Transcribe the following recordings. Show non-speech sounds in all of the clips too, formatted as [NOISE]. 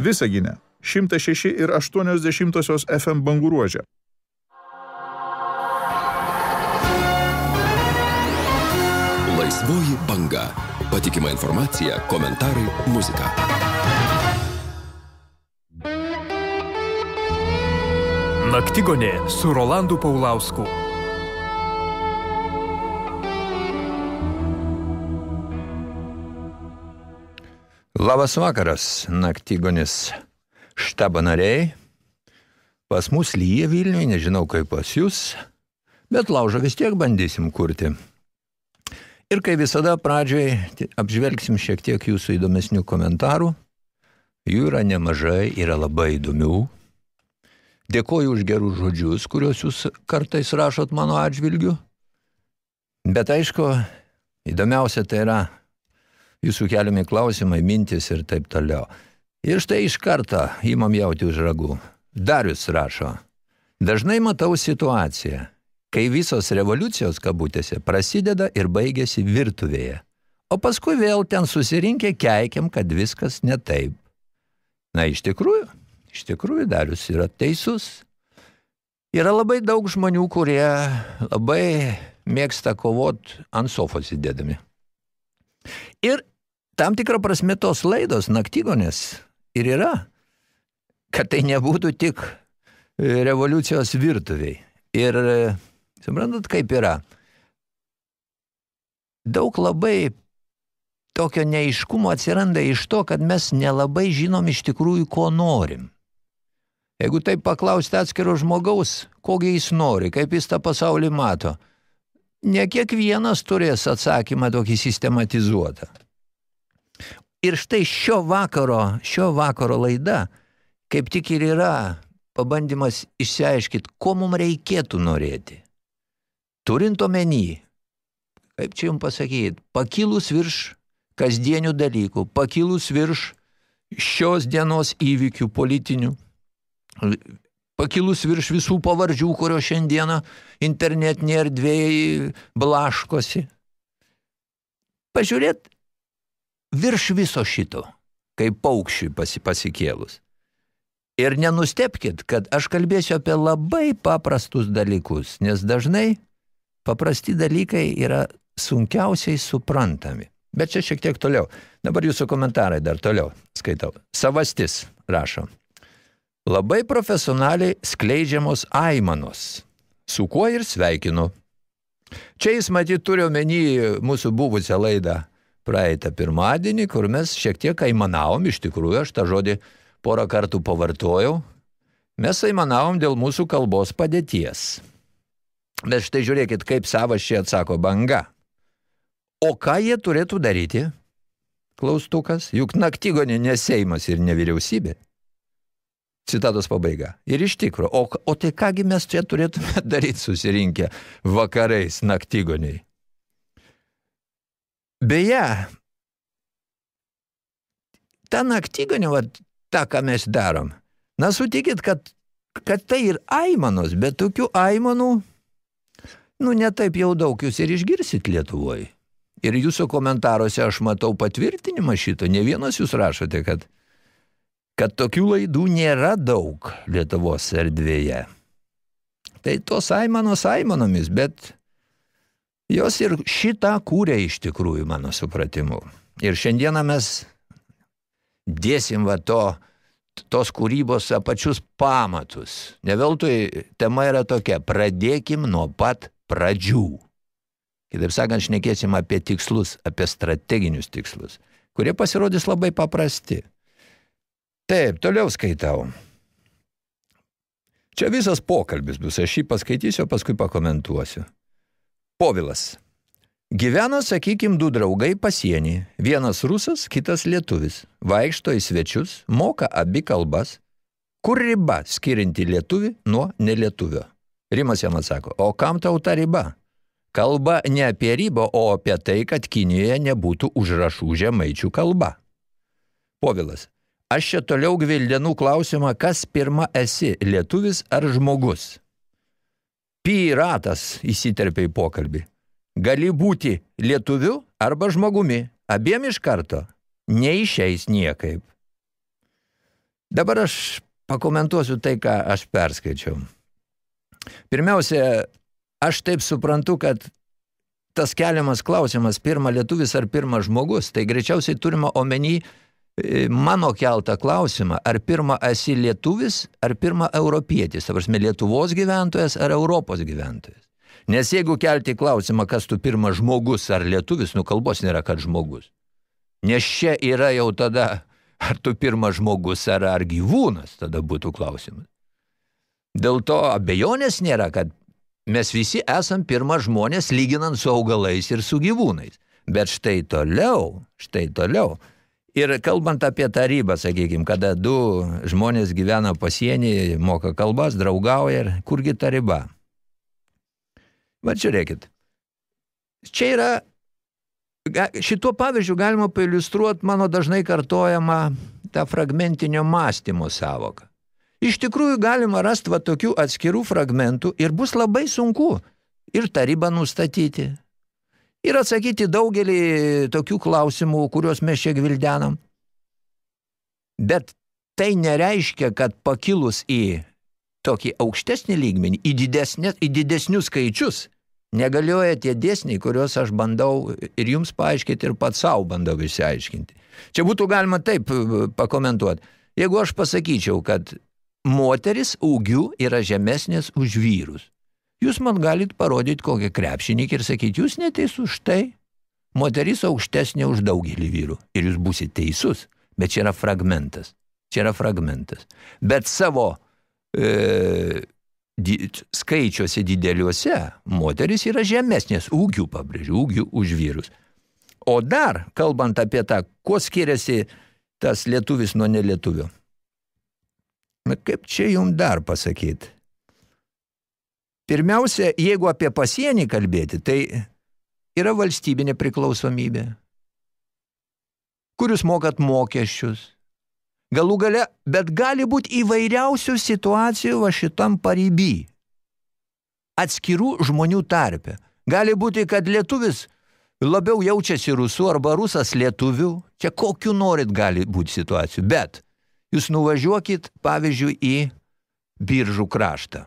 Visaginė 106 ir 80 FM bangų ruožė. Laisvoji banga. Patikima informacija, komentarai, muzika. Naktigonė su Rolandu Paulausku. Labas vakaras, naktigonis štabo nariai. Pas mus lyja Vilniuje, nežinau kaip pas jūs, bet laužą vis tiek bandysim kurti. Ir kai visada pradžioj apžvelgsim šiek tiek jūsų įdomesnių komentarų. Jų yra nemažai, yra labai įdomių. Dėkoju už gerus žodžius, kuriuos jūs kartais rašot mano atžvilgiu. Bet aišku, įdomiausia tai yra jūsų keliami klausimai, mintis ir taip toliau. Ir štai iš karto įmam jauti už ragų. Darius rašo. Dažnai matau situaciją, kai visos revoliucijos kabutėse prasideda ir baigėsi virtuvėje, o paskui vėl ten susirinkę keikiam, kad viskas ne taip. Na, iš tikrųjų, iš tikrųjų Darius yra teisus. Yra labai daug žmonių, kurie labai mėgsta kovot ant sofos įdėdami. Ir tam tikrą prasme tos laidos naktygonės ir yra, kad tai nebūtų tik revoliucijos virtuviai. Ir suprantat, kaip yra. Daug labai tokio neiškumo atsiranda iš to, kad mes nelabai žinom iš tikrųjų, ko norim. Jeigu taip paklausti atskiro žmogaus, kogi jis nori, kaip jis tą pasaulį mato, ne kiekvienas turės atsakymą tokį sistematizuotą. Ir štai šio vakaro, šio vakaro laida, kaip tik ir yra pabandymas išsiaiškiti, ko mums reikėtų norėti. Turint omeny, kaip čia jums pasakyti, pakilus virš kasdienių dalykų, pakilus virš šios dienos įvykių politinių, pakilus virš visų pavardžių, kurio šiandieną internetinėje erdvėje blaškosi. Pažiūrėt virš viso šito, kaip paukščiui pasi, pasikėlus. Ir nenustepkit, kad aš kalbėsiu apie labai paprastus dalykus, nes dažnai paprasti dalykai yra sunkiausiai suprantami. Bet čia šiek tiek toliau. Dabar jūsų komentarai dar toliau skaitau. Savastis rašo. Labai profesionaliai skleidžiamos aimanos. Su kuo ir sveikinu. Čia jis matyt turi omeny mūsų buvusią laidą praeitą pirmadienį, kur mes šiek tiek aimanavom, iš tikrųjų aš tą žodį porą kartų pavartojau. Mes aimanavom dėl mūsų kalbos padėties. Bet štai žiūrėkit, kaip savas čia atsako banga. O ką jie turėtų daryti? Klaustukas, juk naktygonė neseimas ir ne vyriausybė. Citatos pabaiga. Ir iš tikro, o, o tai kągi mes čia turėtume [LAUGHS] daryti susirinkę vakarais naktygoniai? Beje, ta naktygonė, va, tą, ką mes darom, na sutikit, kad, kad tai ir aimanos, bet tokių aimanų, nu, netaip jau daug jūs ir išgirsit Lietuvoje. Ir jūsų komentaruose aš matau patvirtinimą šito, ne vienas jūs rašote, kad, kad tokių laidų nėra daug Lietuvos erdvėje. Tai tos aimanos aimanomis, bet jos ir šitą kūrė iš tikrųjų mano supratimu. Ir šiandieną mes dėsim va to, tos kūrybos apačius pamatus. Neveltui tema yra tokia, pradėkim nuo pat pradžių. Kitaip sakant, šnekėsim apie tikslus, apie strateginius tikslus, kurie pasirodys labai paprasti. Taip, toliau skaitau. Čia visas pokalbis bus, aš jį paskaitysiu, paskui pakomentuosiu. Povilas. Gyvena, sakykim, du draugai pasienį. Vienas rusas, kitas lietuvis. Vaikšto į svečius, moka abi kalbas. Kur riba skirinti lietuvį nuo nelietuvio? Rimas jam atsako, o kam tau ta riba? Kalba ne apie ribą, o apie tai, kad Kinijoje nebūtų užrašų žemaičių kalba. Povilas. Aš čia toliau gvildenu klausimą, kas pirma esi, lietuvis ar žmogus? Piratas įsiterpė į pokalbį. Gali būti lietuviu arba žmogumi, abiem iš karto. Neišeis niekaip. Dabar aš pakomentuosiu tai, ką aš perskaičiau. Pirmiausia, aš taip suprantu, kad tas keliamas klausimas, pirma lietuvis ar pirmas žmogus, tai greičiausiai turime omeny mano keltą klausimą, ar pirma esi lietuvis, ar pirma europietis, ta prasme, Lietuvos gyventojas ar Europos gyventojas. Nes jeigu kelti klausimą, kas tu pirmas žmogus ar lietuvis, nu kalbos nėra, kad žmogus. Nes čia yra jau tada, ar tu pirmas žmogus ar, ar gyvūnas, tada būtų klausimas. Dėl to abejonės nėra, kad mes visi esam pirma žmonės lyginant su augalais ir su gyvūnais. Bet štai toliau, štai toliau. Ir kalbant apie tą ribą, sakykime, kada du žmonės gyvena pasienį, moka kalbas, draugauja ir kurgi ta riba? Va žiūrėkit. Čia yra, šituo pavyzdžiu galima pailustruoti mano dažnai kartojamą tą fragmentinio mąstymo savoką. Iš tikrųjų galima rasti va tokių atskirų fragmentų ir bus labai sunku ir tą ribą nustatyti, ir atsakyti daugelį tokių klausimų, kuriuos mes čia gvildenam. Bet tai nereiškia, kad pakilus į tokį aukštesnį lygmenį, į, didesnė, į didesnius skaičius, negalioja tie dėsniai, kuriuos aš bandau ir jums paaiškinti, ir pats savo bandau išsiaiškinti. Čia būtų galima taip pakomentuoti. Jeigu aš pasakyčiau, kad moteris ūgių yra žemesnės už vyrus. Jūs man galit parodyti kokią krepšinį ir sakyti, jūs neteisus už tai. Moteris aukštesnė už daugelį vyrų. Ir jūs būsite teisus. Bet čia yra fragmentas. Čia yra fragmentas. Bet savo e, di, skaičiuose dideliuose moteris yra žemesnės ūgių, pabrėžiu, ūgių už vyrus. O dar, kalbant apie tą, kuo skiriasi tas lietuvis nuo nelietuvio. Kaip čia jums dar pasakyti? Pirmiausia, jeigu apie pasienį kalbėti, tai yra valstybinė priklausomybė. Kur jūs mokat mokesčius? Galų gale, bet gali būti įvairiausių situacijų va šitam pareiby. Atskirų žmonių tarpe. Gali būti, kad lietuvis labiau jaučiasi rusų arba rusas lietuvių. Čia kokiu norit gali būti situacijų. Bet Jūs nuvažiuokit, pavyzdžiui, į biržų kraštą.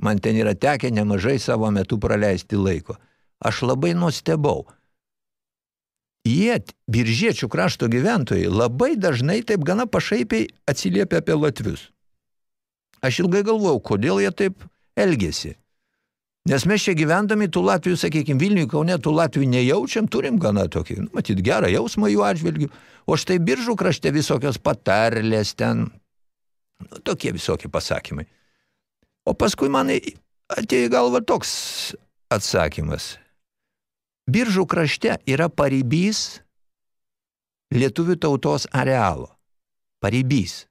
Man ten yra tekę nemažai savo metu praleisti laiko. Aš labai nustebau. Jie, biržiečių krašto gyventojai, labai dažnai taip gana pašaipiai atsiliepia apie latvius. Aš ilgai galvojau, kodėl jie taip elgėsi. Nes mes čia gyvendami tų Latvijų, sakykime, Vilniui, Kaune, tų Latvijų nejaučiam, turim gana tokį, nu, matyt, gerą jausmą jų atžvilgių. O štai biržų krašte visokios patarlės ten, nu, tokie visokie pasakymai. O paskui man atėjo į galvą toks atsakymas. Biržų krašte yra paribys lietuvių tautos arealo. Paribys.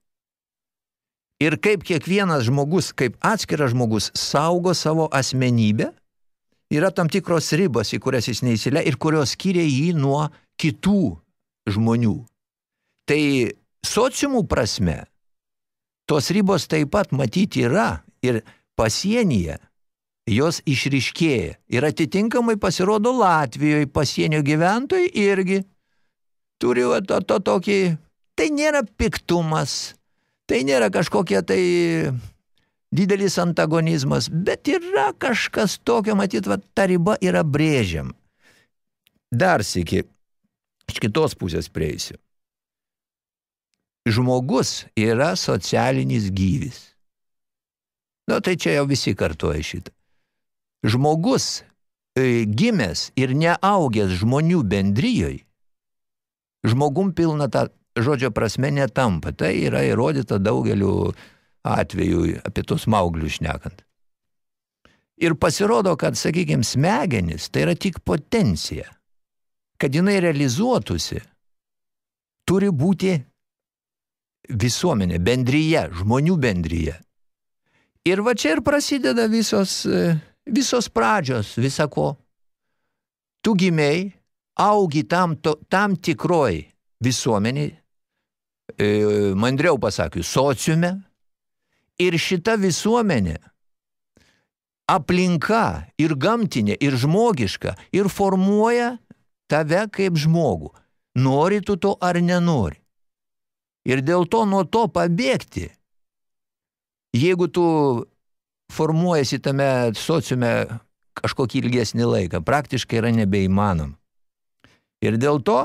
Ir kaip kiekvienas žmogus, kaip atskiras žmogus saugo savo asmenybę, yra tam tikros ribos, į kurias jis neįsileia ir kurios skiria jį nuo kitų žmonių. Tai sociumų prasme tos ribos taip pat matyti yra ir pasienyje jos išriškėja. Ir atitinkamai pasirodo Latvijoje pasienio gyventojai irgi turi to, to tokį, tai nėra piktumas, Tai nėra kažkokie tai didelis antagonizmas, bet yra kažkas tokio, matyt, va, ta riba yra brėžiam. Dar sėki, iš kitos pusės prieisiu. Žmogus yra socialinis gyvis. Nu, tai čia jau visi kartuoja šitą. Žmogus e, gimęs ir neaugęs žmonių bendryjoj, žmogum pilna tą žodžio prasme netampa. Tai yra įrodyta daugeliu atveju apie tos mauglius šnekant. Ir pasirodo, kad, sakykime, smegenis tai yra tik potencija. Kad jinai realizuotųsi, turi būti visuomenė, bendryje, žmonių bendryje. Ir va čia ir prasideda visos, visos pradžios, visako. Tu gimiai, augi tam, to, tam tikroj visuomeniai, E, mandriau pasakius, sociume ir šita visuomenė, aplinka ir gamtinė, ir žmogiška, ir formuoja tave kaip žmogų. Nori tu to ar nenori. Ir dėl to nuo to pabėgti. Jeigu tu formuojasi tame sociume kažkokį ilgesnį laiką, praktiškai yra nebeįmanom. Ir dėl to,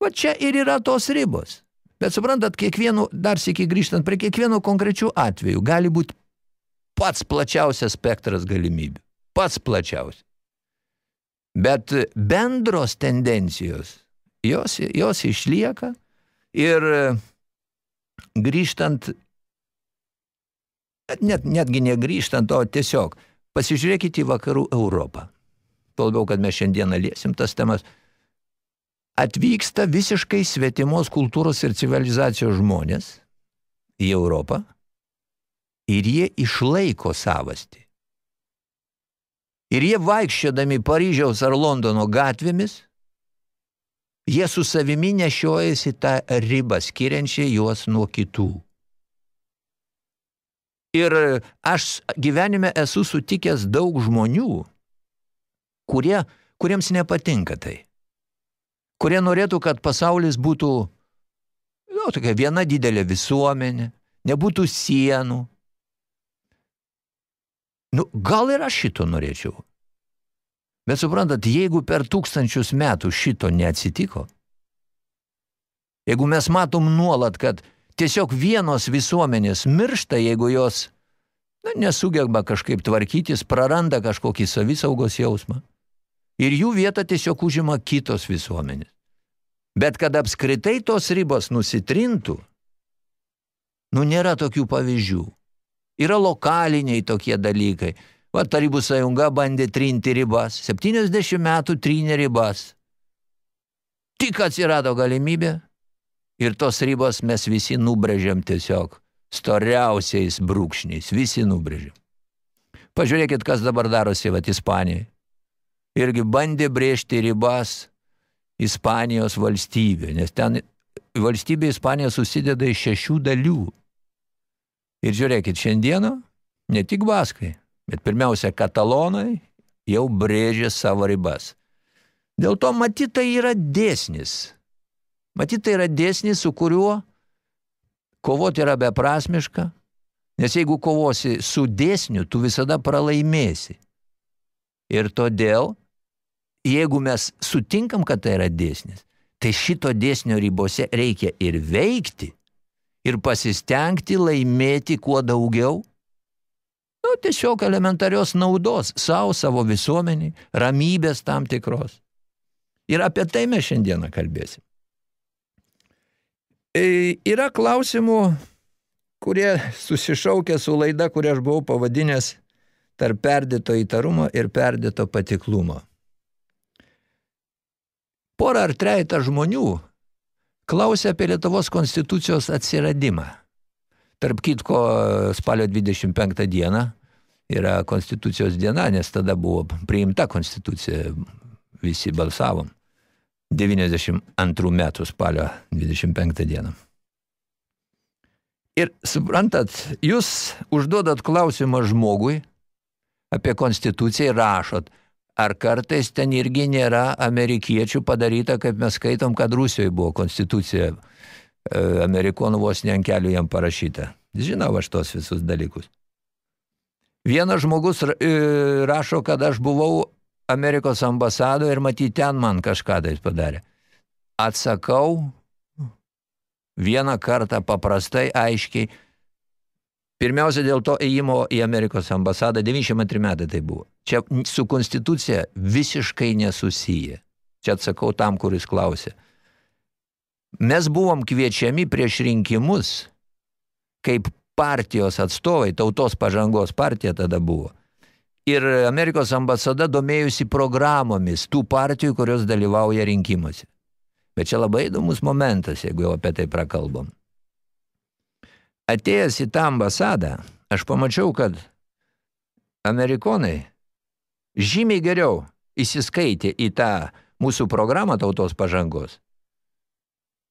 va čia ir yra tos ribos. Bet suprantat, kiekvienu, dar sėki grįžtant prie kiekvieno konkrečių atvejų, gali būti pats plačiausias spektras galimybių. Pats plačiausias. Bet bendros tendencijos, jos, jos išlieka ir grįžtant, net, netgi negrįžtant, o tiesiog pasižiūrėkite į vakarų Europą. Tuo labiau, kad mes šiandieną liesim tas temas – atvyksta visiškai svetimos kultūros ir civilizacijos žmonės į Europą ir jie išlaiko savastį. Ir jie vaikščiodami Paryžiaus ar Londono gatvėmis, jie su savimi nešiojasi tą ribą skiriančią juos nuo kitų. Ir aš gyvenime esu sutikęs daug žmonių, kurie, kuriems nepatinka tai kurie norėtų, kad pasaulis būtų nu, tokia viena didelė visuomenė, nebūtų sienų. Nu, gal ir aš šito norėčiau. Bet suprantat, jeigu per tūkstančius metų šito neatsitiko, jeigu mes matom nuolat, kad tiesiog vienos visuomenės miršta, jeigu jos na, nesugeba kažkaip tvarkytis, praranda kažkokį savisaugos jausmą, ir jų vietą tiesiog užima kitos visuomenės. Bet kad apskritai tos ribos nusitrintų, nu nėra tokių pavyzdžių. Yra lokaliniai tokie dalykai. Va, Tarybų sąjunga bandė trinti ribas. 70 metų trinė ribas. Tik atsirado galimybė ir tos ribos mes visi nubrėžiam tiesiog storiausiais brūkšniais. Visi nubrėžiam. Pažiūrėkit, kas dabar darosi, vat, Ispanijai irgi bandė brėžti ribas Ispanijos valstybė, nes ten valstybė Ispanija susideda iš šešių dalių. Ir žiūrėkit, šiandieną ne tik baskai, bet pirmiausia katalonai jau brėžė savo ribas. Dėl to matyt tai yra dėsnis. Matyt tai yra dėsnis, su kuriuo kovoti yra beprasmiška, nes jeigu kovosi su dėsniu, tu visada pralaimėsi. Ir todėl jeigu mes sutinkam, kad tai yra dėsnis, tai šito dėsnio ribose reikia ir veikti, ir pasistengti laimėti kuo daugiau, nu, tiesiog elementarios naudos savo, savo visuomeniai, ramybės tam tikros. Ir apie tai mes šiandieną kalbėsim. E, yra klausimų, kurie susišaukia su laida, kurią aš buvau pavadinęs tarp perdėto įtarumo ir perdėto patiklumo porą ar trejata žmonių klausė apie Lietuvos konstitucijos atsiradimą. Tarp kitko, spalio 25 dieną yra konstitucijos diena, nes tada buvo priimta konstitucija, visi balsavom. 92 metų spalio 25 dieną. Ir suprantat, jūs užduodat klausimą žmogui apie konstituciją ir rašot, Ar kartais ten irgi nėra amerikiečių padaryta, kaip mes skaitom, kad Rusijoje buvo konstitucija, e, amerikonų vos ne ant kelių jam parašyta. Žinau aš tos visus dalykus. Vienas žmogus e, rašo, kad aš buvau Amerikos ambasado ir matyti ten man kažką tai padarė. Atsakau vieną kartą paprastai, aiškiai, Pirmiausia, dėl to ėjimo į Amerikos ambasadą 92 metai tai buvo. Čia su konstitucija visiškai nesusiję. Čia atsakau tam, kuris klausė. Mes buvom kviečiami prieš rinkimus, kaip partijos atstovai, tautos pažangos partija tada buvo. Ir Amerikos ambasada domėjusi programomis tų partijų, kurios dalyvauja rinkimuose. Bet čia labai įdomus momentas, jeigu jau apie tai prakalbam atėjęs į tą ambasadą, aš pamačiau, kad amerikonai žymiai geriau įsiskaitė į tą mūsų programą tautos pažangos,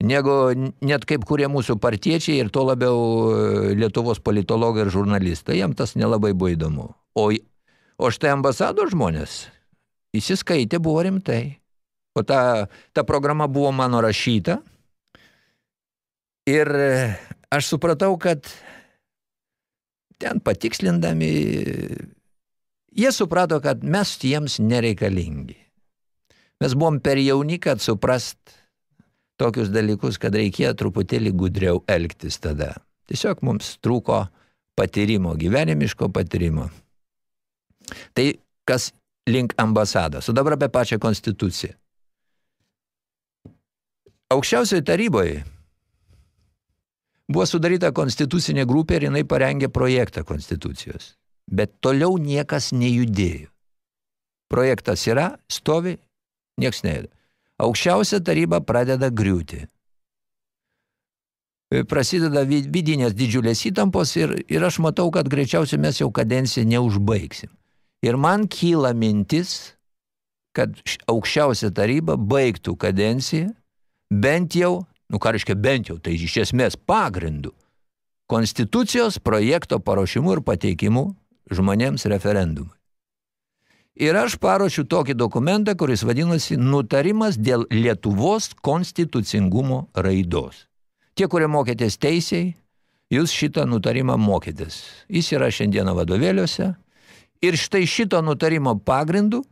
negu net kaip kurie mūsų partiečiai ir to labiau e, Lietuvos politologai ir žurnalistai, jam tas nelabai buvo įdomu. O, o štai ambasado žmonės įsiskaitė buvo rimtai. O ta, ta programa buvo mano rašyta, Ir aš supratau, kad ten patikslindami, jie suprato, kad mes jiems nereikalingi. Mes buvom per jauni, kad suprast tokius dalykus, kad reikėjo truputėlį gudriau elgtis tada. Tiesiog mums trūko patyrimo, gyvenimiško patyrimo. Tai kas link ambasados. O dabar apie pačią konstituciją. Aukščiausioje taryboje buvo sudaryta konstitucinė grupė ir jinai parengė projektą konstitucijos. Bet toliau niekas nejudėjo. Projektas yra, stovi, nieks nejuda. Aukščiausia taryba pradeda griūti. Prasideda vidinės didžiulės įtampos ir, ir aš matau, kad greičiausiai mes jau kadenciją neužbaigsim. Ir man kyla mintis, kad aukščiausia taryba baigtų kadenciją bent jau, nu ką reiškia bent jau, tai iš esmės pagrindų, konstitucijos projekto paruošimu ir pateikimu žmonėms referendumui. Ir aš paruošiu tokį dokumentą, kuris vadinasi Nutarimas dėl Lietuvos konstitucingumo raidos. Tie, kurie mokėtės teisiai, jūs šitą nutarimą mokėtės. Jis yra šiandieną vadovėliuose. Ir štai šito nutarimo pagrindu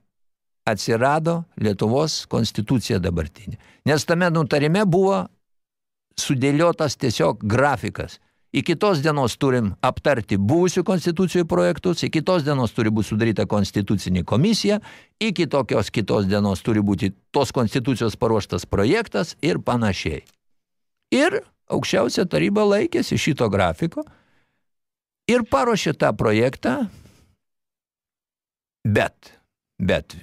atsirado Lietuvos konstitucija dabartinė. Nes tame nutarime buvo sudėliotas tiesiog grafikas. Iki tos dienos turim aptarti buvusių konstitucijų projektus, iki tos dienos turi būti sudaryta konstitucinė komisija, iki tokios kitos dienos turi būti tos konstitucijos paruoštas projektas ir panašiai. Ir aukščiausia taryba laikėsi šito grafiko ir paruošė tą projektą, bet, bet,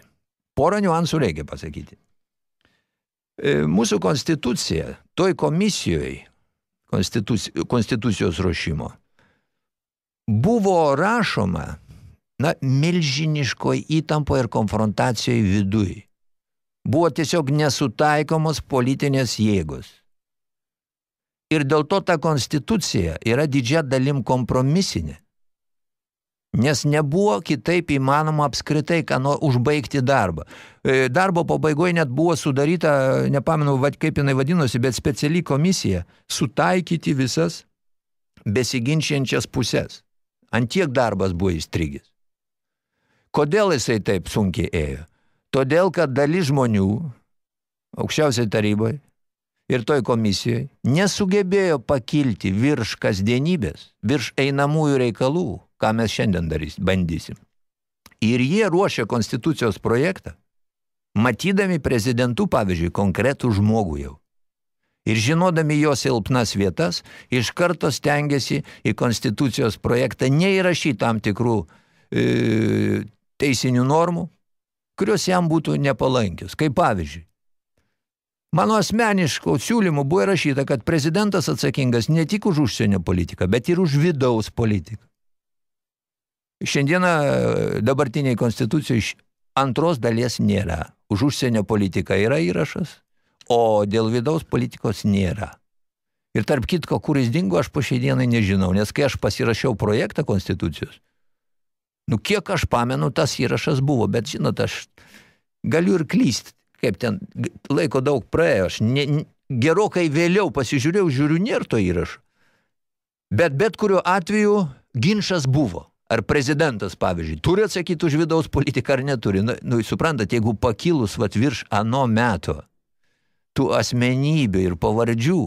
porą niuansų reikia pasakyti. Mūsų konstitucija, toj komisijoje konstituci konstitucijos ruošimo, buvo rašoma, na, milžiniškoj įtampoje ir konfrontacijoje viduj. Buvo tiesiog nesutaikomos politinės jėgos. Ir dėl to ta konstitucija yra didžia dalim kompromisinė. Nes nebuvo kitaip įmanoma apskritai, ką nu, užbaigti darbą. Darbo pabaigoje net buvo sudaryta, nepamenu, kaip jinai vadinosi, bet speciali komisija, sutaikyti visas besiginčiančias pusės. Antiek darbas buvo įstrigęs. Kodėl jisai taip sunkiai ėjo? Todėl, kad dalis žmonių aukščiausiai taryboje ir toj komisijoje nesugebėjo pakilti virš kasdienybės, virš einamųjų reikalų, ką mes šiandien darys, bandysim. Ir jie ruošia konstitucijos projektą, matydami prezidentų, pavyzdžiui, konkretų žmogų jau. Ir žinodami jo silpnas vietas, iš karto stengiasi į konstitucijos projektą neįrašyti tam tikrų e, teisinių normų, kurios jam būtų nepalankios. Kaip pavyzdžiui, Mano asmeniško siūlymų buvo rašyta, kad prezidentas atsakingas ne tik už užsienio politiką, bet ir už vidaus politiką. Šiandieną dabartiniai konstitucijai antros dalies nėra. Už užsienio politiką yra įrašas, o dėl vidaus politikos nėra. Ir tarp kitko, kur jis dingo, aš po šiai dienai nežinau, nes kai aš pasirašiau projektą konstitucijos, nu kiek aš pamenu, tas įrašas buvo, bet žinot, aš galiu ir klysti kaip ten laiko daug praėjo, aš ne, gerokai vėliau pasižiūrėjau, žiūriu, nėra to įrašo. Bet bet kuriuo atveju ginčas buvo. Ar prezidentas, pavyzdžiui, turi atsakyti už vidaus politiką ar neturi. Nu, nu suprantat, jeigu pakilus vat virš ano meto tų asmenybių ir pavardžių,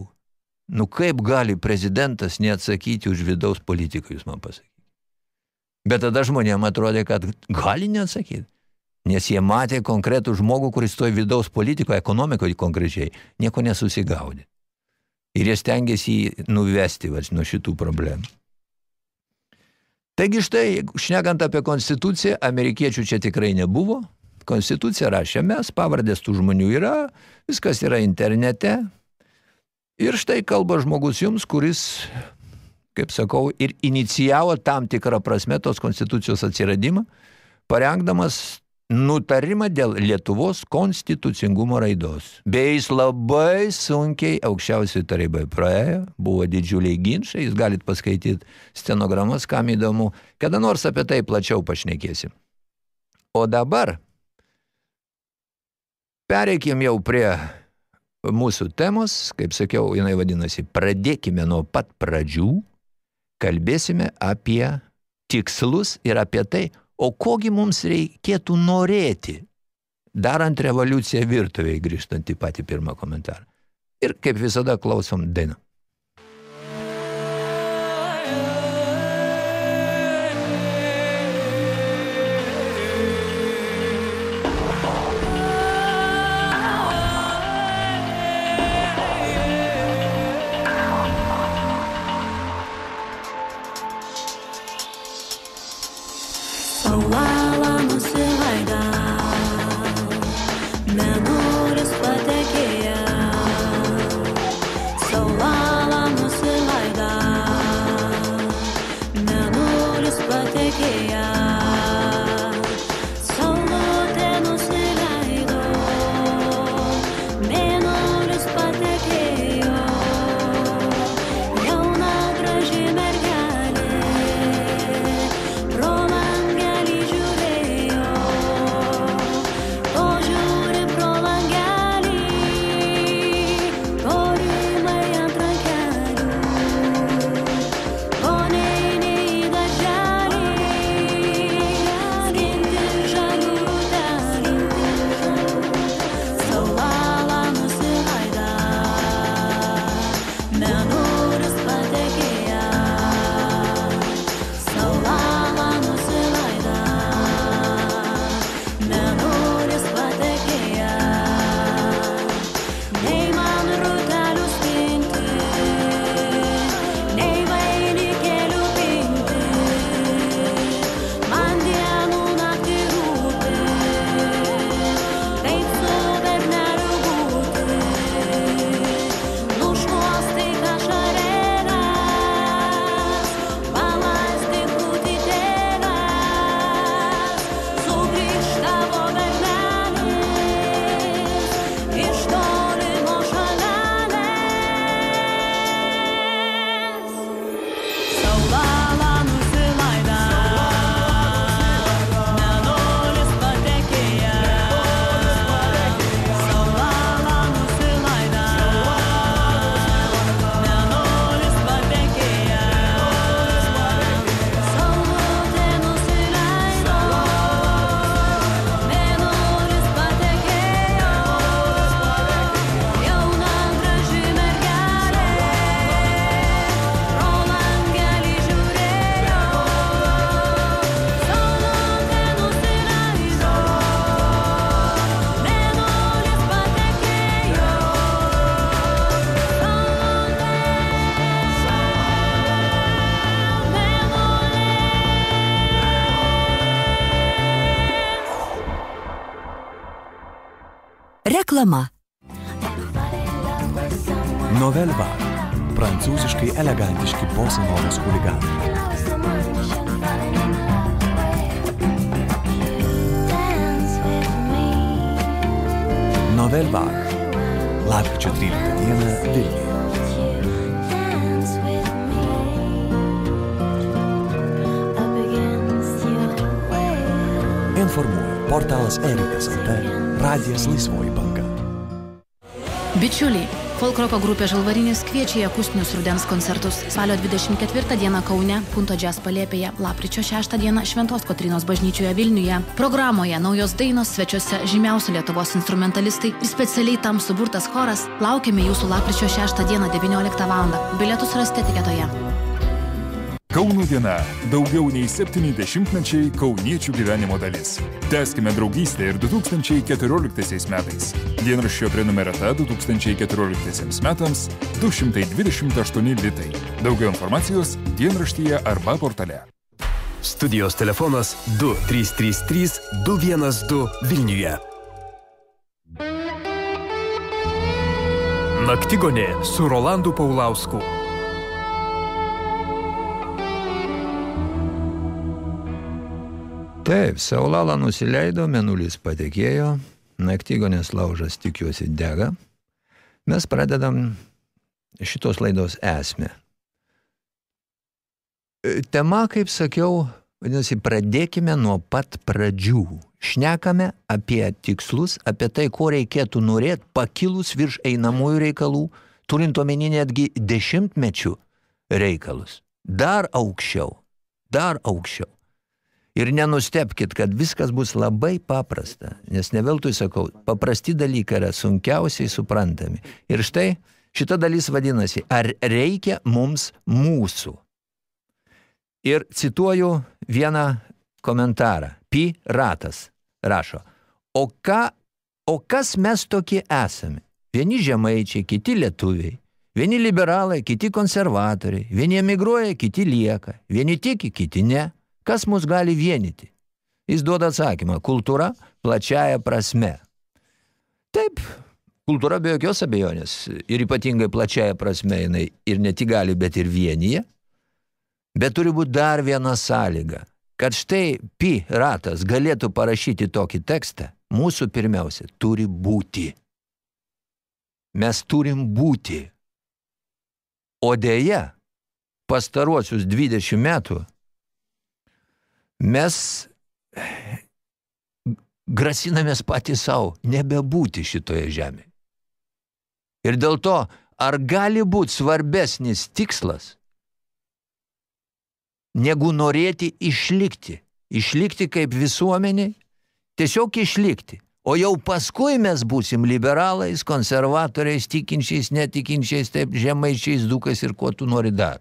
nu kaip gali prezidentas neatsakyti už vidaus politiką, jūs man pasakyti. Bet tada žmonėm atrodė, kad gali neatsakyti. Nes jie matė konkretų žmogų, kuris toj vidaus politikoje, ekonomikoje konkrečiai, nieko nesusigaudė. Ir jie stengiasi jį nuvesti va, nuo šitų problemų. Taigi štai, šnekant apie konstituciją, amerikiečių čia tikrai nebuvo. Konstituciją rašė mes, pavardės tų žmonių yra, viskas yra internete. Ir štai kalba žmogus jums, kuris, kaip sakau, ir inicijavo tam tikrą prasme tos konstitucijos atsiradimą, parengdamas nutarimą dėl Lietuvos konstitucingumo raidos. Bei jis labai sunkiai aukščiausiai tarybai praėjo, buvo didžiuliai ginčiai, jūs galit paskaityti stenogramas, kam įdomu, kada nors apie tai plačiau pašnekėsim. O dabar pereikim jau prie mūsų temos, kaip sakiau, jinai vadinasi Pradėkime nuo pat pradžių, kalbėsime apie tikslus ir apie tai, o kogi mums reikėtų norėti, darant revoliuciją virtuviai, grįžtant į patį pirmą komentarą. Ir kaip visada klausom dainą. Reklama. Novel Var. Prancūziškai elegantiški bosanovos huliganai. Novel Var. Lapkričio 13 dieną Vilniuje. Informuoja portalas Erikas LT, radijas Laisvoji banga. Bičiuliai, folkroko grupė Žalvarinis kviečia į akustinius rudens koncertus spalio 24 dieną Kaune, Punto Jazz palėpėje, lapkričio 6 dieną Šventos Kotrinos bažnyčioje Vilniuje. Programoje naujos dainos, svečiuose žymiausi Lietuvos instrumentalistai ir specialiai tam suburtas choras. Laukiame jūsų lapkričio 6 dieną 19 val. Bilietus rasite tiketoje. Kauno diena - daugiau nei 70-mečiai kauniečių gyvenimo dalis. Teskime draugystę ir 2014 metais. Dienraščio prenumerata 2014 metams 228 litai. Daugiau informacijos dienraštyje arba portale. Studijos telefonas 2333 212 Vilniuje. Naktigonė su Rolandu Paulausku. Taip, Saulala nusileido, menulis patekėjo, naktygonės laužas tikiuosi dega. Mes pradedam šitos laidos esmę. E, Tema, kaip sakiau, vadinasi, pradėkime nuo pat pradžių. šnekame apie tikslus, apie tai, ko reikėtų norėti, pakilus virš einamųjų reikalų, turint omeny netgi dešimtmečių reikalus. Dar aukščiau, dar aukščiau. Ir nenustepkit, kad viskas bus labai paprasta, nes ne veltui sakau, paprasti dalykai yra sunkiausiai suprantami. Ir štai šita dalis vadinasi, ar reikia mums mūsų. Ir cituoju vieną komentarą. Pi ratas rašo, o, ką, o kas mes tokie esame? Vieni žemaičiai, kiti lietuviai, vieni liberalai, kiti konservatoriai, vieni emigruoja, kiti lieka, vieni tiki, kiti ne. Kas mus gali vienyti? Jis duoda atsakymą – kultūra plačiaja prasme. Taip, kultūra be jokios abejonės ir ypatingai plačiaja prasme jinai ir ne tik gali, bet ir vienyje. Bet turi būti dar viena sąlyga, kad štai pi ratas galėtų parašyti tokį tekstą, mūsų pirmiausia turi būti. Mes turim būti. O dėja, pastaruosius 20 metų mes grasinamės patys savo nebebūti šitoje žemėje. Ir dėl to, ar gali būti svarbesnis tikslas, negu norėti išlikti. Išlikti kaip visuomeniai, tiesiog išlikti. O jau paskui mes būsim liberalais, konservatoriais, tikinčiais, netikinčiais, taip žemaičiais, dukais ir kuo tu nori dar.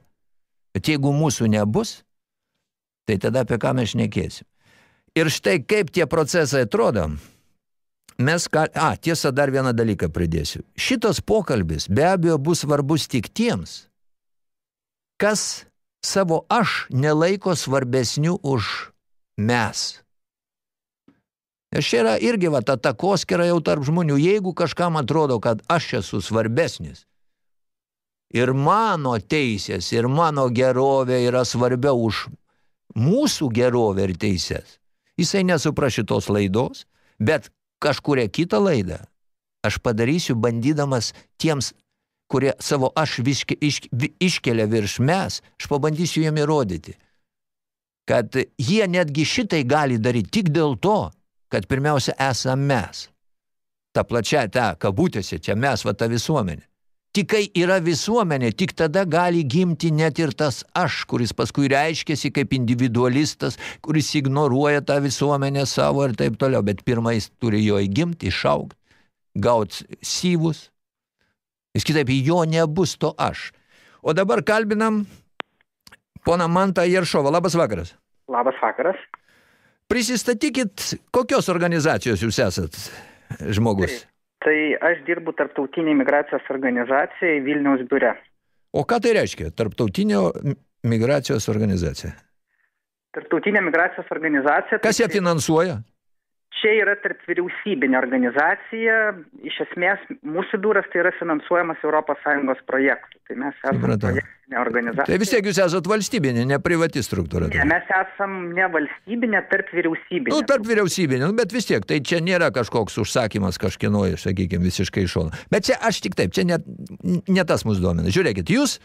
Bet jeigu mūsų nebus, tai tada apie ką mes šnekėsim. Ir štai kaip tie procesai atrodo, mes ką... A, tiesa, dar vieną dalyką pridėsiu. Šitas pokalbis be abejo bus svarbus tik tiems, kas savo aš nelaiko svarbesniu už mes. Ir čia yra irgi va, ta takoskira jau tarp žmonių. Jeigu kažkam atrodo, kad aš esu svarbesnis ir mano teisės, ir mano gerovė yra svarbiau už mūsų gerovę ir teises, jisai nesupra šitos laidos, bet kažkuria kitą laidą aš padarysiu bandydamas tiems, kurie savo aš viške, iš, iškelia virš mes, aš pabandysiu jiem įrodyti, kad jie netgi šitai gali daryti tik dėl to, kad pirmiausia esame mes. Ta plačia, ta kabutėse, čia mes, va ta visuomenė. Tik kai yra visuomenė, tik tada gali gimti net ir tas aš, kuris paskui reiškiasi kaip individualistas, kuris ignoruoja tą visuomenę savo ir taip toliau. Bet pirmą jis turi jo įgimti, išaugti, gauti syvus. Jis kitaip jo nebus to aš. O dabar kalbinam poną Mantą Jeršovą. Labas vakaras. Labas vakaras. Prisistatykit, kokios organizacijos jūs esat žmogus. Tai aš dirbu tarptautinė migracijos organizacijai Vilniaus biure. O ką tai reiškia? Tarptautinio migracijos organizacija. Tarptautinė migracijos organizacija. Kas ją tai finansuoja? Čia yra tarp vyriausybinė organizacija. Iš esmės, mūsų biuras tai yra finansuojamas ES projektų. Tai mes esame Supratau. projektinė organizacija. Tai vis tiek jūs esat valstybinė, ne privati struktūra. Ne, mes esam ne valstybinė, tarp vyriausybinė. Nu, tarp vyriausybinė, nu, bet vis tiek, tai čia nėra kažkoks užsakymas kažkieno, sakykime, visiškai iš šono. Bet čia aš tik taip, čia ne, ne tas mus domina. Žiūrėkit, jūs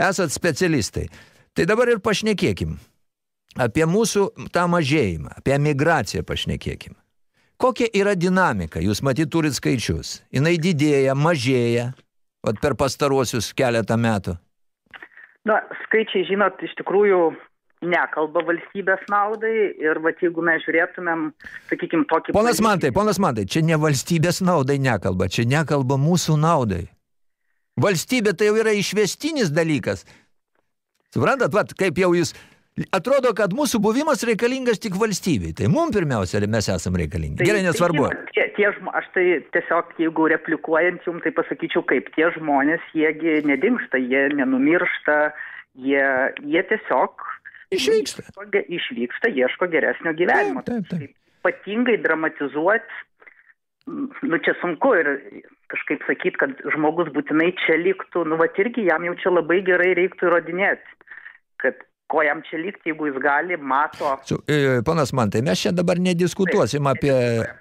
esat specialistai. Tai dabar ir pašnekėkim apie mūsų tą mažėjimą, apie emigraciją pašnekėkim. Kokia yra dinamika? Jūs matyt turit skaičius. Jinai didėja, mažėja, vat per pastaruosius keletą metų. Na, skaičiai, žinot, iš tikrųjų nekalba valstybės naudai ir va, jeigu mes žiūrėtumėm, sakykime, tokį... Ponas Mantai, ponas Mantai, čia ne valstybės naudai nekalba, čia nekalba mūsų naudai. Valstybė tai jau yra išvestinis dalykas. Suprantat, vat, kaip jau jūs... Atrodo, kad mūsų buvimas reikalingas tik valstybei. Tai mums pirmiausia mes esame reikalingi. Gerai, nesvarbu. žinot, tie, tie, aš tai tiesiog, jeigu replikuojant jums, tai pasakyčiau, kaip tie žmonės, jiegi nedingsta, jie nenumiršta, jie, jie tiesiog Išvyksta. išvyksta, ieško geresnio gyvenimo. Taip, taip, taip. Ypatingai dramatizuoti, nu čia sunku ir kažkaip sakyti, kad žmogus būtinai čia liktų, nu va irgi jam jau čia labai gerai reiktų įrodinėti, kad ko jam čia likti, jeigu jis gali, mato. Su, e, ponas Mantai, mes čia dabar nediskutuosim apie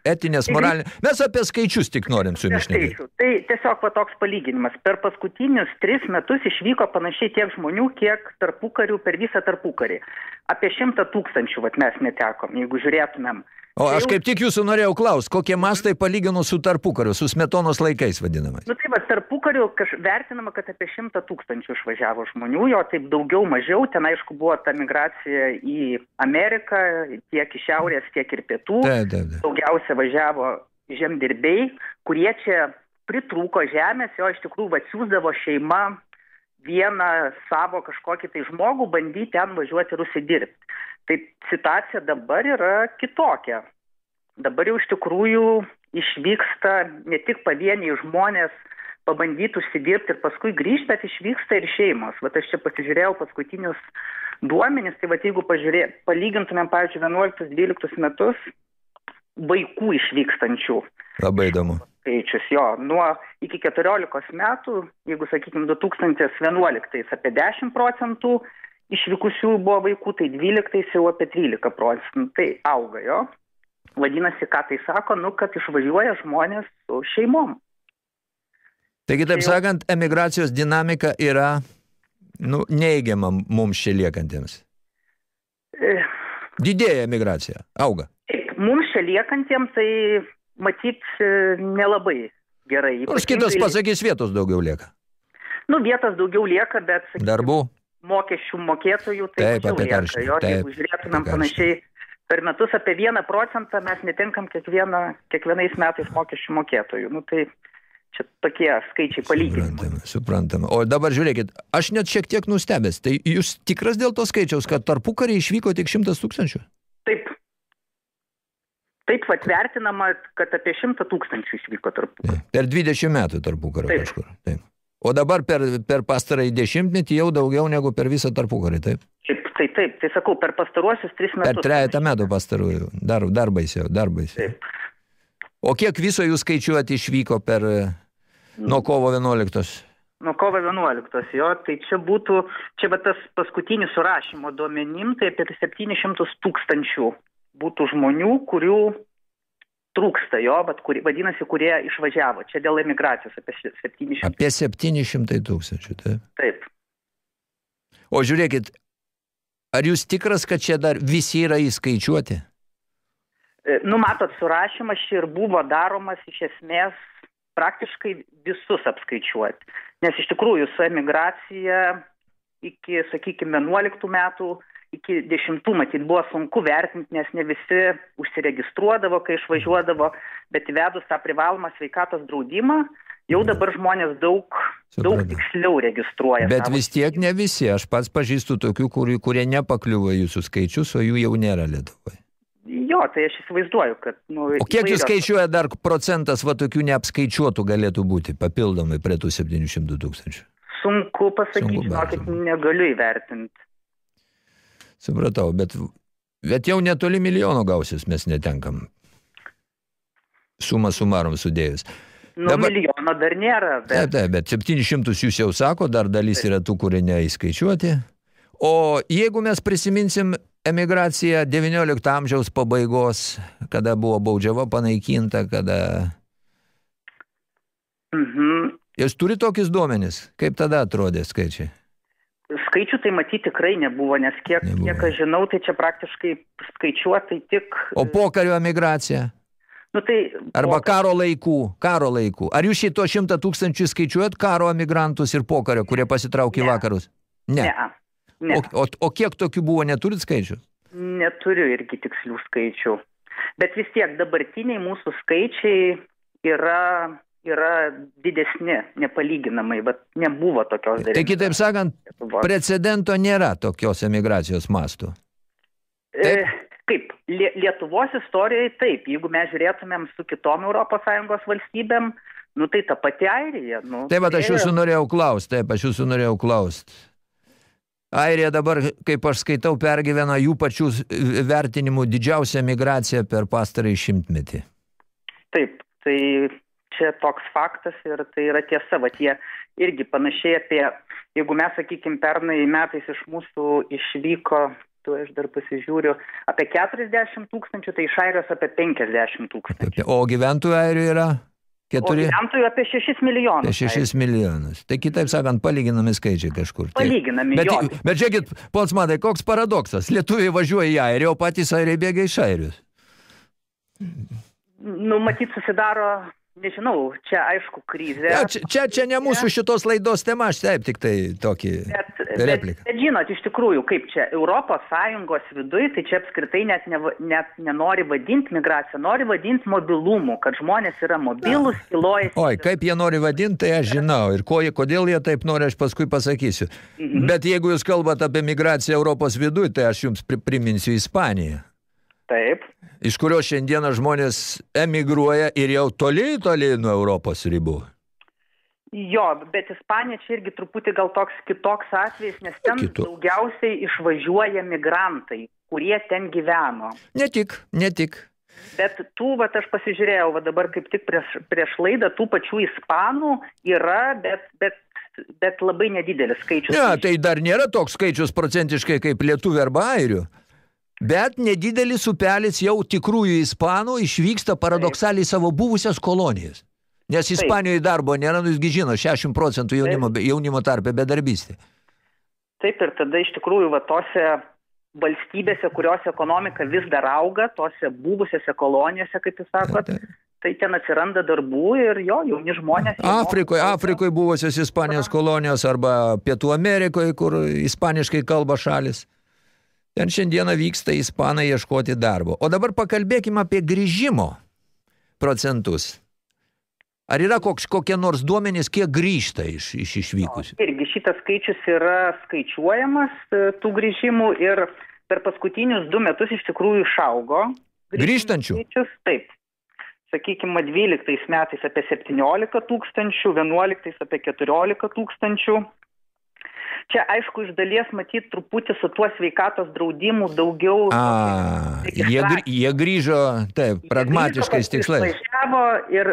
etinės, moralinės. Mes apie skaičius tik norim su jumis šnekėti. Skaičių. Tai tiesiog va toks palyginimas. Per paskutinius tris metus išvyko panašiai tiek žmonių, kiek tarpukarių per visą tarpukarį. Apie šimtą tūkstančių vat, mes netekom. Jeigu žiūrėtumėm O aš kaip tik jūsų norėjau klausti, kokie mastai palyginus su tarpukariu, su smetonos laikais vadinamais. Nu tai va, tarpukariu kaž... vertinama, kad apie šimtą tūkstančių išvažiavo žmonių, jo taip daugiau mažiau, ten aišku buvo ta migracija į Ameriką, tiek iš šiaurės, tiek ir pietų. Taip, taip, taip. Daugiausia važiavo žemdirbiai, kurie čia pritrūko žemės, jo iš tikrųjų atsiūsdavo šeima vieną savo kažkokį tai žmogų bandyti ten važiuoti ir užsidirbti. Tai situacija dabar yra kitokia. Dabar jau iš tikrųjų išvyksta ne tik pavieniai žmonės pabandyti užsidirbti ir paskui grįžti, bet išvyksta ir šeimos. Vat aš čia pasižiūrėjau paskutinius duomenis, tai vat jeigu pažiūrė, palygintumėm, pavyzdžiui, 11-12 metus vaikų išvykstančių Labai įdomu. skaičius jo nuo iki 14 metų, jeigu sakykime 2011 apie 10 procentų išvykusių buvo vaikų, tai 12 jau apie 13 procentų. Tai auga jo. Vadinasi, ką tai sako, nu, kad išvažiuoja žmonės su šeimom. Taigi, taip Tai sakant, emigracijos dinamika yra nu, neįgiama mums čia liekantiems. E, Didėja emigracija, auga. Mums čia liekantiems tai matyt e, nelabai gerai. Nors kitas pasakys, vietos daugiau lieka. Nu, vietos daugiau lieka, bet sakykim, Darbų. mokesčių mokėtojų tai Taip, apie ką lieka. Jo, taip, jeigu žiūrėtumėm panašiai per metus apie vieną procentą mes netenkam kiekvieną, kiekvienais metais mokesčių mokėtojų. Nu, tai čia tokie skaičiai palyginti. Suprantama, suprantama. O dabar žiūrėkit, aš net šiek tiek nustebęs. Tai jūs tikras dėl to skaičiaus, kad tarpukarį išvyko tik šimtas tūkstančių? Taip. Taip atvertinama, kad apie šimtą tūkstančių išvyko tarp. Per 20 metų tarpukario Taip. kažkur. Taip. O dabar per, per pastarąjį dešimtmetį jau daugiau negu per visą tarpukarį, taip? Taip, tai taip, tai sakau, per pastaruosius tris Per metus. trejata metų pastarųjų. Dar, dar baisiau, dar baisiau. Taip. O kiek viso jūs skaičiuoti išvyko per e, nuo kovo 11? Nuo kovo 11 jo, tai čia būtų, čia va tas paskutinis surašymo duomenim, tai apie 700 tūkstančių būtų žmonių, kurių trūksta jo, bet kuri, vadinasi, kurie išvažiavo. Čia dėl emigracijos apie ši- 700. Apie 700 tūkstančių, taip. Taip. O žiūrėkit, ar jūs tikras, kad čia dar visi yra įskaičiuoti? E, Nu, matot, surašymas čia ir buvo daromas iš esmės praktiškai visus apskaičiuoti. Nes iš tikrųjų su emigracija iki, sakykime, 11 metų, iki 10 matyt buvo sunku vertinti, nes ne visi užsiregistruodavo, kai išvažiuodavo, bet įvedus tą privalomą sveikatos draudimą, jau dabar žmonės daug, daug tiksliau registruoja. Bet vis tiek ne visi. Aš pats pažįstu tokių, kurie, kurie nepakliuvo jūsų skaičius, o jų jau nėra Lietuvoje. Jo, tai aš įsivaizduoju, kad... Nu, O kiek jūs skaičiuoja dar procentas va tokių neapskaičiuotų galėtų būti papildomai prie tų 700 tūkstančių? Sunku pasakyti, žinokit, negaliu įvertinti. Supratau, bet, bet jau netoli milijono gausis mes netenkam. Sumą sumarom sudėjus. Nu, Dabar- milijono dar nėra, Taip, bet taip, bet 700 jūs jau sako, dar dalis yra tų, kurie neįskaičiuoti. O jeigu mes prisiminsim emigraciją 19 amžiaus pabaigos, kada buvo baudžiava panaikinta, kada... mhm. Jūs turi tokius duomenis? Kaip tada atrodė skaičiai? Skaičių tai matyti tikrai nebuvo, nes kiek, Nebuvo. kiek aš žinau, tai čia praktiškai skaičiuotai tik... O pokario emigracija? Nu, tai Arba karo laikų, karo laikų. Ar jūs šito šimtą tūkstančių skaičiuojat karo emigrantus ir pokario, kurie pasitraukė Ne. vakarus? Ne. Ne, ne. O, o, o kiek tokių buvo, neturit skaičių? neturiu irgi tikslių skaičių. Bet vis tiek dabartiniai mūsų skaičiai yra, yra didesni, nepalyginamai, bet nebuvo tokios Tai kitaip sakant, Lietuvos. precedento nėra tokios emigracijos mastų. E, kaip, Lie- Lietuvos istorijoje taip, jeigu mes žiūrėtumėm su kitom ES valstybėm, nu tai ta pati Airija. Nu, Taip, bet aš jūsų norėjau klausti, taip, aš jūsų norėjau klausti. Airija dabar, kaip aš skaitau, pergyvena jų pačių vertinimų didžiausią migraciją per pastarąjį šimtmetį. Taip, tai čia toks faktas ir tai yra tiesa, va tie irgi panašiai apie, jeigu mes, sakykime, pernai metais iš mūsų išvyko, tu aš dar pasižiūriu, apie 40 tūkstančių, tai iš Airijos apie 50 tūkstančių. O gyventojų Airijoje yra O keturi, gyventojų apie 6 milijonus. apie šešis milijonus. Tai kitaip sakant, palyginami skaičiai kažkur. Tai- Palyginami, Bet, jo. bet žiūrėkit, pons matai, koks paradoksas. Lietuviai važiuoja į Airiją, o patys Airiai bėga iš Airijos. Nu, matyt, susidaro, nežinau, čia aišku krizė. Ja, čia, čia, čia ne mūsų šitos laidos tema, aš taip tik tai tokį Bet, bet, repliką. bet žinot, iš tikrųjų, kaip čia Europos Sąjungos viduje, tai čia apskritai net, ne, net nenori vadinti migraciją, nori vadinti mobilumu, kad žmonės yra mobilus, kilojasi. Oi, kaip jie nori vadinti, tai aš žinau. Ir ko, kodėl jie taip nori, aš paskui pasakysiu. Bet jeigu jūs kalbate apie migraciją Europos viduje, tai aš jums pri- priminsiu Ispaniją. Taip, Iš kurio šiandieną žmonės emigruoja ir jau toli, toli nuo Europos ribų. jo, bet Ispanija čia irgi truputį gal toks kitoks atvejis, nes ten Kitu- daugiausiai išvažiuoja migrantai, kurie ten gyveno. Ne tik, ne tik. Bet tų, va, aš pasižiūrėjau, va dabar kaip tik prieš, prieš laidą, tų pačių ispanų yra, bet, bet, bet labai nedidelis skaičius. Ne, tai dar nėra toks skaičius procentiškai kaip lietuvių arba airių. Bet nedidelis upelis jau tikrųjų ispanų išvyksta paradoksaliai į savo buvusias kolonijas. Nes Ispanijoje darbo nėra, nu jūsgi žino, 60 procentų jaunimo, jaunimo tarpe bedarbystė. Taip ir tada iš tikrųjų va tose valstybėse, kurios ekonomika vis dar auga, tose buvusiose kolonijose, kaip jūs sakot, tai ten atsiranda darbų ir jo, jauni žmonės. Afrikoje, Afrikoje buvusios Ispanijos kolonijos arba Pietų Amerikoje, kur ispaniškai kalba šalis. Ten šiandieną vyksta ispanai ieškoti darbo. O dabar pakalbėkime apie grįžimo procentus. Ar yra koks, kokie nors duomenys, kiek grįžta iš, iš išvykusių? Irgi šitas skaičius yra skaičiuojamas e, tų grįžimų ir per paskutinius du metus iš tikrųjų išaugo. Grįžtančių? Skaičius, taip. Sakykime, 12 metais apie 17 tūkstančių, 11 apie 14 tūkstančių. Čia, aišku, iš dalies matyti truputį su tuo sveikatos draudimu daugiau. A, jie, jie grįžo, taip, pragmatiškais tikslais. Ir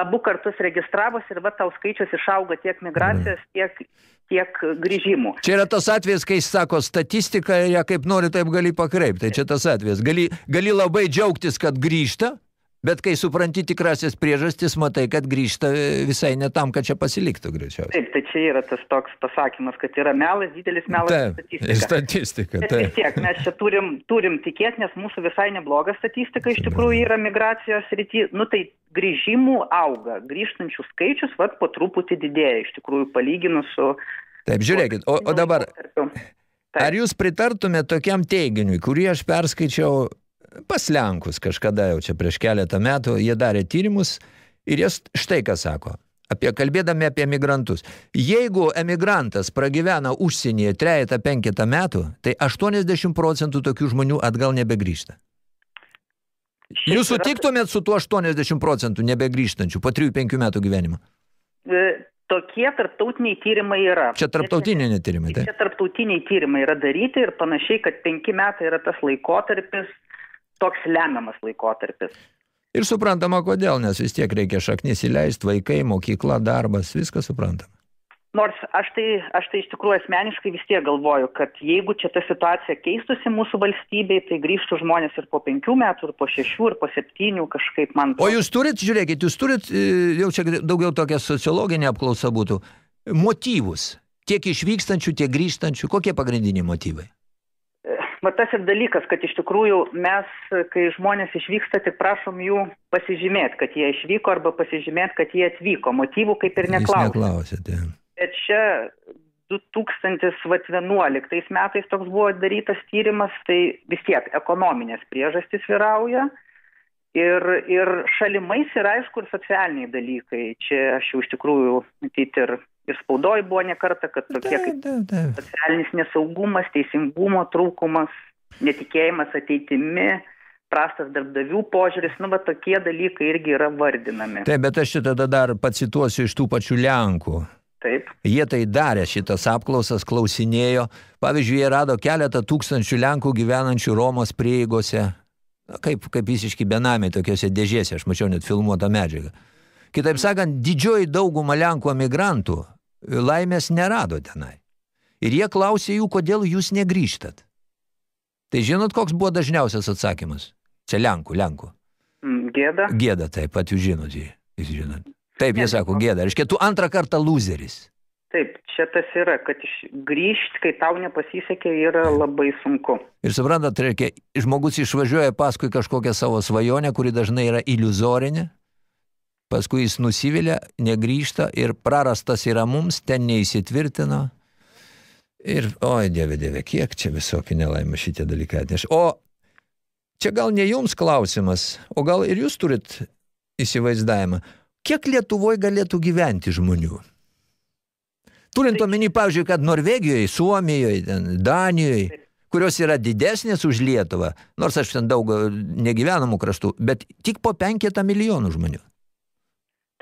abu kartus registravosi ir va tau skaičius išauga tiek migracijos, tiek, tiek grįžimų. Čia yra tas atvejis, kai sako statistika, ją kaip nori, taip gali pakreipti. Tai čia tas atvejis. Gali, gali labai džiaugtis, kad grįžta, bet kai supranti tikrasis priežastis, matai, kad grįžta visai ne tam, kad čia pasiliktų greičiausiai. Taip, tai čia yra tas toks pasakymas, kad yra melas, didelis melas Taip, statistika. statistika, Bet vis taip. tiek mes čia turim, turim tikėti, nes mūsų visai nebloga statistika iš tikrųjų yra migracijos rytį. Nu tai grįžimų auga, grįžtančių skaičius vat po truputį didėja iš tikrųjų palyginus su... Taip, žiūrėkit, o, o dabar, Taip. ar jūs pritartumėte tokiam teiginiui, kurį aš perskaičiau pas Lenkus kažkada jau čia prieš keletą metų, jie darė tyrimus ir jie štai ką sako. Apie, kalbėdami apie emigrantus. Jeigu emigrantas pragyvena užsienyje trejata penketą metų, tai 80 procentų tokių žmonių atgal nebegrįžta. Jūs sutiktumėt su tuo 80 procentų nebegrįžtančių po 3-5 metų gyvenimo? E, Tokie tarptautiniai tyrimai yra. Čia tarptautiniai netyrimai, tai? Čia tarptautiniai tyrimai yra daryti ir panašiai, kad penki metai yra tas laikotarpis, toks lemiamas laikotarpis. Ir suprantama, kodėl, nes vis tiek reikia šaknis įleisti, vaikai, mokykla, darbas, viskas suprantama. Nors aš tai, aš tai iš tikrųjų asmeniškai vis tiek galvoju, kad jeigu čia ta situacija keistusi mūsų valstybei, tai grįžtų žmonės ir po penkių metų, ir po šešių, ir po septynių kažkaip man. O jūs turit, žiūrėkit, jūs turit, e, jau čia daugiau tokia sociologinė apklausa būtų, motyvus, tiek išvykstančių, tiek grįžtančių, kokie pagrindiniai motyvai? Va tas ir dalykas, kad iš tikrųjų mes, kai žmonės išvyksta, tik prašom jų pasižymėti, kad jie išvyko arba pasižymėti, kad jie atvyko. Motyvų kaip ir neklausėte. Bet čia 2011 metais toks buvo darytas tyrimas, tai vis tiek ekonominės priežastys vyrauja. Ir, ir šalimais yra aišku ir socialiniai dalykai. Čia aš jau iš tikrųjų, matyti, ir, ir spaudoj buvo nekarta, kad tokie kaip Taip, taip. socialinis nesaugumas, teisingumo trūkumas, netikėjimas ateitimi, prastas darbdavių požiūris, nu, va tokie dalykai irgi yra vardinami. Taip, bet aš tada dar pacituosiu iš tų pačių Lenkų. Taip. Jie tai darė šitas apklausas, klausinėjo. Pavyzdžiui, jie rado keletą tūkstančių Lenkų gyvenančių Romos prieigose. Na, kaip, kaip visiškai benamiai tokiuose dėžėse, aš mačiau net filmuotą medžiagą. Kitaip sakant, didžioji dauguma Lenkų emigrantų laimės nerado tenai. Ir jie klausė jų, kodėl jūs negrįžtat. Tai žinot, koks buvo dažniausias atsakymas? Čia Lenkų, Lenkų. Mm, Gėda. Gėda, taip pat jūs žinot jį. Jūs žinot. Taip, jie sako, gėda. Reiškia, tu antrą kartą loseris. Taip, čia tas yra, kad grįžti, kai tau nepasisekė, yra labai sunku. Ir suprantat, reikia, žmogus išvažiuoja paskui kažkokią savo svajonę, kuri dažnai yra iliuzorinė, paskui jis nusivilia, negrįžta ir prarastas yra mums, ten neįsitvirtino. Ir, oi, dieve, dieve, kiek čia visokių nelaimė šitie dalykai atneš. O čia gal ne jums klausimas, o gal ir jūs turit įsivaizdavimą, kiek Lietuvoje galėtų gyventi žmonių? Turint omeny, pavyzdžiui, kad Norvegijoje, Suomijoje, Danijoje, kurios yra didesnės už Lietuvą, nors aš ten daug e, negyvenamų kraštų, bet tik po penketą milijonų žmonių.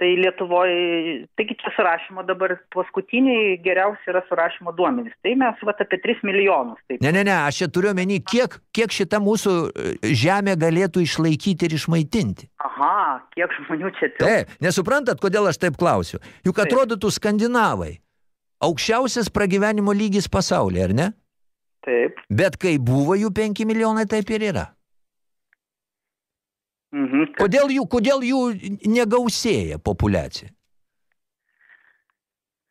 Tai Lietuvoje, taigi čia surašymo dabar paskutiniai geriausi yra surašymo duomenys. Tai mes vat apie 3 milijonus. Taip. Ne, ne, ne, aš čia turiu omeny, kiek, kiek šita mūsų e, žemė galėtų išlaikyti ir išmaitinti. Aha, kiek žmonių čia tilps. Taip, nesuprantat, kodėl aš taip klausiu. Juk atrodytų skandinavai. Aukščiausias pragyvenimo lygis pasaulyje, ar ne? Taip. Bet kai buvo jų 5 milijonai, taip ir yra. Mhm. Kodėl jų, kodėl jų negausėja populiacija?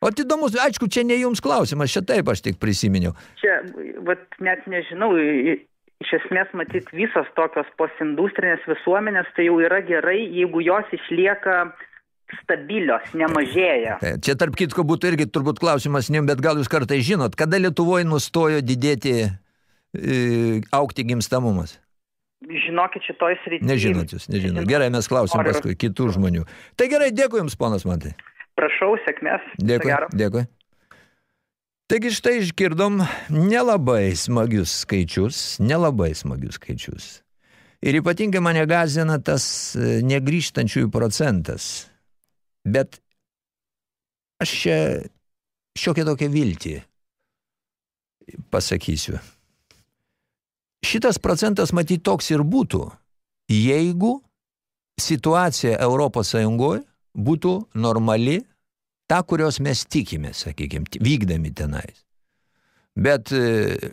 O įdomus, aišku, čia ne jums klausimas, čia taip aš tik prisiminiau. čia, vat, net nežinau, iš esmės matyt visos tokios postindustrinės visuomenės, tai jau yra gerai, jeigu jos išlieka stabilios, nemažėja. Čia tarp kitko būtų irgi turbūt klausimas, bet gal jūs kartai žinot, kada Lietuvoje nustojo didėti, e, aukti gimstamumas? Žinokit, šitoj srityje. Nežinot jūs, nežinot. Gerai, mes klausim paskui kitų žmonių. Tai gerai, dėkui jums, ponas Mantai. Prašau, sėkmės. Dėkui, dėkui. Taigi štai išgirdom nelabai smagius skaičius, nelabai smagius skaičius. Ir ypatingai mane gazina tas e, negrįžtančiųjų procentas. Bet aš čia šiokią tokią viltį pasakysiu. Šitas procentas matyt toks ir būtų, jeigu situacija Europos Sąjungoje būtų normali, ta, kurios mes tikime, sakykime, vykdami tenais. Bet e,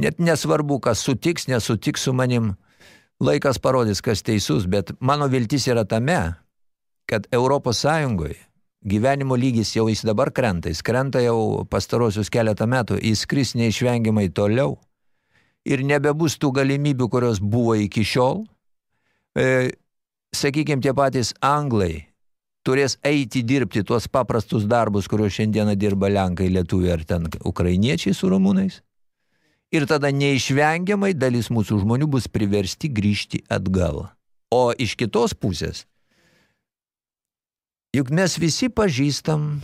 net nesvarbu, kas sutiks, nesutiks su manim, laikas parodys, kas teisus, bet mano viltis yra tame, kad Europos Sąjungoje gyvenimo lygis jau jis dabar krenta, jis krenta jau pastarosius keletą metų, jis kris neišvengiamai toliau ir nebebus tų galimybių, kurios buvo iki šiol. E, sakykime, tie patys anglai turės eiti dirbti tuos paprastus darbus, kuriuos šiandieną dirba Lenkai, Lietuviai ar ten ukrainiečiai su rumūnais. Ir tada neišvengiamai dalis mūsų žmonių bus priversti grįžti atgal. O iš kitos pusės, juk mes visi pažįstam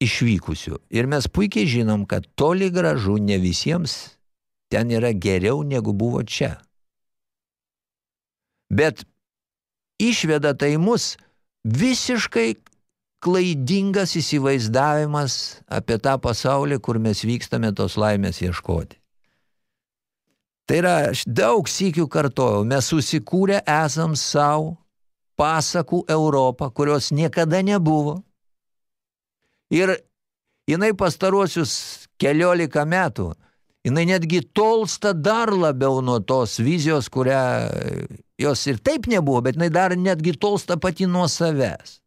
išvykusių. Ir mes puikiai žinom, kad toli gražu ne visiems ten yra geriau negu buvo čia. Bet išveda tai mus visiškai klaidingas įsivaizdavimas apie tą pasaulį, kur mes vykstame tos laimės ieškoti. Tai yra, aš daug sykių kartojau, mes susikūrę esam savo pasakų Europą, kurios niekada nebuvo. Ir jinai pastaruosius keliolika metų, jinai netgi tolsta dar labiau nuo tos vizijos, kurią jos ir taip nebuvo, bet jinai dar netgi tolsta pati nuo savęs.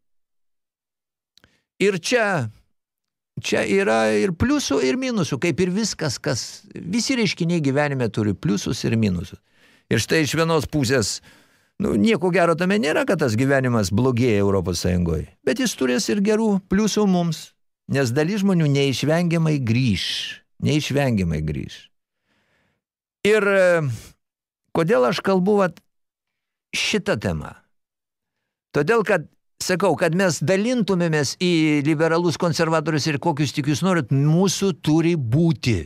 Ir čia, čia yra ir pliusų, ir minusų, kaip ir viskas, kas, visi reiškiniai gyvenime turi pliusus ir minusus. Ir štai iš vienos pusės, nu, nieko gero tame nėra, kad tas gyvenimas blogėja Europos Sąjungoje, bet jis turės ir gerų pliusų mums, nes dalis žmonių neišvengiamai grįž, neišvengiamai grįž. Ir e, kodėl aš kalbu vat, šitą temą? Todėl, kad sakau, kad mes dalintumėmės į liberalus konservatorius ir kokius tik jūs norit, mūsų turi būti.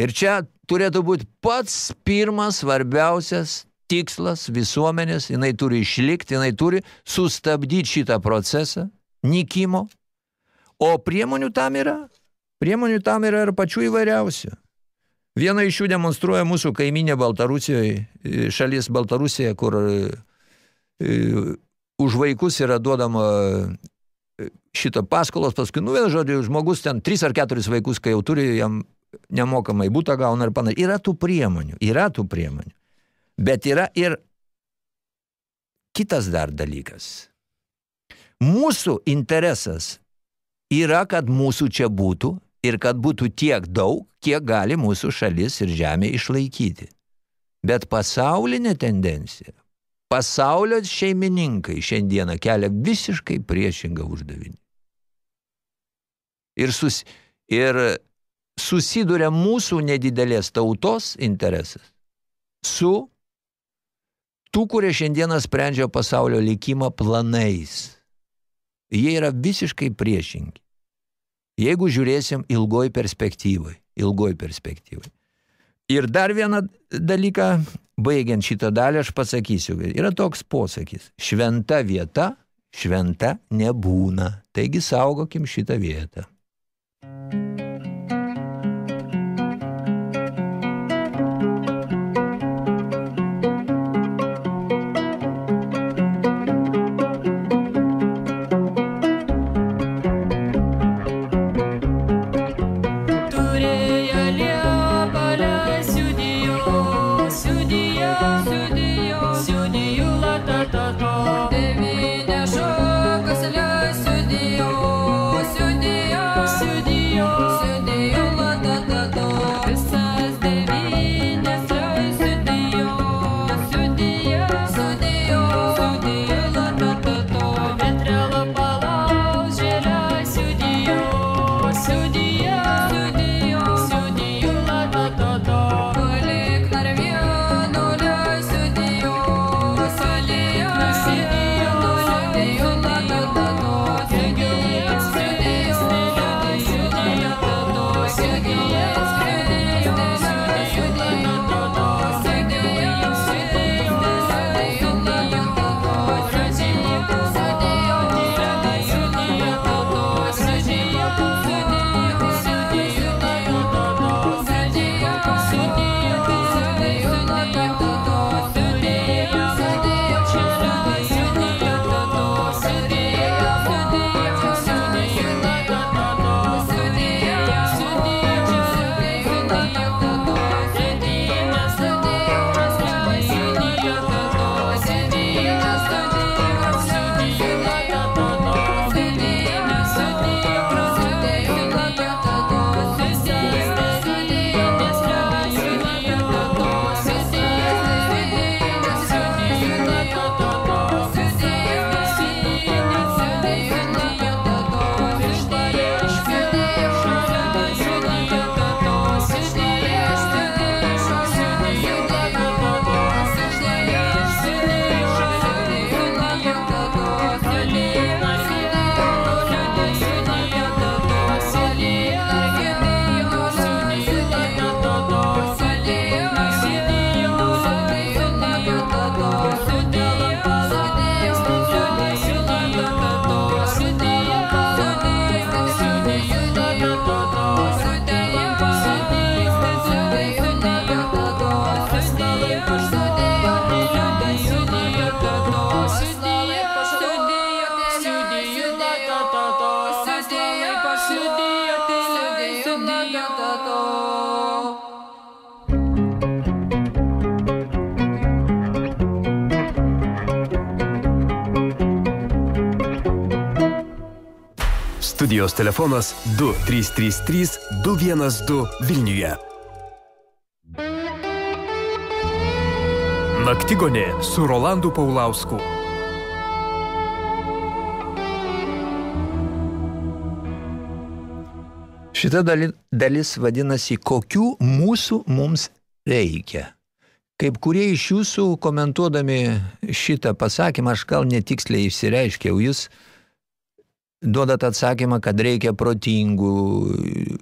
Ir čia turėtų būti pats pirmas svarbiausias tikslas visuomenės, jinai turi išlikti, jinai turi sustabdyti šitą procesą, nikimo, o priemonių tam yra, priemonių tam yra ir pačių įvairiausių. Viena iš jų demonstruoja mūsų kaiminė Baltarusijoje, šalis Baltarusija, kur e, už vaikus yra duodama e, šito paskolos, paskui, nu, vėl žodžiu, žmogus ten tris ar keturis vaikus, kai jau turi, jam nemokamai būtą gauna ir panašiai. Yra tų priemonių, yra tų priemonių. Bet yra ir kitas dar dalykas. Mūsų interesas yra, kad mūsų čia būtų ir kad būtų tiek daug, kiek gali mūsų šalis ir žemė išlaikyti. Bet pasaulinė tendencija, pasaulio šeimininkai šiandieną kelia visiškai priešingą uždavinį. Ir, sus, ir susiduria mūsų nedidelės tautos interesas su tų, kurie šiandieną sprendžia pasaulio likimą planais. Jie yra visiškai priešingi. Jeigu žiūrėsim ilgoj perspektyvai, ilgoj perspektyvai. Ir dar vieną dalyką, baigiant šitą dalį, aš pasakysiu. Yra toks posakis. Šventa vieta, šventa nebūna. Taigi saugokim šitą vietą. Studijos telefonas 2333 212 Vilniuje. Naktigonė su Rolandu Paulausku. Šita dali- dalis vadinasi, kokių mūsų mums reikia. Kaip kurie iš jūsų komentuodami šitą pasakymą, aš gal netiksliai išsireiškiau, jūs duodat atsakymą, kad reikia protingų,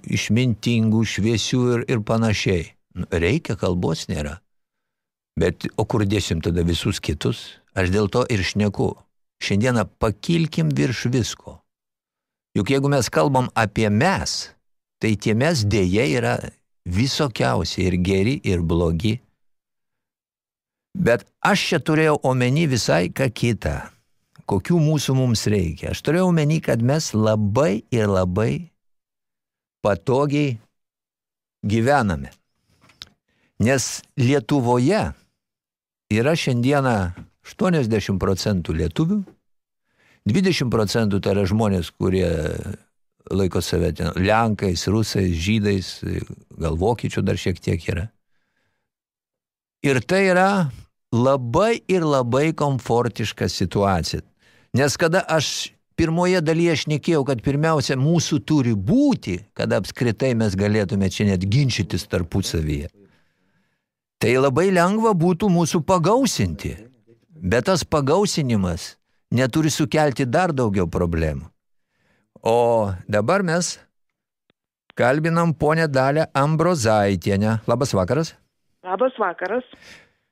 išmintingų, šviesių ir, ir panašiai. Nu, Reikia, kalbos nėra. Bet o kur dėsim tada visus kitus? Aš dėl to ir šneku. Šiandieną pakilkim virš visko. Juk jeigu mes kalbam apie mes, tai tie mes dėja yra visokiausi ir geri, ir blogi. Bet aš čia turėjau omeny visai ką kitą. Kokių mūsų mums reikia. Aš turėjau omeny, kad mes labai ir labai patogiai gyvename. Nes Lietuvoje yra šiandieną 80 procentų lietuvių, 20 procentų tai yra žmonės, kurie laiko save ten lenkais, rusais, žydais, gal vokiečių dar šiek tiek yra. Ir tai yra labai ir labai komfortiška situacija. Nes kada aš pirmoje dalyje šnekėjau, kad pirmiausia mūsų turi būti, kad apskritai mes galėtume čia net ginčytis tarpusavyje. Tai labai lengva būtų mūsų pagausinti. Bet tas pagausinimas neturi sukelti dar daugiau problemų. O dabar mes kalbinam ponę Dalę Ambrozaitienę. Labas vakaras. Labas vakaras.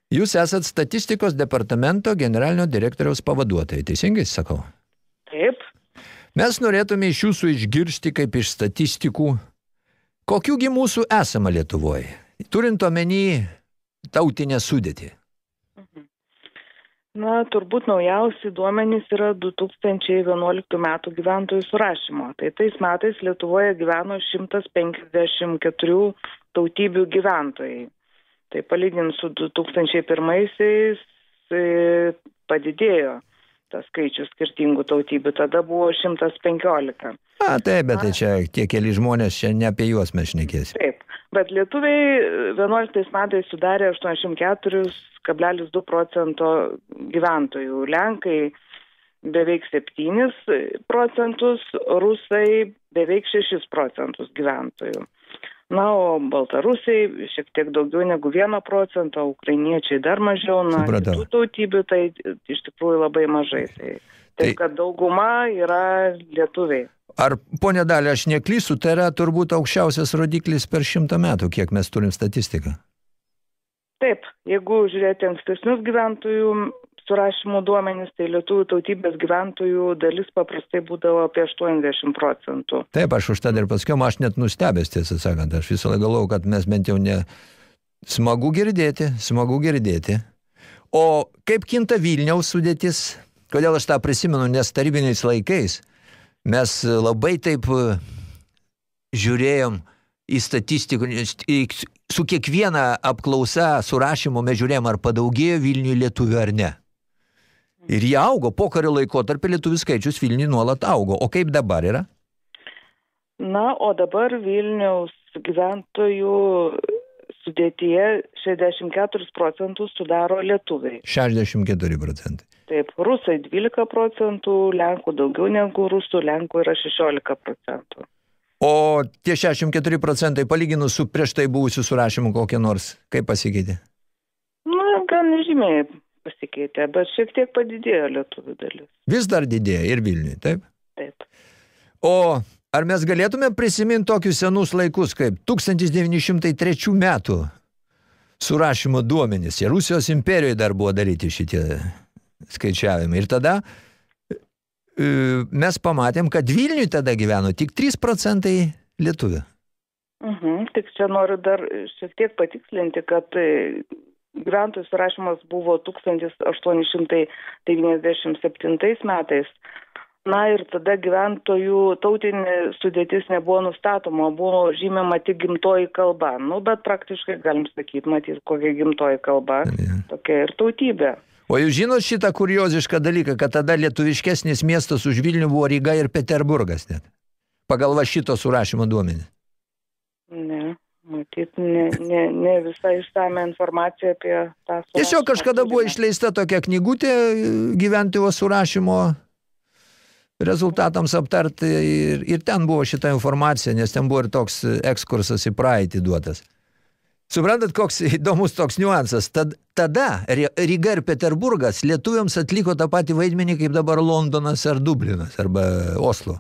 Jūs esat statistikos departamento generalinio direktoriaus pavaduotojai, teisingai sakau? Taip. Mes norėtume iš jūsų išgirsti kaip iš statistikų, kokiųgi mūsų esama Lietuvoje, turint omeny tautinę sudėtį. Na, turbūt naujausi duomenys yra 2011 metų gyventojų surašymo. Tai tais metais Lietuvoje gyveno 154 tautybių gyventojai. Tai palyginti su 2001-aisiais e, padidėjo tas skaičius skirtingų tautybių, tada buvo 115. A, taip, bet tai čia tie keli žmonės, čia ne apie juos mes šnekėsim. Taip, bet lietuviai 11 metais sudarė 84,2 procento gyventojų, lenkai beveik 7 procentus, rusai beveik 6 procentus gyventojų. Na, o baltarusiai šiek tiek daugiau negu 1 procentą, ukrainiečiai dar mažiau, na, kitų tautybių tai iš tikrųjų labai mažai. Tai, Tai- taip, kad dauguma yra lietuviai. Ar, ponė Dalė, aš neklysiu, tai yra turbūt aukščiausias rodiklis per šimtą metų, kiek mes turim statistiką. Taip, jeigu žiūrėti ankstesnius gyventojų surašymų duomenys, tai lietuvių tautybės gyventojų dalis paprastai būdavo apie 80 procentų. Taip, aš už tą ir paskiau, aš net nustebęs, tiesą sakant, aš visą laiką galvojau, kad mes bent jau ne... Smagu girdėti, smagu girdėti. O kaip kinta Vilniaus sudėtis? Kodėl aš tą prisimenu, nes tarybiniais laikais mes labai taip e, žiūrėjom į statistikų, į, su kiekviena apklausa, surašymu mes žiūrėjom, ar padaugėjo Vilniui lietuvių ar ne. Ir jie augo, pokario laikotarpį lietuvių skaičius Vilniui nuolat augo. O kaip dabar yra? Na, o dabar Vilniaus gyventojų sudėtyje 64 procentus sudaro lietuviai. 64 procentai. Taip, rusai 12 procentų, lenkų daugiau negu rusų, lenkų yra 16 procentų. O tie 64 procentai palyginus su prieš tai buvusiu surašymu kokie nors, kaip pasikeitė? Na, gan žymiai pasikeitė, bet šiek tiek padidėjo lietuvių dalis. Vis dar didėja ir Vilniui, taip? Taip. O ar mes galėtume prisiminti tokius senus laikus, kaip 1903 metų surašymo duomenys? Ir Rusijos imperijoje dar buvo daryti šitie skaičiavimai. Ir tada e, mes pamatėm, kad Vilniui tada gyveno tik 3 procentai lietuvių. Mhm, tik čia noriu dar šiek tiek patikslinti, kad e, gyventojų surašymas buvo 1897 metais. Na ir tada gyventojų tautinė sudėtis nebuvo nustatoma, buvo žymima tik gimtoji kalba. Nu, bet praktiškai galim sakyti, matyti, kokia gimtoji kalba, tokia ir tautybė. O jūs žinot šitą kuriozišką dalyką, kad tada lietuviškesnis miestas už Vilnių buvo Ryga ir Peterburgas net. Pagal va šito surašymo duomenį. Ne, matyt, ne, ne, ne visai išsame informacija apie tą. Tiesiog kažkada buvo išleista tokia knygutė gyventojų surašymo rezultatams aptarti ir, ir ten buvo šita informacija, nes ten buvo ir toks ekskursas į praeitį duotas. Suprantat, koks įdomus toks niuansas. Tad, tada Ry- Ryga ir Peterburgas lietuviams atliko tą patį vaidmenį, kaip dabar Londonas ar Dublinas arba Oslo.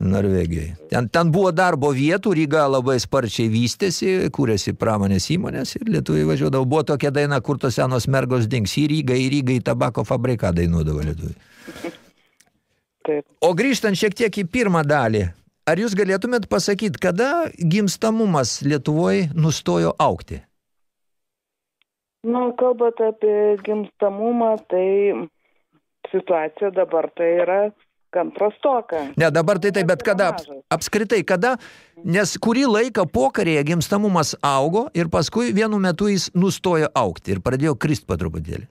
Norvegijai. Ten, ten buvo darbo vietų, Ryga labai sparčiai vystėsi, kūrėsi pramonės įmonės ir lietuviai važiuodavo. Buvo tokia daina, kur tos senos mergos dings į Rygą, į Rygą, į tabako fabriką dainuodavo lietuviai. [LAUGHS] Taip. O grįžtant šiek tiek į pirmą dalį, ar jūs galėtumėt pasakyti, kada gimstamumas Lietuvoje nustojo aukti? Nu, kalbant apie gimstamumą, tai situacija dabar tai yra gan prastoka. Ne, dabar tai taip, bet kada, apskritai, kada, nes kurį laiką pokarėje gimstamumas augo ir paskui vienu metu jis nustojo aukti ir pradėjo krist po truputėlį.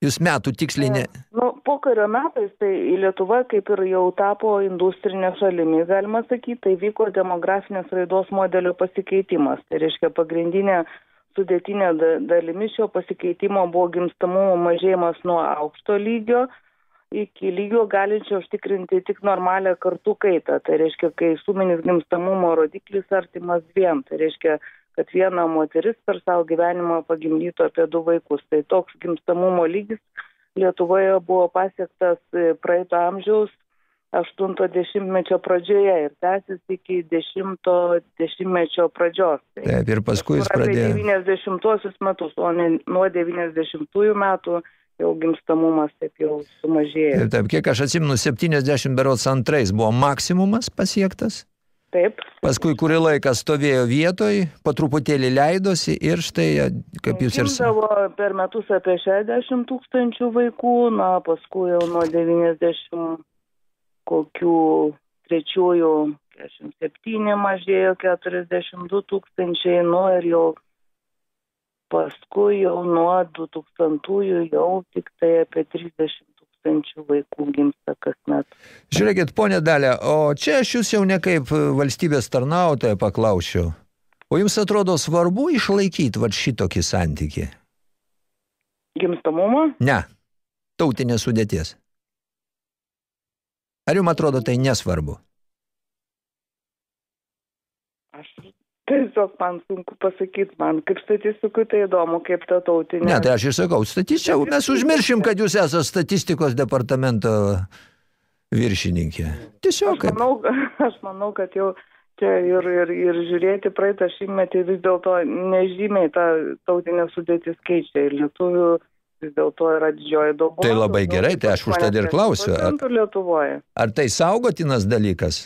Jūs metų tiksliai ne... Nu, pokario metais tai Lietuva kaip ir jau tapo industrinė šalimi, galima sakyti, tai vyko demografinės raidos modelio pasikeitimas. Tai reiškia pagrindinė sudėtinė da- dalimi šio pasikeitimo buvo gimstamumo mažėjimas nuo aukšto lygio iki lygio galinčio užtikrinti tik normalią kartų kaitą. Tai reiškia, kai suminis gimstamumo rodiklis artimas dviem, tai reiškia, kad viena moteris per savo gyvenimą pagimdytų apie du vaikus. Tai toks gimstamumo lygis Lietuvoje buvo pasiektas e, praeito amžiaus 80-mečio pradžioje ir tęsis iki 10-mečio pradžios. Tai Taip, ir paskui jis pradėjo. 90-osius metus, o ne nuo 90-ųjų metų jau gimstamumas taip jau sumažėjo. Taip, taip, kiek aš atsimenu, 70 berots antrais buvo maksimumas pasiektas. Taip. Paskui kurį laiką stovėjo vietoj, po truputėlį leidosi ir štai, kaip jūs ir. Gimdavo per metus apie 60 tūkstančių vaikų, na, paskui jau nuo 90 kokių trečiųjų 47 mažėjo 42 tūkstančiai, nu ir jau paskui jau nuo 2000 jau tik tai apie 30 tūkstančių vaikų gimsta kasmet. Žiūrėkit, ponė Dalė, o čia aš jūs jau ne kaip valstybės tarnautoja paklausiu. O jums atrodo svarbu išlaikyti va šitokį santykį? Gimstamumo? Ne. Tautinės sudėties. Ar jums atrodo tai nesvarbu? Aš tiesiog man sunku pasakyti, man kaip statistikui tai įdomu, kaip ta tautinė. Ne, tai aš ir sakau, statistika, mes užmiršim, kad jūs esate statistikos departamento viršininkė. Tiesiog Aš manau, [LAUGHS] aš manau, kad jau čia ir, ir, ir žiūrėti praeitą šimtmetį vis dėlto nežymiai ta tautinė sudėtis keičia ir lietuvių vis dėlto yra didžioji dauguma. Tai labai gerai, tai aš už tai ir 80 klausiu. Ar, ar tai saugotinas dalykas?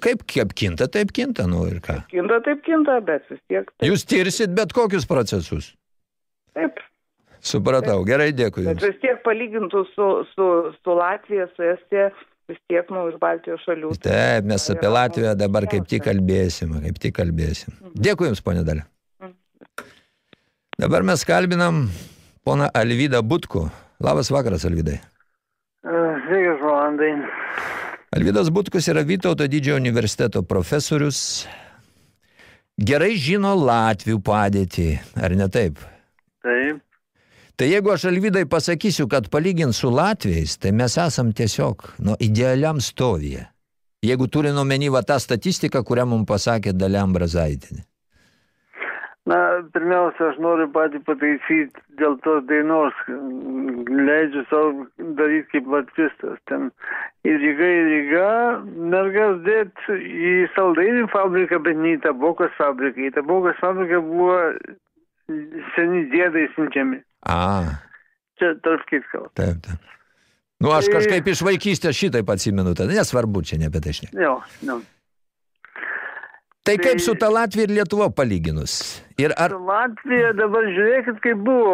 Kaip, kaip kinta, taip kinta, nu ir ką. Kinta taip kinta, bet vis tiek. Taip, Jūs tirsit bet kokius procesus. taip. Supratau, gerai, dėkui Bet jums. vis tiek palygintų su, su, su Latvija, su Estija, vis tiek nu, iš Baltijos šalių. Taip, mes apie Latviją dabar kaip tik kalbėsim, kaip tik kalbėsim. Dėkui jums, ponė Dalė. Dabar mes kalbinam poną Alvydą Butku. Labas vakaras, Alvydai. Sveikas, Rolandai. Alvydas Butkus yra Vytauto didžiojo universiteto profesorius. Gerai žino Latvių padėtį, ar ne taip? Taip. Tai jeigu aš Alvydai pasakysiu, kad palygint su Latviais, tai mes esam tiesiog nu, idealiam stovyje. Jeigu turint omeny tą statistiką, kurią mums pasakė Daliam Brazaitinė. Na, pirmiausia, aš noriu patį pataisyti dėl tos dainos. Leidžiu savo daryti kaip latvistas. Ten į Rygą, į Rygą, mergas dėt į saldainių fabriką, bet ne į tabokos fabriką. Į tabokos fabriką buvo seni dėdai siunčiami. A, Čia tarp kitko. taip, taip. Nu, aš Tai- kažkaip iš vaikystės šitaip atsimenu, tada nesvarbu, čia ne apie tai šneka. Jo, jo. Tai kaip su ta Latvija ir Lietuva palyginus? Ir ar... Latvija dabar žiūrėkit, kaip buvo.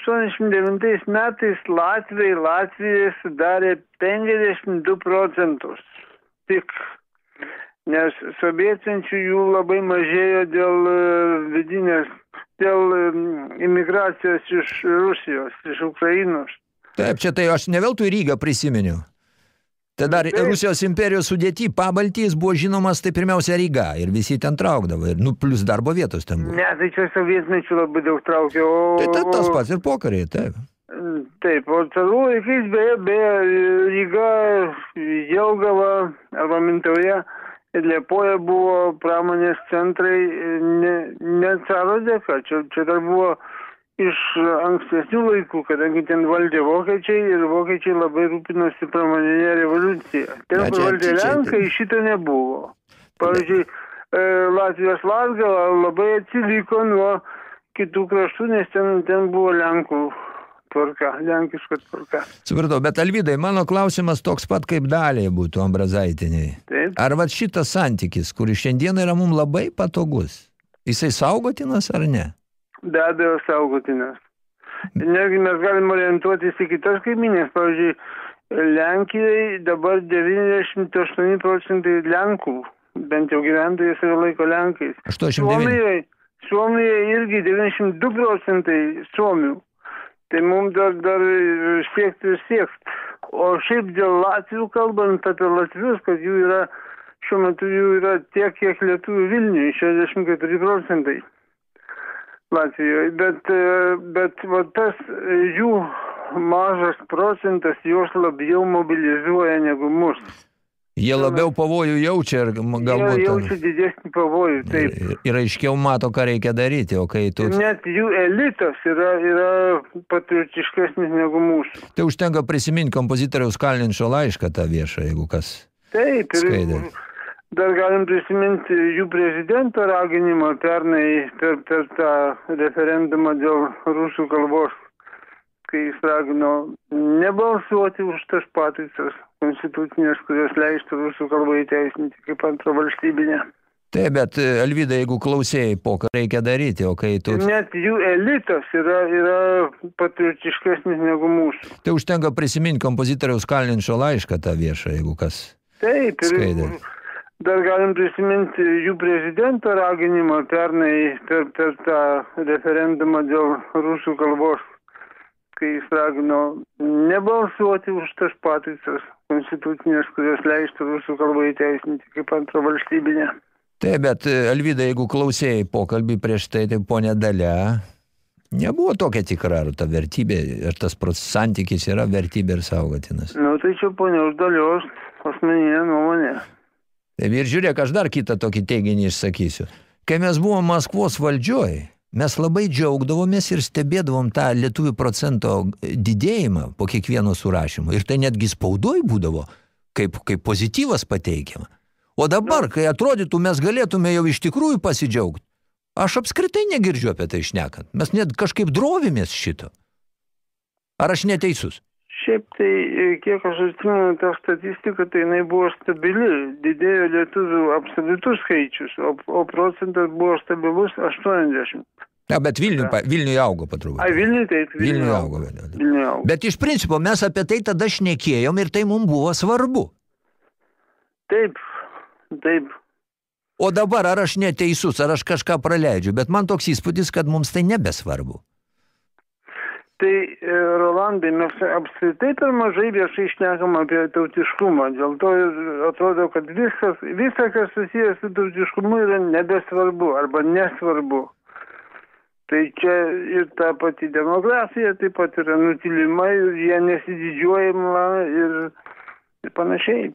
89 metais Latvijai Latvija sudarė 52 procentus. Tik. Nes sovietmečių jų labai mažėjo dėl e, vidinės, dėl e, imigracijos iš Rusijos, iš Ukrainos. Taip, čia tai aš ne veltui Rygą prisiminiau. Tai dar Rusijos imperijos sudėti pabaltys buvo žinomas, tai pirmiausia Ryga ir visi ten traukdavo. Ir, nu, plus darbo vietos ten buvo. Ne, tai čia sovietmečių labai daug traukė. O... Tai ta, tas pats ir pokariai, taip. Taip, o carų laikais beje, beje, Ryga, Jelgava arba Mintauja ir Liepoja buvo pramonės centrai ne, ne caro dėka, čia, čia dar buvo iš ankstesnių laikų, kadangi ten valdė vokiečiai ir vokiečiai labai rūpinosi pramoninė revoliucija. Ten, Na, čia- valdė čia- Lenkai, šito nebuvo. Pavyzdžiui, e, Latvijos Latgala labai atsiliko nuo kitų kraštų, nes ten, ten buvo Lenkų tvarka, lenkiška tvarka. Supratau, bet Alvydai, mano klausimas toks pat kaip daliai būtų Ambrazaitiniai. Taip. Ar va šitas santykis, kuris šiandien yra mums labai patogus, jisai saugotinas ar ne? Be abejo, saugotinas. Netgi mes galime orientuotis į kitas kaiminės. Pavyzdžiui, Lenkijai dabar 98 procentai Lenkų, bent jau gyventojai save laiko Lenkais. 89. Suomijoje, Suomijoje irgi 92 procentai Suomių. Tai mums dar, dar siekti ir siekti. O šiaip dėl Latvijų, kalbant apie Latvijus, kad jų yra, šiuo metu jų yra tiek, kiek lietuvių Vilniuje, 64 procentai. Latvijoje, bet, e, bet va, tas e, jų mažas procentas juos labiau mobilizuoja negu mus. Jie labiau pavojų jaučia ir m- Jie galbūt jaučia didesnį pavojų, taip. ir, ir aiškiau mato, ką reikia daryti, o kai tu... Net jų elitas yra, yra patriotiškesnis negu mūsų. Tai užtenka prisiminti kompozitoriaus Kalninčio laišką tą viešą, jeigu kas Taip, ir skaidė. Dar galim prisiminti jų prezidento raginimą pernai per, per tą referendumą dėl rusų kalbos, kai jis ragino nebalsuoti už tas pataisas konstitucinės, kurios leistų rusų kalbą įteisinti kaip antrą valstybinę. Taip, bet e, Alvyda, jeigu klausėjai, po ką reikia daryti, o kai tu... Net jų elitas yra, yra patriotiškesnis negu mūsų. Tai užtenka prisiminti kompozitoriaus Kalninčio laišką tą viešą, jeigu kas Taip, ir skaidė. Dar galim prisiminti jų prezidento raginimą pernai per, per tą referendumą dėl rusų kalbos, kai jis ragino nebalsuoti už tas pataisas konstitucinės, kurios leistų rusų kalbą įteisinti kaip antrą valstybinę. Taip, bet e, Alvyda, jeigu klausėjai pokalbį prieš tai, tai ponė Dalia, nebuvo tokia tikra, ar ta vertybė, ir tas santykis yra vertybė ir saugotinas. Na, nu, tai čia ponia uždalios asmeninė nuomonė. Ir žiūrėk, aš dar kitą tokį teiginį išsakysiu. Kai mes buvom Maskvos valdžioj, mes labai džiaugdavomės ir stebėdavom tą lietuvių procento didėjimą po kiekvieno surašymo. Ir tai netgi spaudoj būdavo, kaip, kaip pozityvas pateikiama. O dabar, kai atrodytų, mes galėtume jau iš tikrųjų pasidžiaugti, aš apskritai negirdžiu apie tai šnekant. Mes net kažkaip drovimės šito. Ar aš neteisus? Šiaip tai, e, kiek aš atsimenu tą statistiką, tai jinai buvo stabili, didėjo lietuvių absoliutus skaičius, o, o procentas buvo stabilus 80. Na, bet Vilniuje, pa- Vilniuje augo patrūkai. Ai, Vilniui taip, Vilniuje augo. augo. Vilniuje. Vilniui augo. Bet iš principo mes apie tai tada šnekėjom ir tai mums buvo svarbu. Taip, taip. O dabar ar aš neteisus, ar aš kažką praleidžiu, bet man toks įspūdis, kad mums tai nebesvarbu. Tai, e, Rolandai, mes apskritai per mažai viešai šnekam apie tautiškumą. Dėl to ir atrodo, kad viskas, visa, kas susijęs su tautiškumu, yra nebesvarbu arba nesvarbu. Tai čia ir ta pati demografija, taip pat yra nutilimai, jie nesididžiuojama ir, ir panašiai.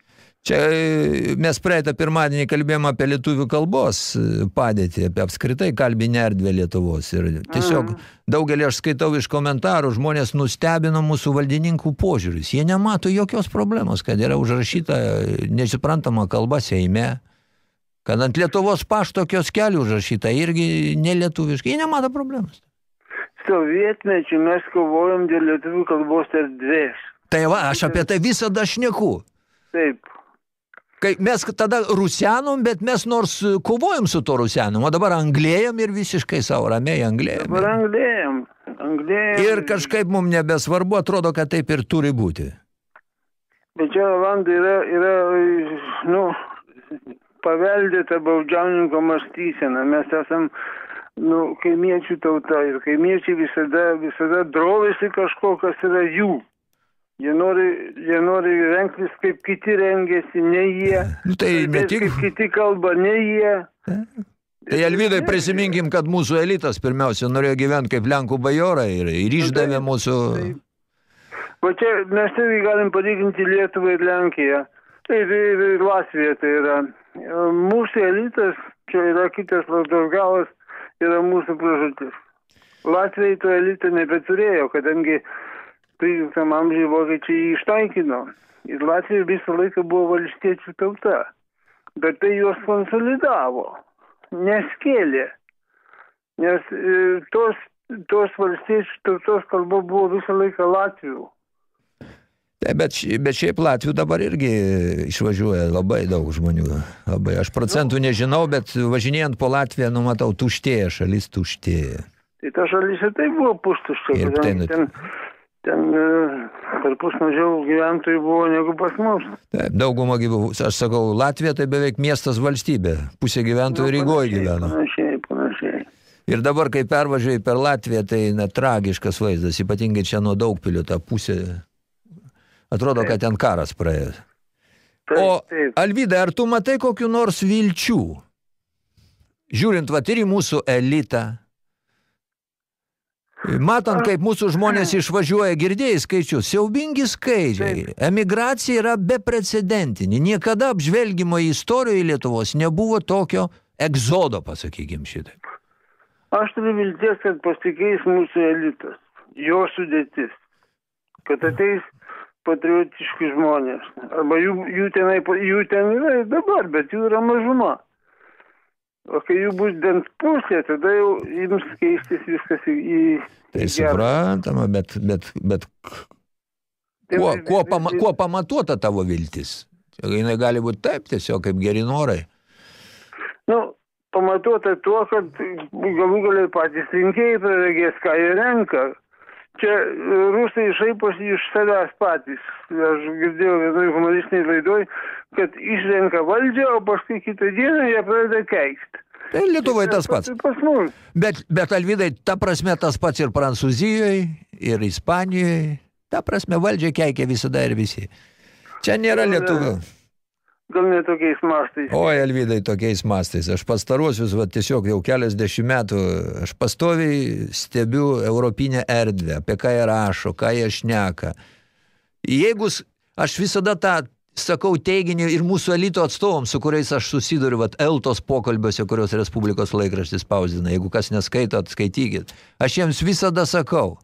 Čia e, mes praeitą pirmadienį kalbėjom apie lietuvių kalbos e, padėtį, apie apskritai kalbinę erdvę Lietuvos. Ir tiesiog daugelį aš skaitau iš komentarų, žmonės nustebino mūsų valdininkų požiūris. Jie nemato jokios problemos, kad yra užrašyta nesuprantama kalba Seime, kad ant Lietuvos pašto kioskelių užrašyta irgi nelietuviškai. Jie nemato problemos. Sovietmečiu mes kovojom dėl lietuvių kalbos erdvės. Tai va, aš apie tai visada šneku. Taip. Kai mes tada rusenom, bet mes nors kovojom su to rusenom, o dabar anglėjom ir visiškai savo ramiai anglėjom. Dabar anglėjom. anglėjom. Ir kažkaip mums nebesvarbu, atrodo, kad taip ir turi būti. Bet čia, Olandai, yra, yra, nu, paveldėta baudžiauninko mąstysena. Mes esam, nu, kaimiečių tauta ir kaimiečiai visada, visada drovisi kažko, kas yra jų. Jie nori, jie nori rengtis, kaip kiti rengiasi, ne jie. [LAUGHS] Nu, tai ne tik- Kaip kiti kalba, ne jie. Tai Elvidai prisiminkim, kad mūsų elitas pirmiausia norėjo gyventi kaip Lenkų bajorai ir, ir išdavė mūsų... Va čia mes irgi galim palyginti Lietuvą ir Lenkiją. Tai ir, ir, ir Latvija tai yra. Mūsų elitas, čia yra kitas lazdos galas, yra mūsų pražutis. Latvijai to elito nebeturėjo, kadangi 13 amžiuje vokiečiai jį ištaikino. Ir Latvija visą laiką buvo valstiečių tauta. Bet tai juos konsolidavo, neskėlė. Nes e, tos, tos valstiečių tautos kalba buvo visą laiką Latvijų. Taip, bet, bet šiaip Latvių dabar irgi išvažiuoja labai daug žmonių. Labai. Aš procentų nežinau, bet važinėjant po Latviją, nu, matau, tuštėja, šalis tuštėja. Tai ta šalis ir tai buvo pustuščia, Ir tai ten, ten e, per pus mažiau gyventojų buvo negu pas mus. Taip, dauguma gyvų, aš sakau, Latvija tai beveik miestas valstybė. Pusė gyventojų Rygoje gyvena. Panašiai, panašiai. Ir dabar, kai pervažiuoji per Latviją, tai na, tragiškas vaizdas, ypatingai čia nuo Daugpilio ta pusė Atrodo, kad ten karas praėjo. O Alvydai, ar tu matai kokiu nors vilčių? Žiūrint, va, ir į mūsų elitą. Matant, kaip mūsų žmonės išvažiuoja, girdėjai skaičius, siaubingi skaičiai. Emigracija yra beprecedentinė. Niekada apžvelgimo istorijoje Lietuvos nebuvo tokio egzodo, pasakykim šitaip. Aš turiu vilties, kad pasikeis mūsų elitas, jo sudėtis, kad ateis patriotiški žmonės. Arba jų, jų, tenai, jų ten yra dabar, bet jų yra mažuma. O kai jų bus bent pusė, tada jau jums keistis viskas į... į Tai suprantama, bet, bet, bet kuo, kuo, pama, kuo pamatuota tavo viltis? Jinai gali būti taip, tiesiog kaip geri norai. Nu, pamatuota tuo, kad galų galiai patys rinkėjai praregės, ką jie renka. Čia e, rusai šaiposi iš savęs patys. Aš girdėjau vienoj humanistiniai laidoj, kad išrenka valdžią, o paskui kitą dieną jie pradeda keikti. Tai Lietuvoje tas pats. Pas mus. Bet, bet Alvydai, ta prasme tas pats ir Prancūzijoje, ir Ispanijoje. Ta prasme valdžia keikia visada ir visi. Čia nėra lietuvių. Gal ne tokiais mastais. Oi, Alvydai, tokiais mastais. Aš pastaruosius, va, tiesiog jau keliasdešimt metų, aš pastoviai stebiu europinę erdvę, apie ką jie rašo, ką jie šneka. Jeigu, aš visada tą sakau teiginį ir mūsų elito atstovams, su kuriais aš susiduriu, vat, Eltos pokalbiuose, kurios Respublikos laikraštis spausdina. Jeigu kas neskaitot, skaitykit. Aš jiems visada sakau,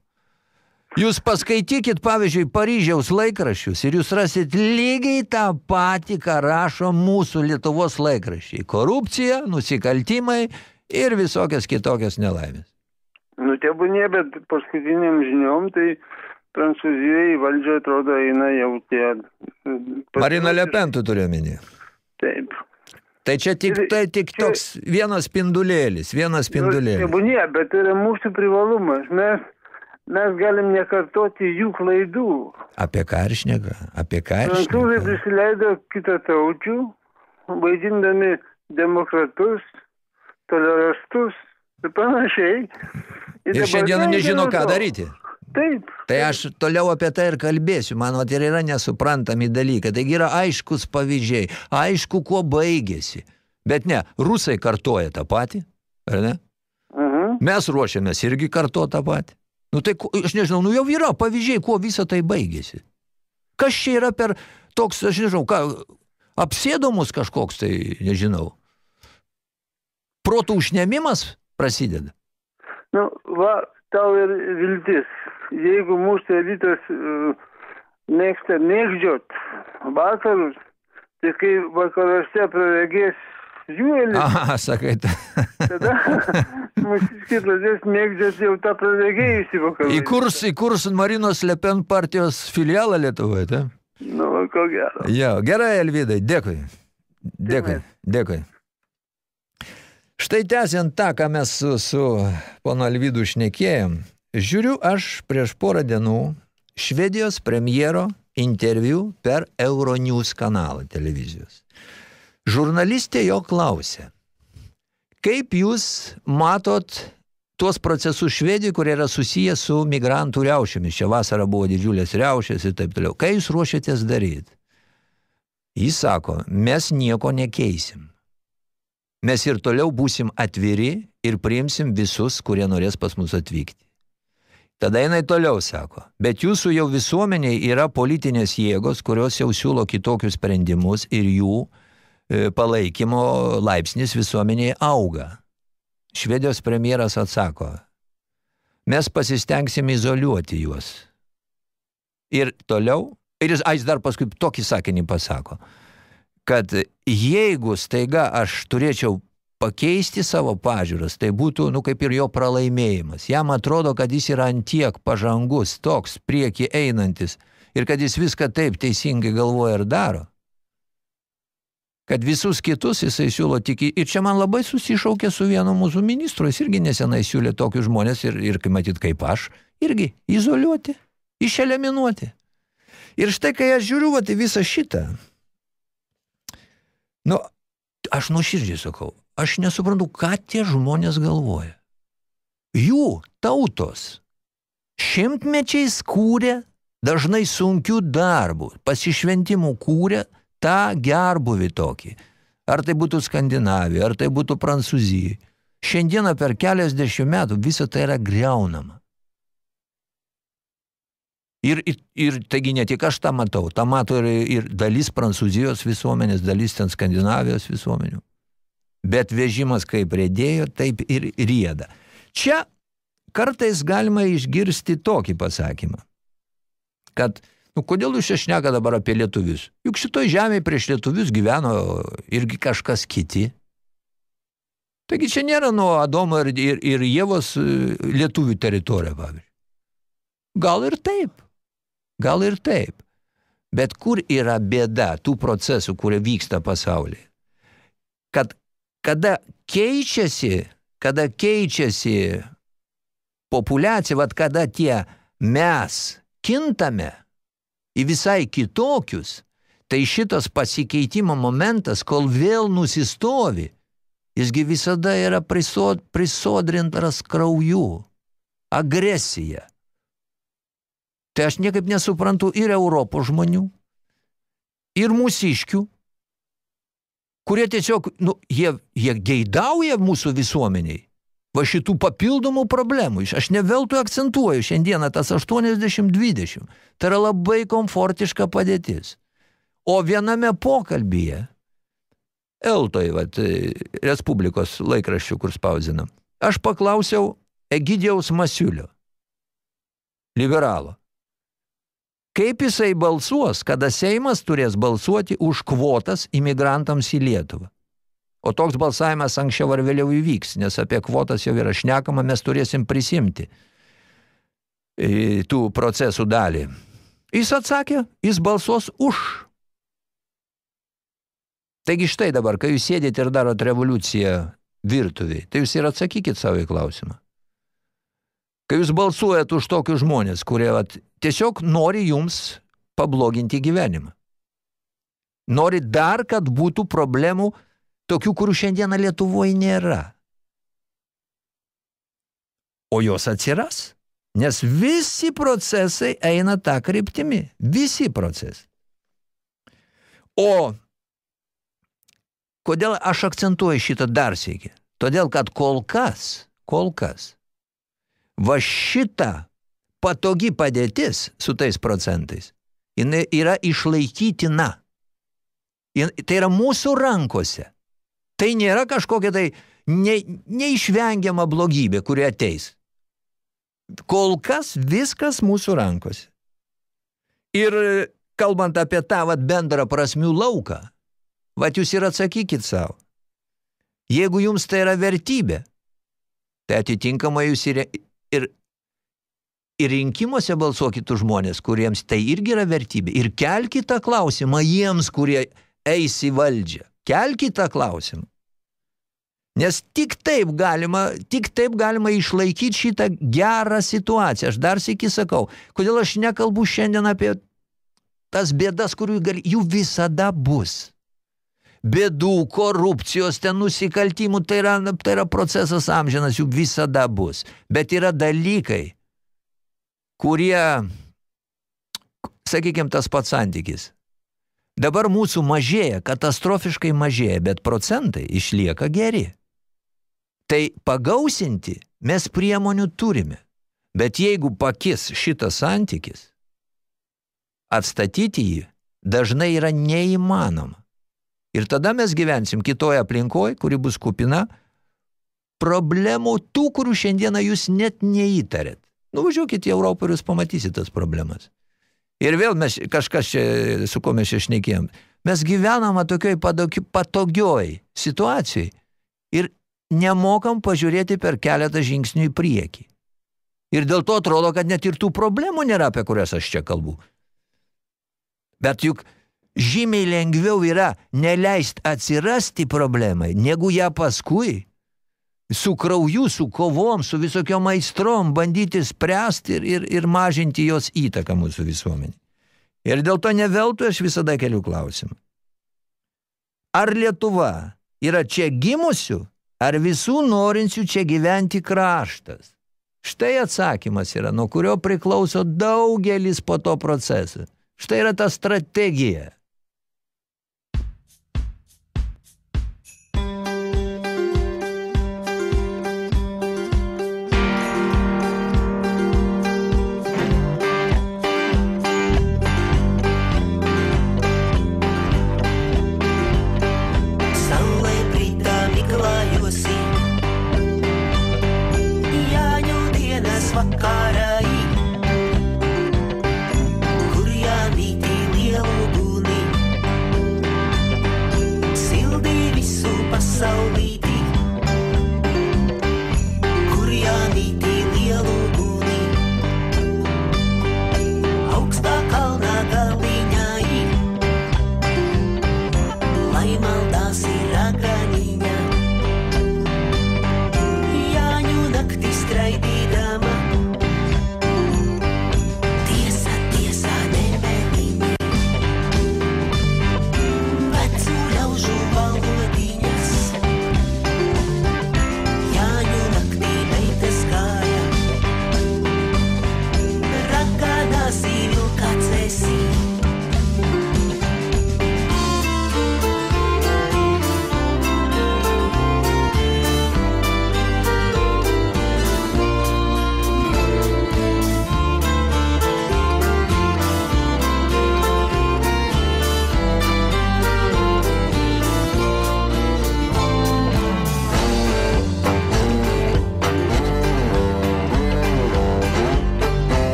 Jūs paskaitykit, pavyzdžiui, Paryžiaus laikraščius ir jūs rasit lygiai tą patį, ką rašo mūsų Lietuvos laikraščiai. Korupcija, nusikaltimai ir visokias kitokias nelaimės. Nu, tebūnė, bet paskutiniam žiniom, tai Prancūzijoje į valdžią atrodo eina jau tie... Marina Le Pen tu turi omeny. Taip. Tai čia tik, tai tik toks vienas spindulėlis, vienas spindulėlis. Tebūnė, bet tai yra mūsų privalumas. Mes, mes galim nekartoti jų klaidų. Apie ką ir šneka? Apie ką ir Prancūzai prisileido kitą taučių, vaidindami demokratus, tolerastus ir panašiai. Ir dabar šiandieną nežino, ką daryti. Taip. Tai aš toliau apie tai ir kalbėsiu. Mano tai ir yra nesuprantami dalykai. Taigi yra aiškus pavyzdžiai. Aišku, kuo baigėsi. Bet ne, rusai kartoja tą patį, ar ne? Mhm. Mes ruošiamės irgi karto tą patį. Nu tai, aš nežinau, nu jau yra pavyzdžiai, kuo visa tai baigėsi. Kas čia yra per toks, aš nežinau, ką, apsėdomus kažkoks tai, nežinau. Protų užnemimas prasideda. Nu, va, tau ir viltis. Jeigu mūsų elitas uh, mėgsta mėgdžiot vakarus, tai kai vakaruose praregės jų elitas, Aha, sakai, ta- tada [LAUGHS] mūsiškiai pradės mėgdžiot jau tą praregėjusi vakarų. įkurs, įkurs Marinos Lepen partijos filialą Lietuvoje, tai? Nu, ko gero. Jo, gerai, Elvidai, dėkui. Dėkui, dėkui. Štai tęsiant tą, ką mes su, su pono Alvydu šnekėjom, žiūriu aš prieš porą dienų Švedijos premjero interviu per Euronews kanalą televizijos. Žurnalistė jo klausė, kaip jūs matot tuos procesus Švedijoje, kurie yra susiję su migrantų riaušėmis. Čia vasarą buvo didžiulės riaušės ir taip toliau. Ką jūs ruošiatės daryti? Jis sako, mes nieko nekeisim. Mes ir toliau būsim atviri ir priimsim visus, kurie norės pas mus atvykti. Tada jinai toliau sako, bet jūsų jau visuomeniai yra politinės jėgos, kurios jau siūlo kitokius sprendimus ir jų e, palaikymo laipsnis visuomenėje auga. Švedijos premjeras atsako, mes pasistengsim izoliuoti juos. Ir toliau, ir jis, jis dar paskui tokį sakinį pasako, kad jeigu staiga aš turėčiau pakeisti savo pažiūras, tai būtų, nu, kaip ir jo pralaimėjimas. Jam atrodo, kad jis yra antiek pažangus, toks prieki einantis, ir kad jis viską taip teisingai galvoja ir daro, kad visus kitus jisai siūlo tik, ir čia man labai susišaukė su vienu mūsų ministru, jis irgi nesenai siūlė tokius žmonės ir, ir matyt, kaip aš, irgi izoliuoti, išeliminuoti. Ir štai, kai aš žiūriu vat, visą šitą, nu, aš nuoširdžiai sakau, aš nesuprantu, ką tie žmonės galvoja. Jų tautos šimtmečiais kūrė dažnai sunkių darbų, pasišventimų kūrė tą gerbuvį tokį. Ar tai būtų Skandinavija, ar tai būtų Prancūzija. Šiandieną per keliasdešimt metų visą tai yra greunama. Ir, ir, ir taigi ne tik aš tą matau, tą mato ir, ir dalis Prancūzijos visuomenės, dalis ten Skandinavijos visuomenių. Bet vežimas kaip rėdėjo, taip ir rieda. Čia kartais galima išgirsti tokį pasakymą, kad, nu, kodėl jūs čia šneka dabar apie lietuvius? Juk šitoj žemėje prieš lietuvius gyveno irgi kažkas kiti. Taigi čia nėra nuo Adomo ir, ir, ir Jėvos e, lietuvių teritorija, pavyzdžiui. Gal ir taip. Gal ir taip. Bet kur yra bėda tų procesų, kurie vyksta pasaulyje? Kad kada keičiasi, kada keičiasi populiacija, vat kada tie mes kintame į visai kitokius, tai šitas pasikeitimo momentas, kol vėl nusistovi, jisgi visada yra prisod, prisodrintas krauju, agresija. Tai aš niekaip nesuprantu ir Europos žmonių, ir mūsiškių, kurie tiesiog, nu, jie, jie geidauja mūsų visuomeniai. Va šitų papildomų problemų. Aš ne veltui akcentuoju šiandieną tas 80-20. Tai yra labai komfortiška padėtis. O viename pokalbyje, Eltoj, vat, Respublikos laikraščių, kur spausinam, aš paklausiau Egidijaus Masiulio, liberalo. Kaip jisai balsuos, kada Seimas turės balsuoti už kvotas imigrantams į Lietuvą? O toks balsavimas anksčiau ar vėliau įvyks, nes apie kvotas jau yra šnekama, mes turėsim prisimti tų procesų dalį. Jis atsakė, jis balsuos už. Taigi štai dabar, kai jūs sėdite ir darot revoliuciją virtuviai, tai jūs ir atsakykit savo į klausimą. Kai jūs balsuojat už tokius žmonės, kurie vat, tiesiog nori jums pabloginti gyvenimą. Nori dar, kad būtų problemų tokių, kurių šiandieną Lietuvoje nėra. O jos atsiras, nes visi procesai eina tą kryptimi. Visi procesai. O kodėl aš akcentuoju šitą dar sėkį? Todėl, kad kol kas, kol kas, va šita patogi padėtis su tais procentais, jinai yra išlaikytina. Tai yra mūsų rankose. Tai nėra kažkokia tai ne, neišvengiama blogybė, kuri ateis. Kol kas viskas mūsų rankose. Ir kalbant apie tą vat, bendrą prasmių lauką, vat jūs ir atsakykit savo. Jeigu jums tai yra vertybė, tai atitinkamai jūs ir ir, ir rinkimuose balsuokit už žmonės, kuriems tai irgi yra vertybė. Ir kelkite tą klausimą jiems, kurie eis į valdžią. Kelkite tą klausimą. Nes tik taip galima, tik taip galima išlaikyti šitą gerą situaciją. Aš dar sėki sakau, kodėl aš nekalbu šiandien apie tas bėdas, kurių gali, jų visada bus bėdų, korupcijos, ten nusikaltimų, tai yra, tai yra procesas amžinas, jų visada bus. Bet yra dalykai, kurie, sakykime, tas pats santykis. Dabar mūsų mažėja, katastrofiškai mažėja, bet procentai išlieka geri. Tai pagausinti mes priemonių turime. Bet jeigu pakis šitas santykis, atstatyti jį dažnai yra neįmanoma. Ir tada mes gyvensim kitoje aplinkoje, kuri bus kupina problemų tų, kurių šiandieną jūs net neįtarėt. Nuvažiuokit į Europą ir jūs pamatysit tas problemas. Ir vėl mes kažkas čia, su ko mes čia šnekėjom, mes gyvename tokioj patogioj situacijai ir nemokam pažiūrėti per keletą žingsnių į priekį. Ir dėl to atrodo, kad net ir tų problemų nėra, apie kurias aš čia kalbu. Bet juk žymiai lengviau yra neleist atsirasti problemai, negu ją paskui su krauju, su kovom, su visokiom aistrom bandyti spręsti ir, ir, ir mažinti jos įtaką mūsų visuomenį. Ir dėl to neveltui aš visada keliu klausimą. Ar Lietuva yra čia gimusių, ar visų norinčių čia gyventi kraštas? Štai atsakymas yra, nuo kurio priklauso daugelis po to procesų. Štai yra ta strategija.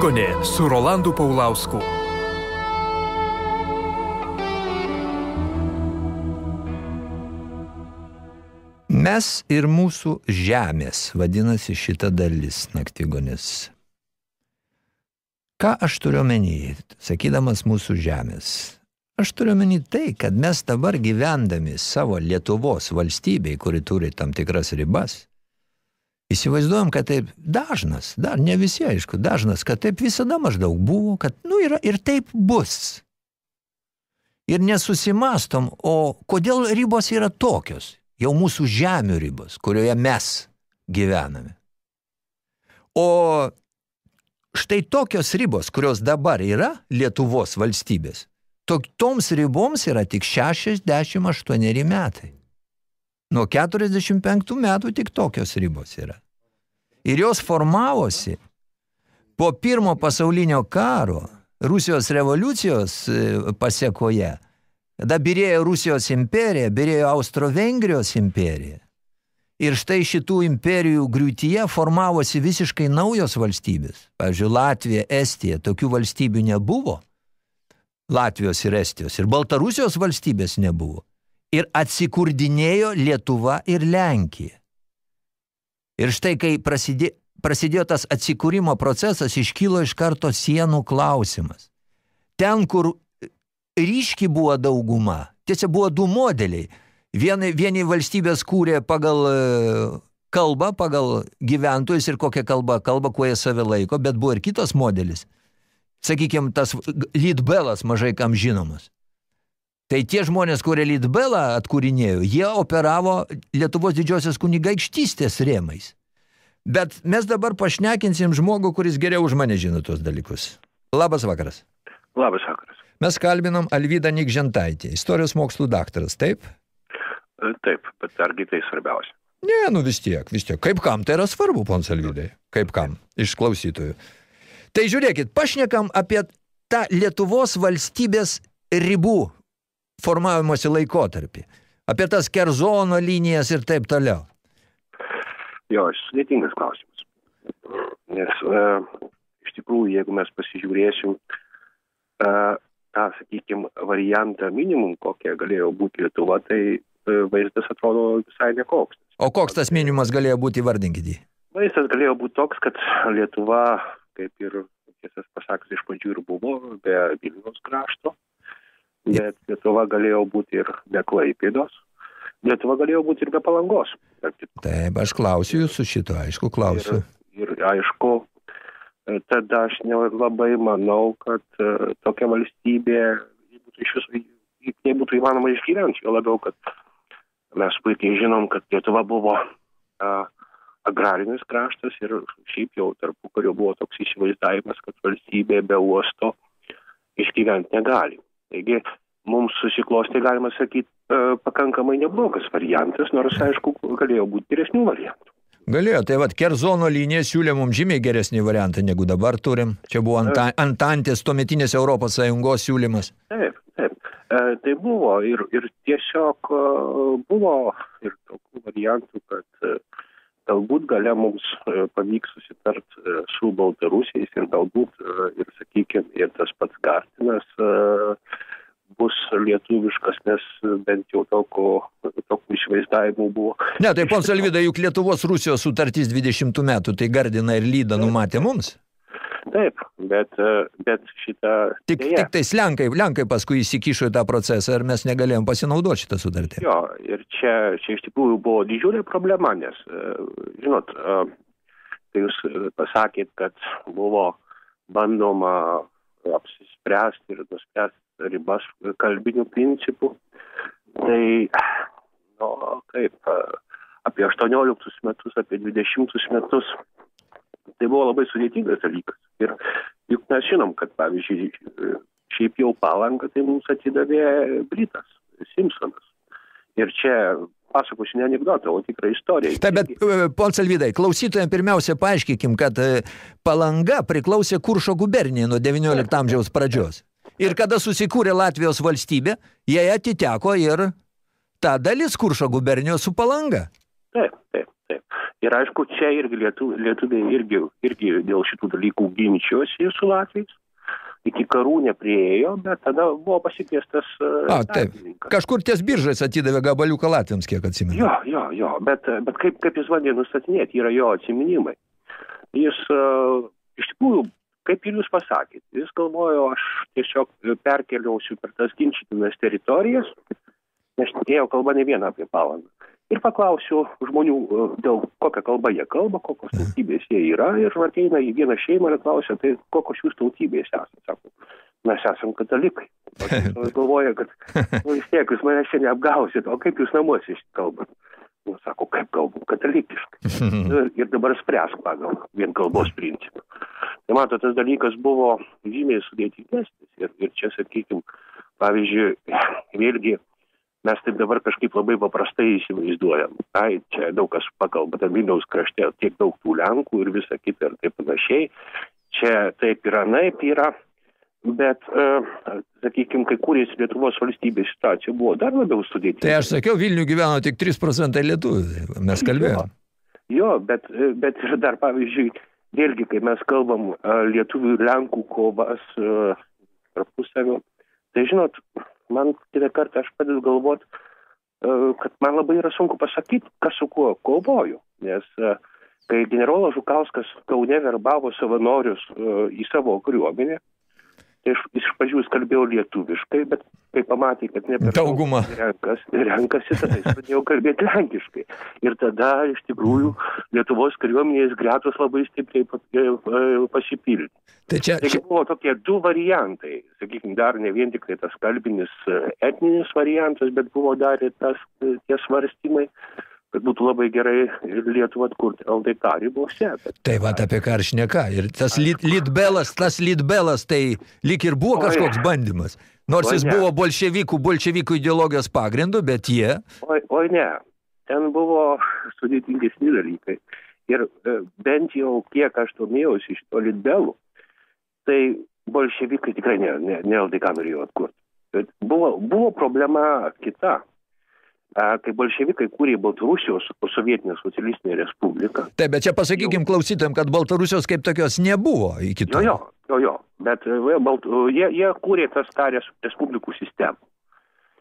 Naktigonė su Rolandu Paulausku. Mes ir mūsų žemės, vadinasi šita dalis naktigonis. Ką aš turiu menį, sakydamas mūsų žemės? Aš turiu menį tai, kad mes dabar gyvendami savo Lietuvos valstybei, kuri turi tam tikras ribas, įsivaizduojam, kad taip dažnas, dar ne visi aišku, dažnas, kad taip visada maždaug buvo, kad nu yra ir taip bus. Ir nesusimastom, o kodėl ribos yra tokios, jau mūsų žemių ribos, kurioje mes gyvename. O štai tokios ribos, kurios dabar yra Lietuvos valstybės, toms riboms yra tik 68 metai. Nuo 45 metų tik tokios ribos yra. Ir jos formavosi po pirmo pasaulinio karo, Rusijos revoliucijos pasiekoje, tada birėjo Rusijos imperija, birėjo Austro-Vengrijos imperija. Ir štai šitų imperijų griūtyje formavosi visiškai naujos valstybės. Pavyzdžiui, Latvija, Estija, tokių valstybių nebuvo. Latvijos ir Estijos. Ir Baltarusijos valstybės nebuvo. Ir atsikurdinėjo Lietuva ir Lenkija. Ir štai, kai prasidė, prasidėjo tas atsikūrimo procesas, iškilo iš karto sienų klausimas. Ten, kur ryški buvo dauguma. Tiesiog buvo du modeliai. Vieni, vieni valstybės kūrė pagal e, kalbą, pagal gyventojus ir kokią kalbą kalba, kuo jie save laiko, bet buvo ir kitas modelis. Sakykime, tas Litbelas mažai kam žinomas. Tai tie žmonės, kurie Litbelą atkūrinėjo, jie operavo Lietuvos didžiosios kunigaikštystės rėmais. Bet mes dabar pašnekinsim žmogų, kuris geriau už mane žino tuos dalykus. Labas vakaras. Labas vakaras. Mes kalbinom Alvydą Nikžentaitį, istorijos mokslų daktaras, taip? E, Taip, bet argi tai svarbiausia. Ne, nu vis tiek, vis tiek. Kaip kam tai yra svarbu, pons Alvydai? Kaip kam? Iš klausytojų. Tai žiūrėkit, pašnekam apie tą Lietuvos valstybės ribų formavimosi laikotarpį. Apie tas kerzono linijas ir taip toliau. Jo, sudėtingas klausimas. Nes e, iš tikrųjų, jeigu mes pasižiūrėsim e, tą, sakykime, variantą minimum, kokia galėjo būti Lietuva, tai e, vaizdas atrodo visai nekoks. O koks tas minimumas galėjo būti, vardinkit jį? Vaizdas galėjo būti toks, kad Lietuva, kaip ir, tiesas pasakas, iš pradžių ir buvo be Vilniaus krašto, bet Lietuva galėjo būti ir be Klaipėdos, Lietuva galėjo būti ir be Palangos. Taip, aš klausiu jūsų šito, aišku, klausiu. Ir aišku, e, tada aš nelabai manau, kad e, tokia valstybė būtų iš viso, nebūtų įmanoma išgyventi, jo labiau, kad mes puikiai žinom, kad Lietuva buvo a, agrarinis kraštas ir šiaip jau tarpu, kurio buvo toks įsivaizdavimas, kad valstybė be uosto išgyventi negali. Taigi mums susiklosti, galima sakyti, e, pakankamai neblogas variantas, nors aišku, galėjo būti geresnių variantų. Galėjo, tai vad Kerzono linija siūlė mums žymiai geresnį variantą, negu dabar turim. Čia buvo anta, Antantės tuometinės Europos Sąjungos siūlymas. Taip, taip. E, tai buvo ir, ir tiesiog e, buvo ir tokių variantų, kad e, galbūt gale mums e, pavyks susitart e, su Baltarusiais ir galbūt e, ir, sakykime, ir tas pats Gartinas bus lietuviškas, nes bent jau tokio, tokio išvaizdavimų buvo. Ne, tai pons Alvydai, juk Lietuvos Rusijos sutartys 20 metų, tai Gardina ir Lyda numatė mums. Taip, bet, e, bet šitą... Tik, Deja. tik tais Lenkai, Lenkai paskui įsikišo į tą procesą ir mes negalėjom pasinaudoti šitą sutartį. Jo, ir čia, čia iš tikrųjų buvo didžiulė problema, nes, e, žinot, e, kai jūs pasakėt, kad buvo bandoma apsispręsti ir nuspręsti ribas kalbinių principų, tai, nu, kaip, e, apie 18 metus, apie 20 metus, tai buvo labai sudėtingas dalykas. Ir juk mes žinom, kad, pavyzdžiui, šiaip jau palangą tai mums atidavė Britas, Simpsonas. Ir čia pasakosiu ne anegdotą, o tikrą istoriją. Taip, bet, e, pons Alvydai, klausytojams pirmiausia paaiškykim, kad e, Palanga priklausė Kuršo gubernijai nuo 19 amžiaus pradžios. Ir kada susikūrė Latvijos valstybė, jai atiteko ir ta dalis Kuršo gubernijos su Palanga. Taip, taip, taip. Ir aišku, čia irgi lietu, lietuviai irgi, irgi dėl šitų dalykų ginčijosi su Latvijais. Iki karų neprieėjo, bet tada buvo pasikviestas... e, A, taip. Kažkur ties biržais atidavė gabaliuką Latviams, kiek atsimenu. Jo, jo, jo, bet, bet kaip, kaip jis bandė nustatinėti, yra jo atsiminimai. Jis uh, iš tikrųjų, kaip ir jūs pasakėt, jis galvojo, aš tiesiog perkeliausiu per tas ginčytinas teritorijas, nes ėjo kalba ne viena apie palangą. Ir paklausiu žmonių, uh, dėl kokią kalbą jie kalba, kokios tautybės jie yra, ir ateina į vieną šeimą ir klausia, tai kokios jūs tautybės esate, sako, mes esam katalikai. [LAUGHS] Galvoja, kad nu, vis tiek jūs mane čia neapgausit, o kaip jūs namuose kalbat? Nu, sako, kaip kalbu, katalikiškai. ir, [LAUGHS] ir dabar spręsk pagal vien kalbos principą. Tai mato, tas dalykas buvo žymiai sudėtingesnis. Ir, ir čia, sakykime, pavyzdžiui, vėlgi mes taip dabar kažkaip labai paprastai įsivaizduojam. Ai, čia daug kas pakalba, ten Vilniaus krašte tiek daug tų Lenkų ir visa kita ir taip panašiai. Čia taip yra, naip yra. Bet, uh, sakykime, kai kūrėsi Lietuvos valstybės situacija buvo dar labiau sudėtinga. Tai aš sakiau, Vilnių gyveno tik 3 procentai lietuvių, mes kalbėjome. Jo, bet, bet ir dar, pavyzdžiui, vėlgi, kai mes kalbam a, lietuvių ir lenkų kovas tarpusavio, tai žinot, man kitą kartą aš pradedu galvoti, kad man labai yra sunku pasakyti, kas su kuo kovoju, nes a, kai generolas Žukauskas Kaune verbavo savanorius a, į savo kariuomenę, Tai iš, iš pradžių jis kalbėjo lietuviškai, bet kai pamatė, kad ne per daug Dauguma. renkas, renkasi, tada jis pradėjo kalbėti lenkiškai. Ir tada iš tikrųjų Lietuvos kariuomenės gretos labai stipriai e, e, pasipildė. Tai čia, Taigi buvo tokie du variantai, sakykime, dar ne vien tik tai tas kalbinis e, etninis variantas, bet buvo dar ir tas, tie svarstymai, kad būtų labai gerai Lietuvą atkurti LDK ribose. Bet Tai va apie ką aš šneka. Ir tas lit, litbelas, tas litbelas, tai lyg ir buvo Oi. kažkoks bandymas. Nors Oi, jis ne. buvo bolševikų, bolševikų ideologijos pagrindu, bet jie... Oi, oi ne, ten buvo sudėtingesni dalykai. Ir e, bent jau kiek aš domėjausi iš to Litbelų, tai bolševikai tikrai ne, ne, ne LDK norėjo atkurti. Bet buvo, buvo problema kita. Kai bolševikai kūrė Baltarusijos sovietinę socialistinę respubliką, Taip, bet čia pasakykim klausytojams, kad Baltarusijos kaip tokios nebuvo iki to. Jo, jo, jo, jo. Bet e, jie, jie kūrė tas tą res, respublikų sistemą.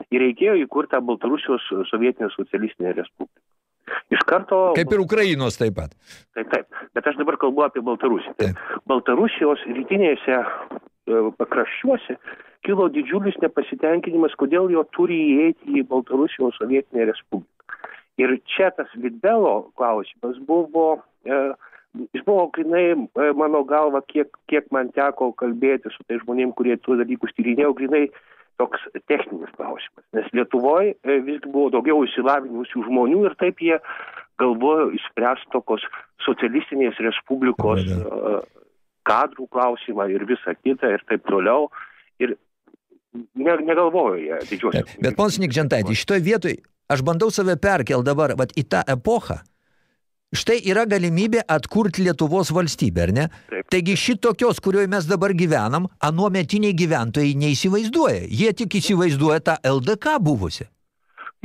Ir reikėjo įkurti tą Baltarusijos sovietinę socialistinę respubliką. Iš karto... Kaip ir Ukrainos taip pat. Taip, taip. Bet aš dabar kalbu apie Baltarusiją. Tai Baltarusijos rytinėse pakraščiuose kilo didžiulis nepasitenkinimas, kodėl jo turi įeiti į Baltarusijos sovietinę respubliką. Ir čia tas Vidbelo klausimas buvo, e, jis buvo, grinai, e, mano galva, kiek, kiek man teko kalbėti su tai žmonėm, kurie tuos dalykus tyrinėjo, grinai toks techninis klausimas. Nes Lietuvoje e, visgi buvo daugiau įsilavinusių žmonių ir taip jie galvojo išspręsti tokios socialistinės respublikos e, kadrų klausimą ir visą kitą ir taip toliau. Ir ne, negalvojo jie didžiosios. Bet pons Nikžentaitį, šitoje vietoje aš bandau save perkel dabar vat, į tą epochą. Štai yra galimybė atkurti Lietuvos valstybę, ar ne? Taip. Taigi šitokios, kurioje mes dabar gyvenam, anuometiniai gyventojai neįsivaizduoja. Jie tik įsivaizduoja tą LDK buvusią.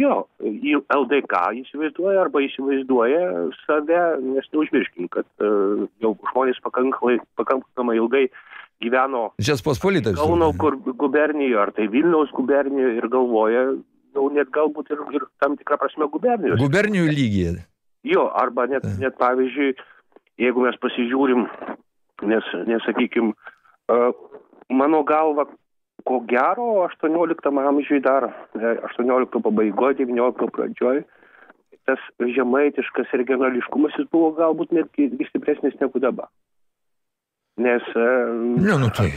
Jo, į LDK įsivaizduoja arba įsivaizduoja save, nes neužmirškim, kad uh, jau žmonės pakankamai, pakankamai ilgai gyveno. Kauno kur- gubernijoje ar tai Vilniaus gubernijoje ir galvoja, jau net galbūt ir, ir tam tikrą prasme gubernijos. Gubernijų lygyje. Jo, arba net, net pavyzdžiui, jeigu mes pasižiūrim, nes, nesakykim, uh, mano galva, ko gero, 18 amžiui dar, e, 18 pabaigoje, 19 pradžioj, tas žemaitiškas regionališkumas jis buvo galbūt netgi stipresnis negu dabar. Nes Ne, nu tai.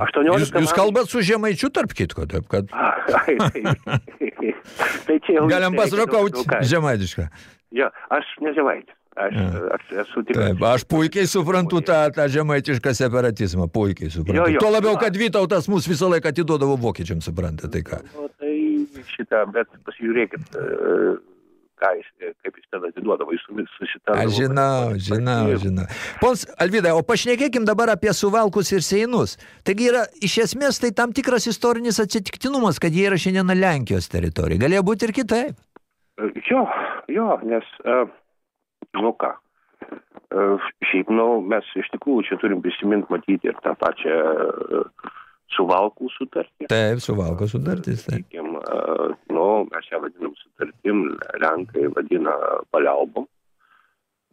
18 Jūs, jūs kalbat su žemaičiu tarp kitko, taip kad... [LAUGHS] Ai, tai, [LAUGHS] tai čia jau... Galim pasrakauti žemaitišką. Jo, aš ne žemaitis. Aš, aš esu tikras. Taip, aš puikiai suprantu tą, tą žemaitišką separatizmą, puikiai suprantu. Jo, jo. Tuo labiau, kad Vytautas mus visą laiką atiduodavo vokiečiams, supranta, tai ką. Nu, tai šitą, bet pasižiūrėkit, e, ką jis, kaip jis tada atiduodavo, jis su, su šitą... Aš žinau, žinau, žinau. Pons Alvydai, o pašnekėkim dabar apie suvalkus ir seinus. Taigi yra, iš esmės, tai tam tikras istorinis atsitiktinumas, kad jie yra šiandien Lenkijos teritorija. Galėjo būti ir kitaip. Jo, jo, nes, uh, nu ką, uh, šiaip, nu, mes iš tikrųjų čia turim prisiminti, matyti ir tą pačią uh, suvalkų sutartį. Taip, suvalkos sudartis. Taip. Sakykim, uh, nu, mes ją vadinam sutartim, Lenkai vadina paliaubom.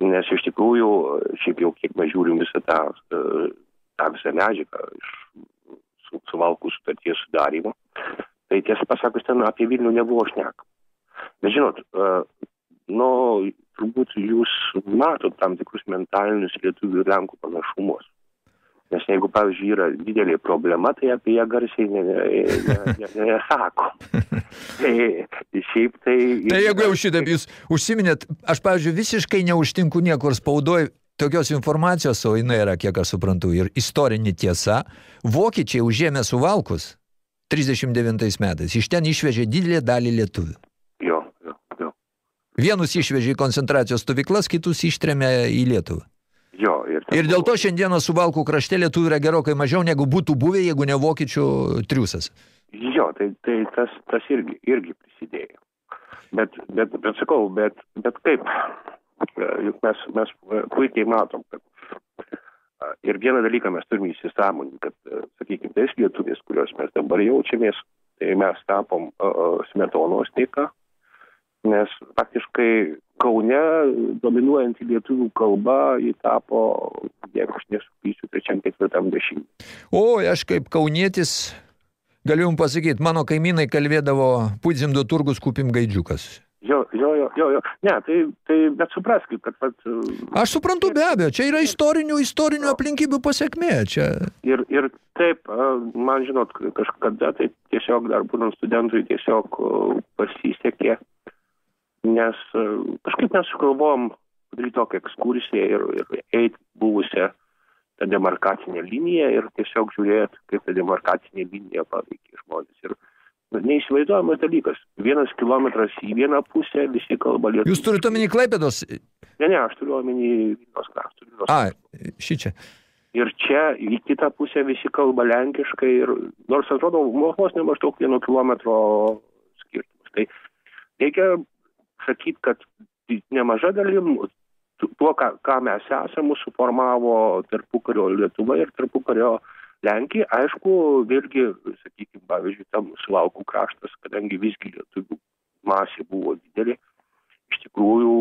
Nes iš tikrųjų, šiaip jau kiek mes žiūrim visą tą, tą visą medžiagą iš su, suvalkų sutarties sudarimo, tai tiesą pasakus ten apie Vilnių nebuvo šneka. Bet žinot, nu, turbūt jūs matot tam tikrus mentalinius lietuvių ir lenkų panašumus. Nes jeigu, pavyzdžiui, yra didelė problema, tai apie ją garsiai nesako. Ne, ne, ne, nesako. [LAUGHS] tai šiaip tai... Tai jeigu jau šitaip jūs užsiminėt, aš, pavyzdžiui, visiškai neužtinku niekur spaudoj tokios informacijos, o jinai yra, kiek aš suprantu, ir istorinė tiesa. Vokiečiai užėmė suvalkus 39 metais. Iš ten išvežė didelį dalį lietuvių. Vienus išvežė į koncentracijos stovyklas, kitus ištrėmė į Lietuvą. Jo, ir, Ir dėl to šiandieną suvalkų krašte lietuvių yra gerokai mažiau, negu būtų buvę, jeigu ne vokiečių triusas. Jo, tai, tai tas, tas irgi, irgi prisidėjo. Bet, bet, bet sakau, bet, bet kaip, E, juk mes, mes e, puikiai matom, kad e, ir vieną dalyką mes turime įsisamoninti, kad, sakykime, tais lietuvės, kuriuos mes dabar jaučiamės, tai mes tapom uh, smetonos dėka, nes faktiškai Kaune dominuojanti lietuvių kalba ji tapo, jeigu aš nesupysiu, trečiam, ketvirtam dešimtmečiui. O, aš kaip kaunietis, galiu jums pasakyti, mano kaimynai kalbėdavo Pudzimdo turgus kupim gaidžiukas. Jo, jo, jo, jo, jo. Ne, tai, tai bet supraskit, kad pat, Aš suprantu be abejo, čia yra istorinių, istorinių aplinkybių pasiekmė. Čia... ir, ir taip, a, man žinot, kažkada tai tiesiog dar būnant studentui tiesiog a, pasisekė, nes a, kažkaip mes sugalvojom padaryti tokią ekskursiją ir, ir eiti buvusią tą demarkacinę liniją ir tiesiog žiūrėti, kaip ta demarkacinė linija paveikia žmonės. Ir nu, neįsivaizduojamas dalykas. Vienas kilometras į vieną pusę, visi kalba lietuviškai. Jūs turite omeny Klaipėdos? Ne, ne, aš turiu omeny. Vilniaus A, šį čia. Ir čia į kitą pusę visi kalba lenkiškai ir nors atrodo, vos ne maždaug vieno kilometro skirtumas. Tai reikia sakyti, kad nemaža dalim tuo, ką, ką mes esame, mūsų formavo tarpukario Lietuva ir tarpukario Lenkija. Aišku, vėlgi, sakykime, pavyzdžiui, tam Sulaukų kraštas, kadangi visgi lietuvių masė buvo didelė, iš tikrųjų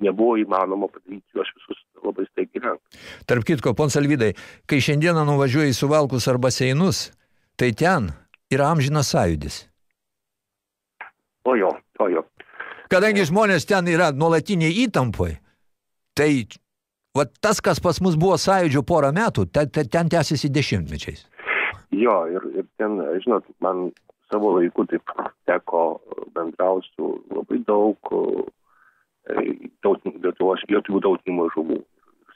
nebuvo įmanoma padaryti juos visus labai staigiai renka. Tarp kitko, pons Alvydai, kai šiandieną nuvažiuoji į Suvalkus arba Seinus, tai ten yra amžinas sąjūdis. O jo, o jo. Kadangi žmonės ten yra nuolatiniai įtampoj, tai va, tas, kas pas mus buvo sąjūdžio porą metų, te, te, ten tęsiasi dešimtmečiais. Jo, ir, ir ten, žinot, man savo laiku taip teko bendrauti su labai daug e, tautinių, Lietuvos lietuvių tautinių mažumų.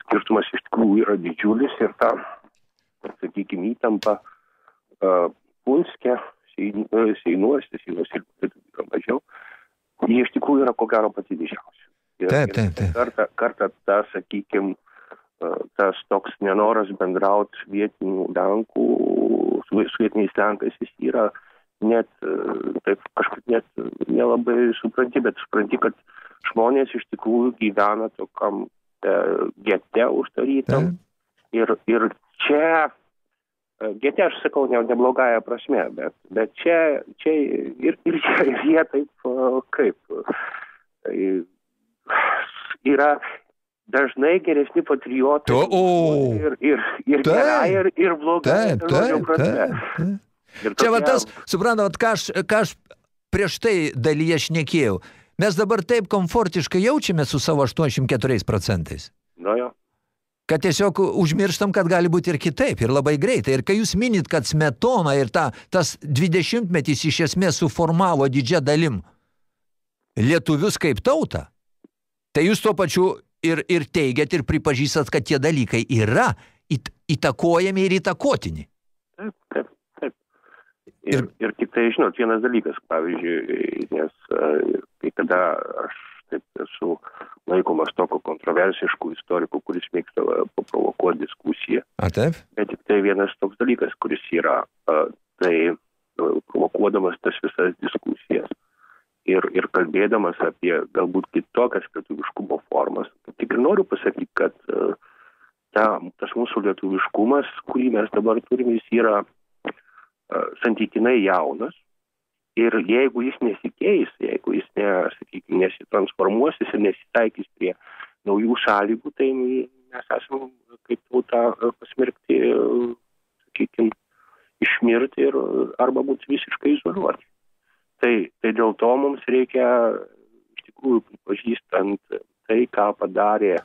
Skirtumas iš tikrųjų yra didžiulis ir ta, sakykime, įtampa uh, Punske, e, Seinuose, Seinuose ir yra mažiau, jie iš tikrųjų yra ko gero pati didžiausia. Ir, Taip, taip, taip. kartą, kartą ta, sakykime, tas toks nenoras bendrauti vietinių Lenkų, su, su vietiniais Lenkais, jis yra net, e, taip kažkaip net nelabai supranti, bet supranti, kad žmonės iš tikrųjų gyvena tokiam e, gete uždarytam. Ir, ir čia, gete aš sakau ne, neblogąją prasme, bet, bet čia, čia ir, ir, ir jie taip kaip e, yra dažnai geresni patriotai. O. Ir, ir, ir Taip. gerai, ir, ir blogai. Taip, taip, prasme. taip. Ir Čia va tas, suprantat, ką aš, ką aš prieš tai dalyje šnekėjau. Mes dabar taip komfortiškai jaučiame su savo 84 procentais. Nu jo. Kad tiesiog užmirštam, kad gali būti ir kitaip, ir labai greitai. Ir kai jūs minit, kad smetona ir ta, tas 20 metys iš esmės suformavo didžią dalim lietuvius kaip tautą, tai jūs tuo pačiu ir, ir teigiat ir pripažįstat, kad tie dalykai yra įt, įtakojami ir įtakotini. Taip, taip, taip. Ir, ir tik tai, žinot, vienas dalykas, pavyzdžiui, nes e, kai kada aš taip esu laikomas tokio kontroversiškų istorikų, kuris mėgsta e, paprovokuoti diskusiją, A, taip? bet tik tai vienas toks dalykas, kuris yra, e, tai e, provokuodamas tas visas diskusijas ir, ir kalbėdamas apie galbūt kitokias lietuviškumo formas, tik ir noriu pasakyti, kad ta, tas mūsų lietuviškumas, kurį mes dabar turime, jis yra santykinai jaunas. Ir jeigu jis nesikeis, jeigu jis, ne, sakykime, nesitransformuosis ir nesitaikys prie naujų sąlygų, tai mes esame kaip tauta pasmerkti, sakykime, išmirti ir arba būti visiškai izoliuoti. Tai, tai dėl to mums reikia, iš tikrųjų, pripažįstant tai, ką padarė,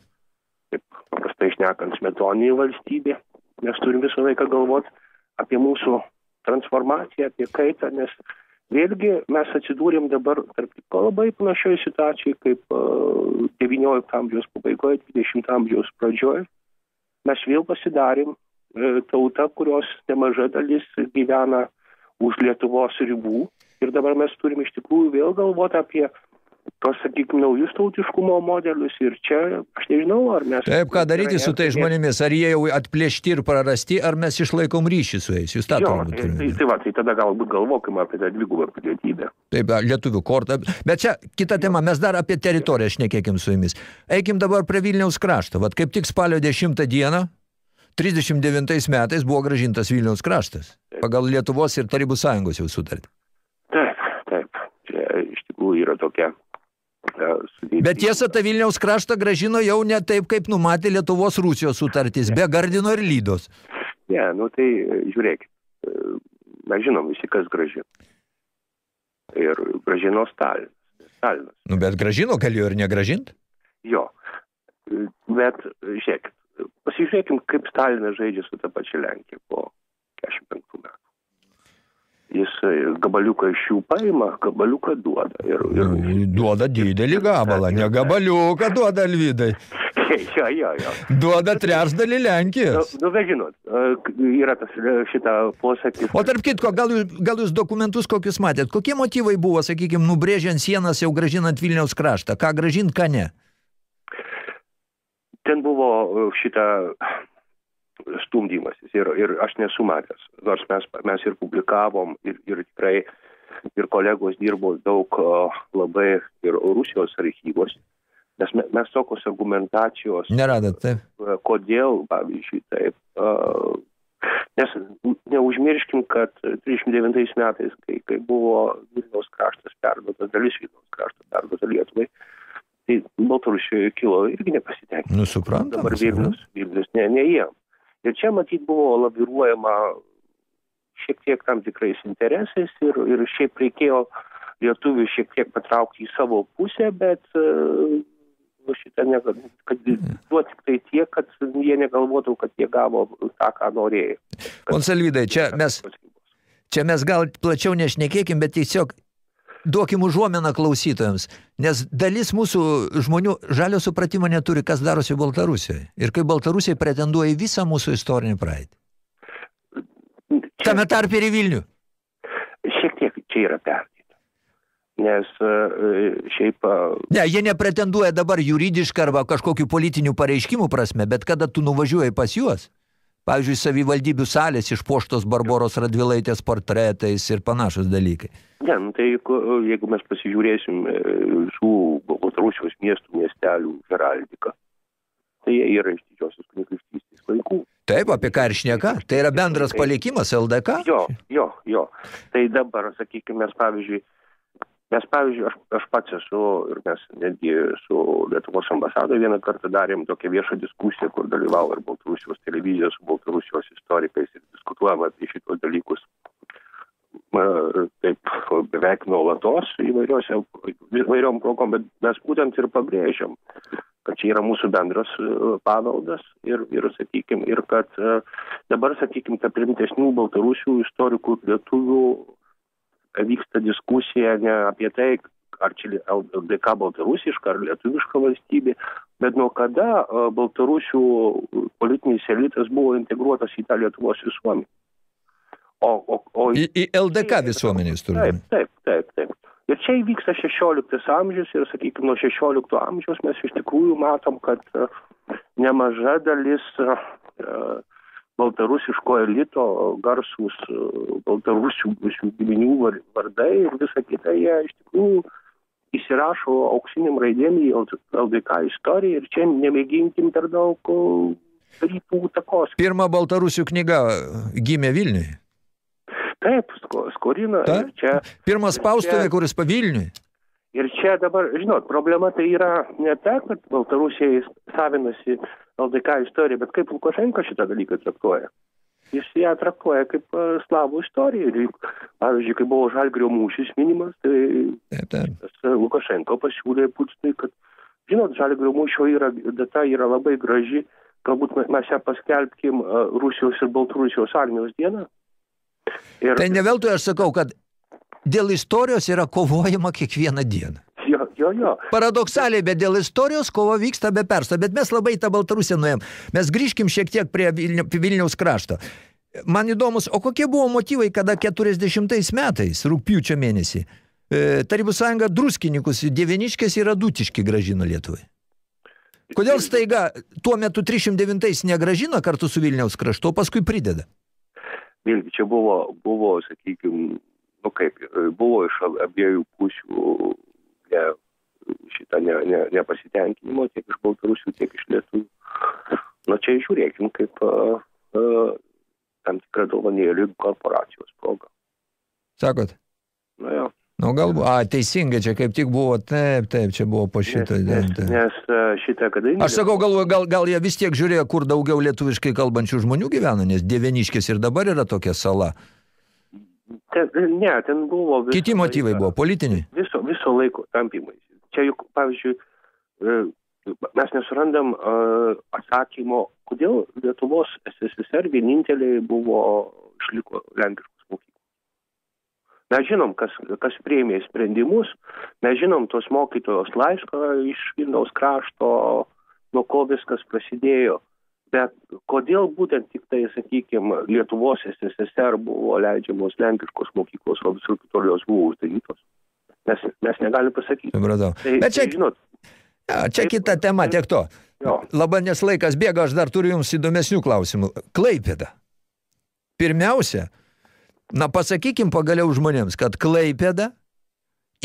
kaip paprastai išnekant, smetoninė valstybė, mes turim visą laiką galvoti apie mūsų transformaciją, apie kaitą, nes vėlgi mes atsidūrėm dabar tarp kitko labai panašioje situacijoje kaip 19 amžiaus pabaigoje, 20 amžiaus pradžioje. Mes vėl pasidarėm uh, tauta, kurios nemaža dalis gyvena už Lietuvos ribų. Ir dabar mes turim iš tikrųjų vėl galvoti apie tos, sakykime, naujus tautiškumo modelius. Ir čia aš nežinau, ar mes... Taip, ką daryti su Gerai, žmonėmis? Ar jie jau atplėšti ir prarasti, ar mes išlaikom ryšį su jais? Jūs tą Jo, turbūt tai, turite. tai, tai, va, tai tada galbūt galvokime apie tą dvigubą pilietybę. Taip, lietuvių kortą. Bet čia kita tema, mes dar apie teritoriją šnekėkim su jumis. Eikim dabar prie Vilniaus krašto. Vat kaip tik spalio 10 dieną, 39 metais buvo gražintas Vilniaus kraštas. Pagal Lietuvos ir Tarybų sąjungos jau sutartį. Taip, taip. Čia iš tikrųjų yra tokia. Bet tiesa, tą Vilniaus kraštą gražino jau ne taip, kaip numatė Lietuvos Rusijos sutartys, be Gardino ir Lydos. Ne, nu tai žiūrėkit, mes žinom visi, kas gražino. Ir gražino Stalinas. Stalinas. Nu, bet gražino galėjo ir negražinti. Jo. Bet žiūrėkit, pasižiūrėkim, kaip Stalinas žaidžia su ta pačia Lenkija po 45 metų. Jis e, gabaliuką iš jų paima, gabaliuką duoda. Ir, ir... Duoda didelį gabalą, ne gabaliuką duoda Alvydai. [LAUGHS] jo, jo, jo. Duoda trečdalį Nu, Lenkijos. nu, bet žinot, e, yra tas e, šitą posakis. O tarp kitko, gal gal jūs dokumentus kokius matėt? Kokie motyvai buvo, sakykime, nubrėžiant sienas jau gražinant Vilniaus kraštą? Ką gražint, ką ne? Ten buvo šitą stumdymasis ir, ir aš nesu matęs, nors mes, mes ir publikavom ir, ir tikrai ir kolegos dirbo daug labai ir Rusijos archyvos, nes me- mes tokios argumentacijos Neradat, taip? E, kodėl, pavyzdžiui, taip. Nes neužmirškim, kad 39 metais, kai, kai buvo Vilniaus kraštas perduotas, dalis Vilniaus krašto perduota Lietuvai, tai Baltarusijoje kilo irgi nepasitenkinimas. Nu, suprantam. Dabar Vilnius, Vilnius ne, ne jiem. Ir čia matyt buvo laviruojama šiek tiek tam tikrais interesais ir, ir šiaip reikėjo lietuvių šiek tiek patraukti į savo pusę, bet e, nu, šitą ne, kad duoti tik tai tiek, kad jie negalvotų, kad jie gavo tą, ką norėjo. Konsalvidai, čia mes, čia mes gal plačiau nešnekėkim, bet tiesiog duokim užuomeną klausytojams, nes dalis mūsų žmonių žalio supratimo neturi, kas darosi Baltarusijoje. Ir kaip Baltarusija pretenduoja į visą mūsų istorinį praeitį. Tame tarp ir į Vilnių. Šiek tiek čia yra perdėta. Nes e, šiaip... e, Ne, jie nepretenduoja dabar juridiškai arba kažkokių politinių pareiškimų prasme, bet kada tu nuvažiuoji pas juos, pavyzdžiui, savivaldybių salės išpoštos Barboros Radvilaitės portretais ir panašus dalykai. Ne, nu, tai jeigu, mes pasižiūrėsim e, visų Baltarusijos miestų, miestelių heraldiką, tai jie yra iš didžiosios kunigaikštystės laikų. Taip, apie ką ir šneka. Tai yra bendras palikimas LDK. Jo, jo, jo. Tai dabar, sakykime, mes pavyzdžiui, mes pavyzdžiui, aš, aš pats esu ir mes netgi su Lietuvos ambasadoje vieną kartą darėm tokią viešą diskusiją, kur dalyvavo ir Baltarusijos televizija su Baltarusijos istorikais ir diskutuojama apie šitos dalykus. Taip, beveik nuolatos įvairiose, įvairiom progom, bet mes būtent ir pabrėžiam, kad čia yra mūsų bendras e, paveldas ir, ir sakykime, ir kad e, dabar, sakykime, ta primtesnių baltarusių istorikų lietuvių vyksta diskusija ne apie tai, ar čia LDK baltarusiška ar lietuviška valstybė, bet nuo kada e, baltarusių politinis elitas buvo integruotas į tą Lietuvos visuomenę. O, o, o Į, į LDK visuomenės turime. Taip, taip, taip. Ir čia įvyksta 16 amžius ir, sakykime, nuo 16 amžiaus mes iš tikrųjų matom, kad e, nemaža dalis e, baltarusiško elito, garsus e, baltarusių šių giminių var- vardai ir visa kita, jie iš tikrųjų įsirašo auksiniam raidėm į LDK istoriją ir čia nemėginkim per daug e, daryti takos. Pirma Baltarusių knyga gimė Vilniuje. Taip, sko- skorina. ir Čia, Pirmas spaustuvė, kuris pa Vilniui. Ir čia dabar, žinot, problema tai yra ne ta, kad Baltarusija savinasi LDK istoriją, bet kaip Lukašenko šitą dalyką traktuoja. Jis ją traktuoja kaip e, slavų istoriją. Ir, pavyzdžiui, kai buvo Žalgirio mūšis minimas, tai tas e, Lukašenko pasiūlė Putinui, kad, žinot, Žalgirio mūšio yra, data yra labai graži, galbūt me- mes ją paskelbkim e, Rusijos ir Baltarusijos armijos dieną. Ir, Tai ne veltui aš sakau, kad dėl istorijos yra kovojama kiekvieną dieną. jo, jo, jo. Paradoksaliai, bet dėl istorijos kova vyksta be persto. Bet mes labai tą Baltarusiją nuėjom. Mes grįžkim šiek tiek prie Vilni, Vilniaus krašto. Man įdomus, o kokie buvo motyvai, kada 40 metais, rūpiučio mėnesį, e, Tarybų sąjunga druskininkus, Dieveniškės ir Adutiški gražino Lietuvai? Kodėl staiga tuo metu 309 negražino kartu su Vilniaus kraštu, o paskui prideda? vėlgi čia buvo, buvo sakykime, nu kaip, e, buvo iš ab- abiejų pusių ne, šitą ne, ne, nepasitenkinimo tiek iš Baltarusių, tiek iš Lietuvių. Nu čia žiūrėkim, kaip uh, uh, tam tikrą dovanėlį korporacijos proga. Sakot? Nu jo. Nu, galbūt, a, teisingai, čia kaip tik buvo, taip, taip, čia buvo po šito. Nes, nes e, šitą kadangi... Aš sakau, galvoju, gal, gal jie vis tiek žiūrėjo, kur daugiau lietuviškai kalbančių žmonių gyvena, nes Dieveniškis ir dabar yra tokia sala. Ten, ne, ten buvo... Viso Kiti motyvai laiką- buvo, politiniai. Viso, viso laiko tampymai. Čia juk, pavyzdžiui, e, mes nesurandam e, atsakymo, kodėl Lietuvos SSSR vieninteliai buvo išliko lenkiškos mokyklos. Mes žinom, kas, kas prieimė sprendimus, mes žinom tos mokytojos laišką iš Vilniaus krašto, nuo ko viskas prasidėjo. Bet kodėl būtent tik tai, sakykime, Lietuvos SSSR buvo leidžiamos lenkiškos mokyklos, o visur kitur jos buvo uždarytos? Mes, mes negalim pasakyti. Supratau. Tai, Bet čia, tai, žinot, ja, čia kita tema, tiek to. Jo. Labai nes laikas bėga, aš dar turiu jums įdomesnių klausimų. Klaipėda. Pirmiausia, na pasakykim pagaliau žmonėms, kad Klaipėda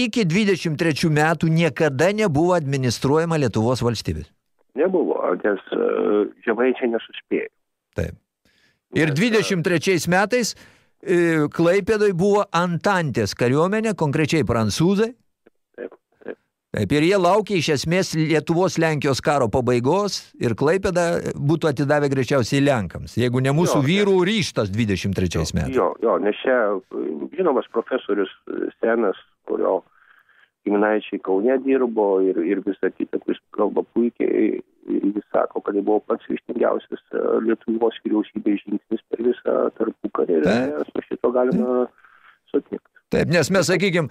iki 23 metų niekada nebuvo administruojama Lietuvos valstybės. Nebuvo, nes uh, žemaičiai nesuspėjo. Taip. Ir 23 metais e, Klaipėdoj buvo Antantės kariuomenė, konkrečiai prancūzai. Taip, ir jie laukė iš esmės Lietuvos Lenkijos karo pabaigos ir Klaipėda būtų atidavę greičiausiai Lenkams, jeigu ne mūsų Jo, vyrų ryštas 23 metais. Jo, jo, nes čia e, žinomas profesorius e, senas, kurio giminaičiai Kaune dirbo ir, ir visą kitą, kuris kalba puikiai, jis sako, kad tai buvo pats ryštingiausias e, Lietuvos vyriausybės žingsnis per visą tarpukarį ir Taip. su šito galima sutikti. Taip, nes mes, sakykime,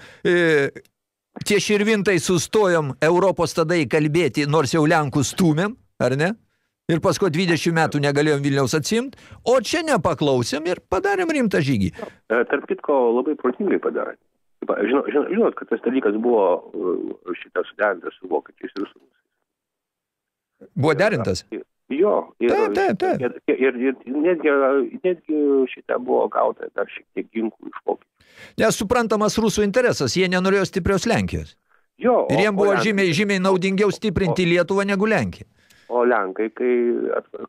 tie širvintai sustojom Europos tada įkalbėti, nors jau Lenkų stūmėm, ar ne? Ir paskui 20 metų negalėjom Vilniaus atsimti, o čia nepaklausėm ir padarėm rimtą žygį. E, Tarp kitko, labai protingai padarė. Žinot, žinot, žinot, kad tas dalykas buvo e, šitas suderintas su vokiečiais ir su Buvo derintas? Jo, ir, Taip, taip, taip. ir, ir, ir netgi, netgi šitą buvo gauta dar šiek tiek ginklų iš vokiečių. Nes suprantamas rusų interesas, jie nenorėjo stiprios Lenkijos. Jo, Ir jiem o- buvo o žymiai, žymiai naudingiau stiprinti Lietuvą negu Lenkiją. O Lenkai, kai,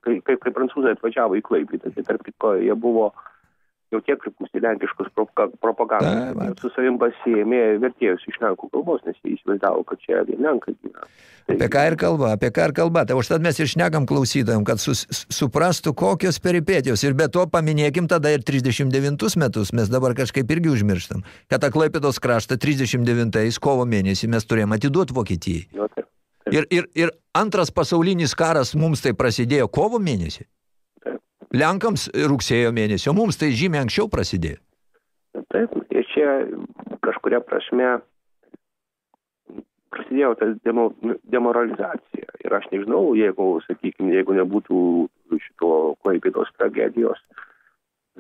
kai, kai, kai prancūzai atvažiavo į Klaipėdą, tai tarp kitko jie buvo jau tiek pripūsti lenkiškos propa- propagandos, jie su savim pasiėmė vertėjus iš lenkų kalbos, nes jie įsivaizdavo, kad čia vien lenkai gyvena. Apie ką ir kalba, apie ką ir kalba. Tai užtat mes ir šnekam klausytojams, kad sus, suprastų, kokios peripetijos. Ir be to paminėkim tada ir 39 metus, mes dabar kažkaip irgi užmirštam, kad tą Klaipėdos kraštą 39 kovo mėnesį mes turėjom atiduoti Vokietijai. Jo, taip. Ir, ir, ir antras pasaulinis karas mums tai prasidėjo kovo mėnesį. Lenkams rugsėjo mėnesį, o mums tai žymiai anksčiau prasidėjo. Taip, ir čia kažkuria prasme prasidėjo ta demo, demoralizacija. Ir aš nežinau, jeigu, sakykime, jeigu nebūtų šito Klaipėdos tragedijos,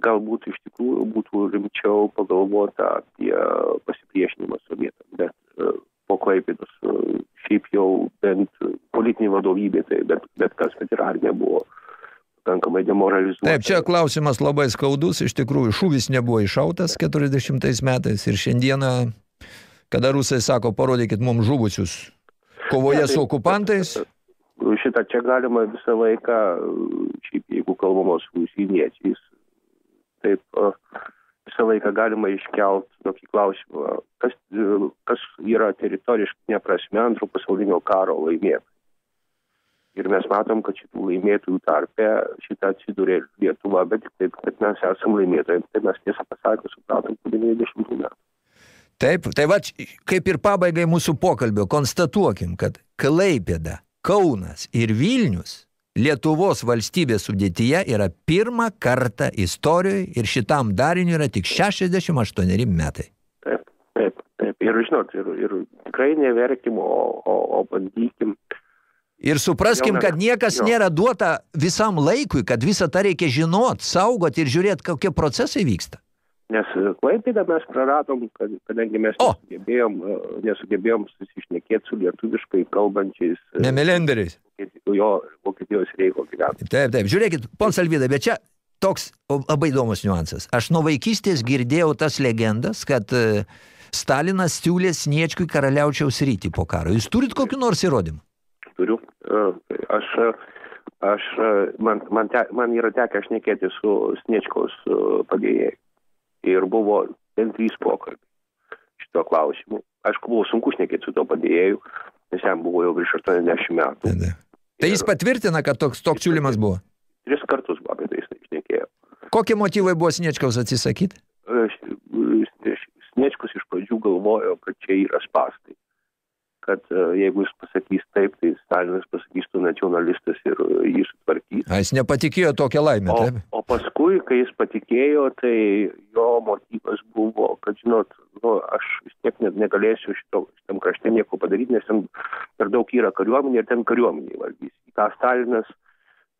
galbūt iš tikrųjų būtų rimčiau pagalvota apie pasipriešinimą sovietams. Bet e, po Klaipėdos e, šiaip jau bent politinė vadovybė, tai bet, bet kas, bet ir armija buvo pakankamai demoralizuota. Taip, čia klausimas labai skaudus, iš tikrųjų, šūvis nebuvo iššautas 40 metais ir šiandieną, kada rusai sako, parodykit mums žuvusius kovoje Ne, tai- su okupantais, Šitą čia galima visą laiką, šiaip jeigu kalbama su užsieniečiais, taip visą laiką galima iškelt tokį klausimą, kas, kas yra teritoriškai prasme antro pasaulinio karo laimėtojai. Ir mes matom, kad šitų laimėtojų tarpe šitą atsidūrė Lietuva, bet tik taip, kad mes esam laimėtojai, tai mes tiesą pasakę supratom po 90 metų. Taip, tai va, kaip ir pabaigai mūsų pokalbio, konstatuokim, kad Klaipėda, Kaunas ir Vilnius Lietuvos valstybės sudėtyje yra pirmą kartą istorijoje ir šitam dariniui yra tik 68 metai. Taip, taip, taip. Ir žinot, ir, ir tikrai neverkim, o, o, o bandykim. Ir supraskim, kad niekas jo. nėra duota visam laikui, kad visą tą reikia žinot, saugot ir žiūrėti, kokie procesai vyksta. Nes e, Klaipėdą mes praradom, kad, kadangi mes nesugebėjom, e, nesugebėjom susišnekėti su lietuviškai kalbančiais e, Nemelenderiais. jo Vokietijos reiko gyventojais. Taip, taip. Žiūrėkit, pons Alvydai, bet čia toks o, labai įdomus niuansas. Aš nuo vaikystės girdėjau tas legendas, kad Stalinas siūlė Sniečkui karaliaučiaus rytį po karo. Jūs turit kokiu nors įrodymų? Turiu. E, Aš, e, aš, e, man, man, te, man yra tekę šnekėti su Sniečkaus e, padėjėjai. Ir buvo bent trys pokalbiai. šito klausimu. Aišku, buvo sunku šnekėti su to padėjėju, nes jam buvo jau virš 80 metų. Tai jis patvirtina, kad toks, toks siūlymas buvo. Tris kartus apie tai jis šnekėjo. Kokie motyvai buvo Sniečkaus atsisakyti? E, Sniečkus iš pradžių galvojo, kad čia yra spastai. Kad e, jeigu jis pasakys taip, tai Stalinas pasakys tu nacionalistas ir e, jį sutvarkys. A, jis nepatikėjo tokią laimę, O, taip? o paskui, kai jis patikėjo, tai jo motyvas buvo, kad, žinot, nu, aš vis tiek negalėsiu šito, šitam krašte nieko padaryti, nes ten per daug yra kariuomenė ir ten kariuomenė valdys. Į tą Stalinas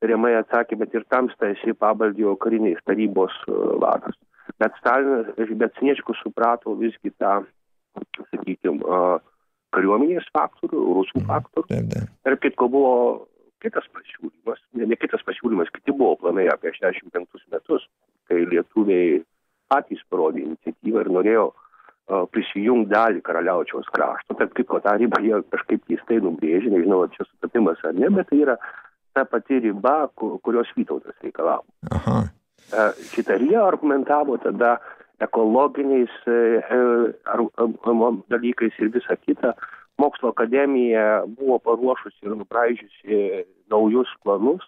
remai atsakė, bet ir tamsta esi pabaldėjo kariniais tarybos e, vadas. Bet Stalinas, bet Sniečkus suprato visgi tą, sakykime, kariuomenės faktorių, rusų faktorių. Tarp kitko buvo kitas pasiūlymas, ne, ne kitas pasiūlymas, kiti buvo planai apie 65 metus, kai lietuviai patys parodė iniciatyvą ir norėjo uh, prisijungti dalį karaliaučiaus krašto. Tarp kitko, tą ribą jie kažkaip keistai nubrėžė, nežinau, ar čia sutapimas ar ne, bet tai yra ta pati riba, ku- kurios Vytautas reikalavo. Aha. E, Šitą ir jie argumentavo tada ekologiniais e, e, ar- dalykais ir visa kita. Mokslo akademija buvo paruošusi ir nubraižiusi naujus planus,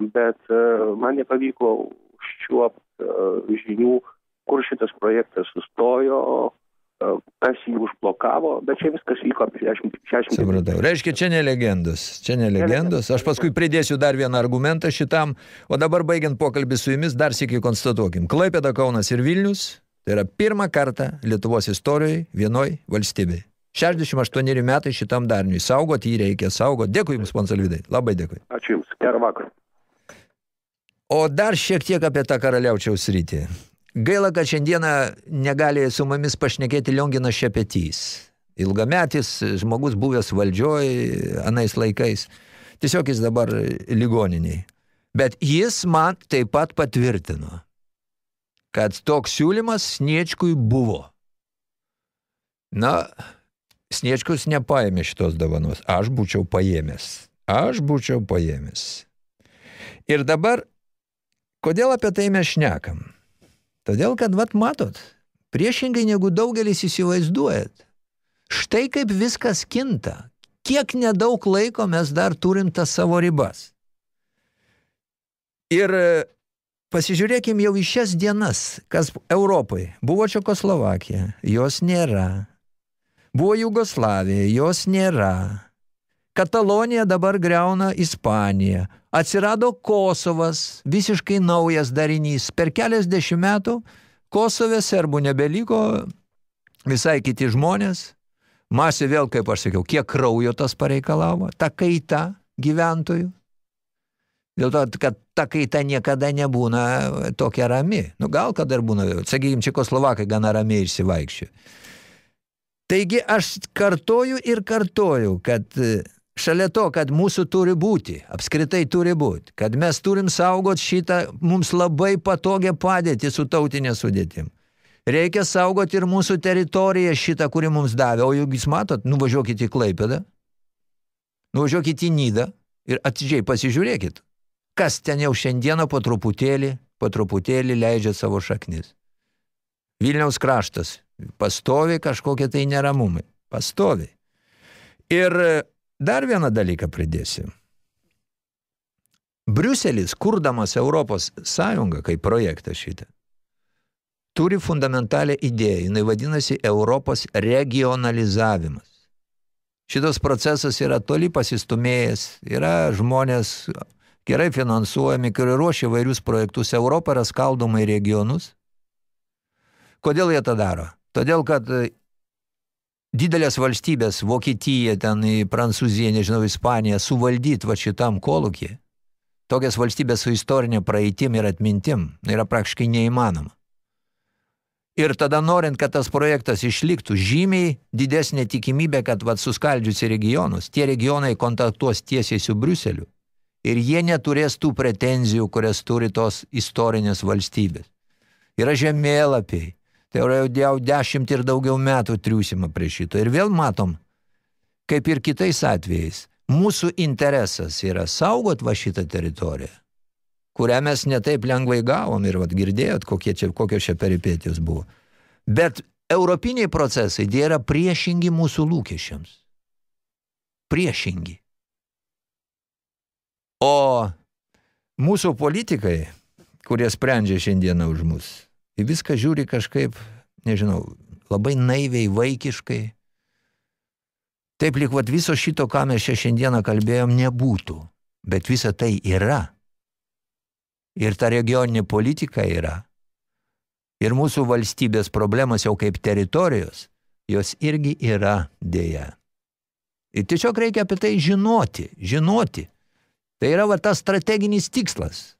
bet e, man nepavyko užčiuopti žinių, kur šitas projektas sustojo, kas jį užblokavo, bet čia viskas vyko apie 60 60 Supratau. Reiškia, čia ne legendos. Čia ne legendos. Aš paskui pridėsiu dar vieną argumentą šitam. O dabar baigiant pokalbį su jumis, dar sėkiai konstatuokim. Klaipėda, Kaunas ir Vilnius tai yra pirmą kartą Lietuvos istorijoje vienoj valstybėje. 68 metai šitam darniui. Saugoti jį reikia saugoti. Dėkui Jums, pons Alvydai. Labai dėkui. Ačiū Jums. Gerą vakarą. O dar šiek tiek apie tą karaliaučiaus rytį. Gaila, kad šiandieną negali su mumis pašnekėti Lionginas Šepetys. Ilgametis žmogus buvęs valdžioj anais laikais. Tiesiog jis dabar ligoniniai. Bet jis man taip pat patvirtino, kad toks siūlymas Sniečkui buvo. Na, Sniečkus nepaėmė šitos dovanos. Aš būčiau paėmęs. Aš būčiau paėmęs. Ir dabar, kodėl apie tai mes šnekam? Todėl, kad, vat matot, priešingai negu daugelis įsivaizduojat, štai kaip viskas kinta. Kiek nedaug laiko mes dar turim tas savo ribas. Ir e, pasižiūrėkim jau į šias dienas, kas Europai. Buvo Čekoslovakija, jos nėra. Buvo Jugoslavija, jos nėra. Katalonija dabar greuna Ispaniją. Atsirado Kosovas, visiškai naujas darinys. Per keliasdešimt metų Kosove serbų nebeliko, visai kiti žmonės. Masė vėl, kaip aš sakiau, kiek kraujo tas pareikalavo, ta kaita gyventojų. Dėl to, kad ta kaita niekada nebūna tokia rami. Nu, gal kada ir būna, sakykime, Čekoslovakai gana ramiai išsivaikščio. Taigi aš kartoju ir kartoju, kad šalia to, kad mūsų turi būti, apskritai turi būti, kad mes turim saugot šitą mums labai patogią padėtį su tautinė sudėtim. Reikia saugoti ir mūsų teritoriją šitą, kuri mums davė. O juk jūs matot, nuvažiuokit į Klaipėdą, nuvažiuokit į Nydą ir atidžiai pasižiūrėkit, kas ten jau šiandieną po truputėlį, po truputėlį leidžia savo šaknis. Vilniaus kraštas, pastovi kažkokie tai neramumai, pastovi. Ir dar vieną dalyką pridėsiu. Briuselis, kurdamas Europos Sąjungą kaip projektą šitą, turi fundamentalę idėją, jinai vadinasi Europos regionalizavimas. Šitas procesas yra toli pasistumėjęs, yra žmonės gerai finansuojami, kurie ruošia vairius projektus. Europą yra skaldoma į regionus. Kodėl jie tą daro? Todėl, kad didelės valstybės, Vokietija, ten į Prancūziją, nežinau, Ispaniją, suvaldyti va šitam kolūkį, tokias valstybės su istorinė praeitim ir atmintim, yra praktiškai neįmanoma. Ir tada norint, kad tas projektas išliktų, žymiai didesnė tikimybė, kad vat, suskaldžiusi regionus, tie regionai kontaktuos tiesiai su Briuseliu ir jie neturės tų pretenzijų, kurias turi tos istorinės valstybės. Yra žemėlapiai, tai jau dešimt ir daugiau metų triūsima prie šito. Ir vėl matom, kaip ir kitais atvejais, mūsų interesas yra saugot va šitą teritoriją, kurią mes netaip lengvai gavom ir vat girdėjot, kokie čia, kokios čia peripėtijos buvo. Bet europiniai procesai, jie yra priešingi mūsų lūkesčiams. Priešingi. O mūsų politikai, kurie sprendžia šiandieną už mus, į viską žiūri kažkaip, nežinau, labai naiviai, vaikiškai. Taip lyg vat viso šito, ką mes čia šiandieną kalbėjom, nebūtų. Bet visa tai yra. Ir ta regioninė politika yra. Ir mūsų valstybės problemas jau kaip teritorijos, jos irgi yra dėja. Ir tiesiog reikia apie tai žinoti, žinoti. Tai yra va tas strateginis tikslas.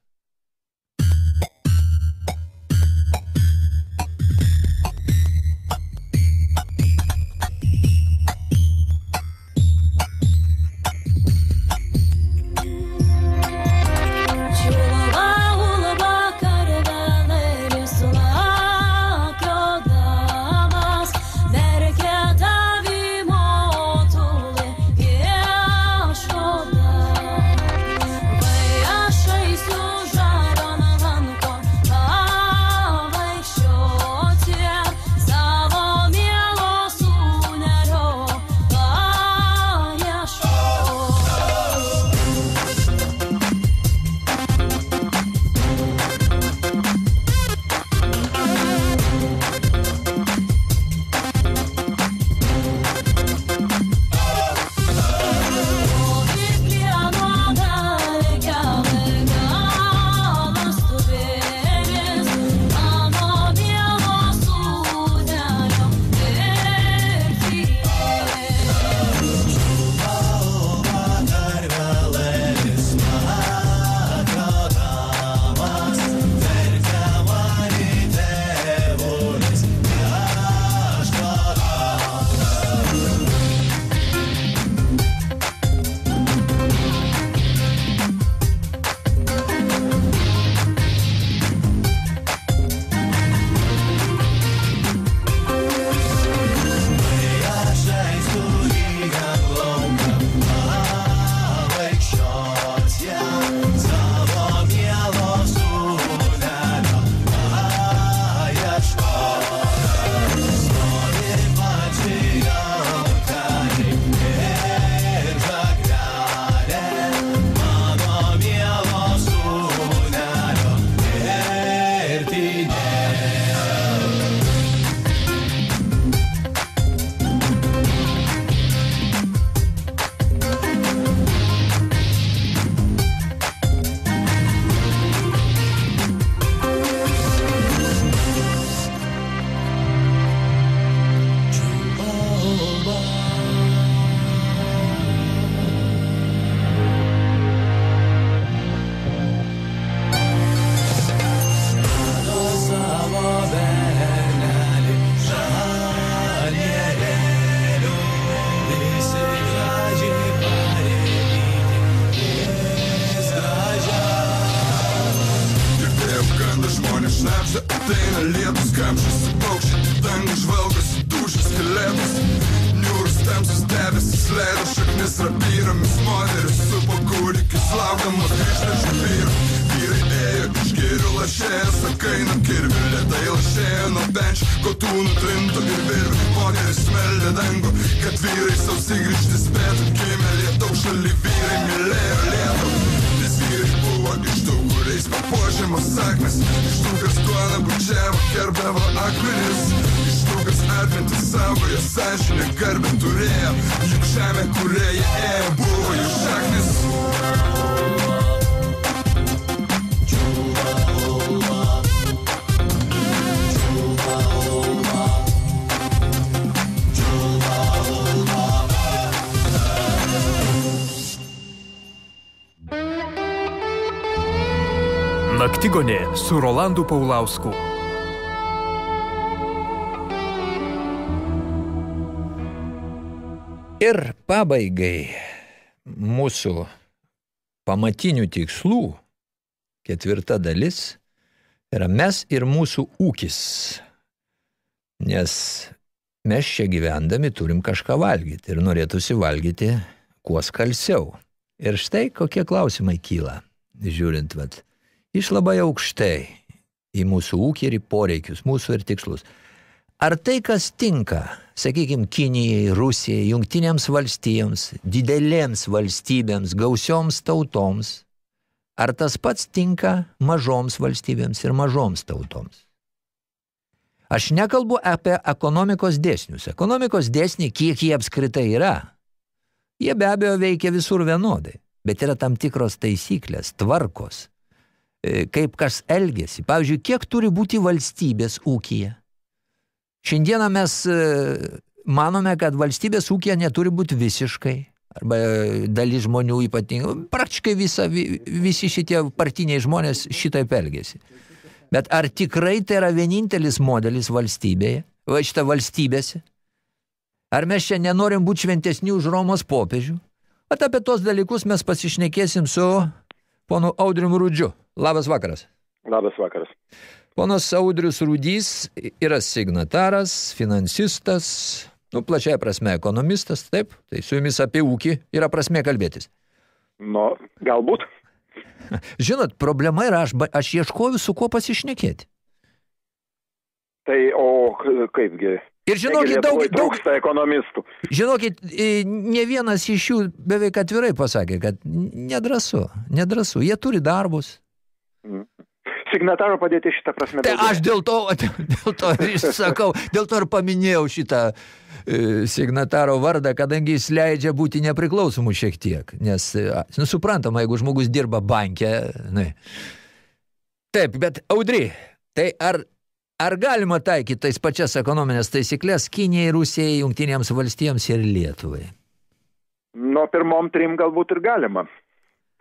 Su Rolandu Paulausku. Ir pabaigai mūsų pamatinių tikslų ketvirta dalis yra mes ir mūsų ūkis. Nes mes čia gyvendami turim kažką valgyti ir norėtųsi valgyti kuo skalsiau. Ir štai kokie klausimai kyla, žiūrint, vat, iš labai aukštai į mūsų ūkį ir į poreikius, mūsų ir tikslus. ar tai, kas tinka, sakykime, Kinijai, Rusijai, Jungtinėms valstijoms, didelėms valstybėms, gausioms tautoms, ar tas pats tinka mažoms valstybėms ir mažoms tautoms? Aš nekalbu apie ekonomikos dėsnius. Ekonomikos dėsniai, kiek jie apskritai yra, jie be abejo veikia visur vienodai, bet yra tam tikros taisyklės, tvarkos, kaip kas elgesi. Pavyzdžiui, kiek turi būti valstybės ūkija? Šiandieną mes e, manome, kad valstybės ūkija neturi būti visiškai, arba dalis žmonių ypatingai, praktiškai visa, vi- visi šitie partiniai žmonės šitaip elgesi. Bet ar tikrai tai yra vienintelis modelis valstybėje, va šitą valstybėse? Ar mes čia nenorim būti šventesni už Romos popiežių? At apie tos dalykus mes pasišnekėsim su ponu Audrium Rudžiu. Labas vakaras. Labas vakaras. Ponas Audrius Rudys yra signataras, finansistas, nu, plačiai prasme ekonomistas, taip, tai su jumis apie ūkį yra prasme kalbėtis. Nu, galbūt. [LAUGHS] Žinot, problema yra, aš, aš ieškoju su kuo pasišnekėti. Tai o kaipgi? Ir žinokit, daug- trūksta ekonomistų. Žinokit, ne vienas iš jų beveik atvirai pasakė, kad nedrasu, nedrasu, jie turi darbus. Signataro padėti šitą prasme. Tai aš dėl to, [LAUGHS] dėl to ir sakau, dėl to ir paminėjau šitą e, signataro vardą, kadangi jis leidžia būti nepriklausomu šiek tiek, nes, e, nu, suprantama, jeigu žmogus dirba banke, na. Taip, bet Audry, tai ar, ar galima taikyti tais pačias ekonominės taisyklės Kinijai, Rusijai, Jungtinėms valstijoms ir Lietuvai? Nu, pirmom trim galbūt ir galima.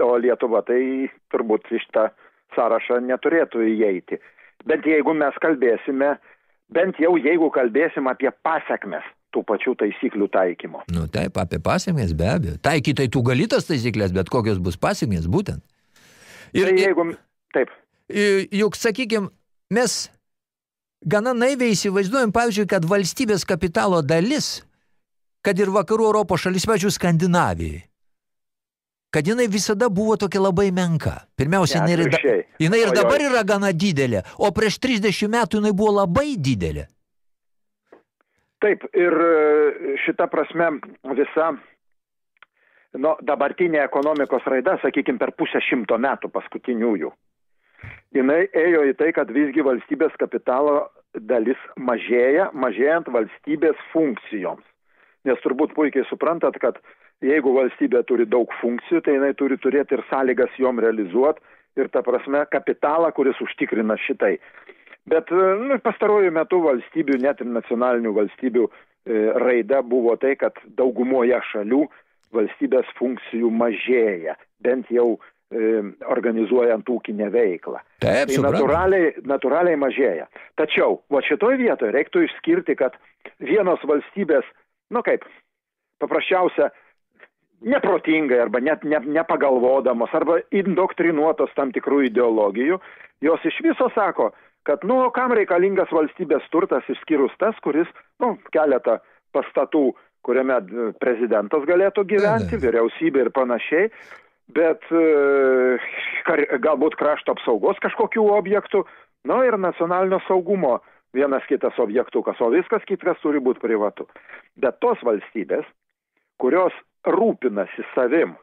O Lietuva tai turbūt iš tą sąrašą neturėtų įeiti. Bent jeigu mes kalbėsime, bent jau jeigu kalbėsim apie pasiekmes tų pačių taisyklių taikymo. Nu taip, apie pasiekmes be abejo. Taikytai tu gali tas taisyklės, bet kokios bus pasiekmes būtent. Ir tai jeigu, taip. Juk, sakykime, mes gana naiviai įsivaizduojam, pavyzdžiui, kad valstybės kapitalo dalis, kad ir vakarų Europos šalis, pavyzdžiui, Skandinavijai, kad jinai visada buvo tokia labai menka. Pirmiausia, jinai, ir da, jinai ir dabar yra gana didelė, o prieš 30 metų jinai buvo labai didelė. Taip, ir e, šita prasme visa nu, dabartinė ekonomikos raida, sakykime, per pusę šimto metų paskutiniųjų, jinai ėjo į tai, kad visgi valstybės kapitalo dalis mažėja, mažėjant valstybės funkcijoms. Nes turbūt puikiai suprantat, kad jeigu valstybė turi daug funkcijų, tai jinai turi turėti ir sąlygas jom realizuoti ir ta prasme kapitalą, kuris užtikrina šitai. Bet e, nu, pastaruoju metu valstybių, net ir nacionalinių valstybių e, raida buvo tai, kad daugumoje šalių valstybės funkcijų mažėja, bent jau e, organizuojant ūkinę veiklą. Taip, tai natūraliai, natūraliai mažėja. Tačiau, va šitoj vietoje reiktų išskirti, kad vienos valstybės, nu kaip, paprasčiausia, neprotingai arba net ne, nepagalvodamos arba indoktrinuotos tam tikrų ideologijų, jos iš viso sako, kad, nu, kam reikalingas valstybės turtas išskyrus tas, kuris, nu, keletą pastatų, kuriame e, prezidentas galėtų gyventi, vyriausybė ir panašiai, bet e, kar, galbūt krašto apsaugos kažkokių objektų, nu ir nacionalinio saugumo vienas kitas objektukas, o viskas kitkas turi būti privatu. Bet tos valstybės, kurios rūpinasi savim,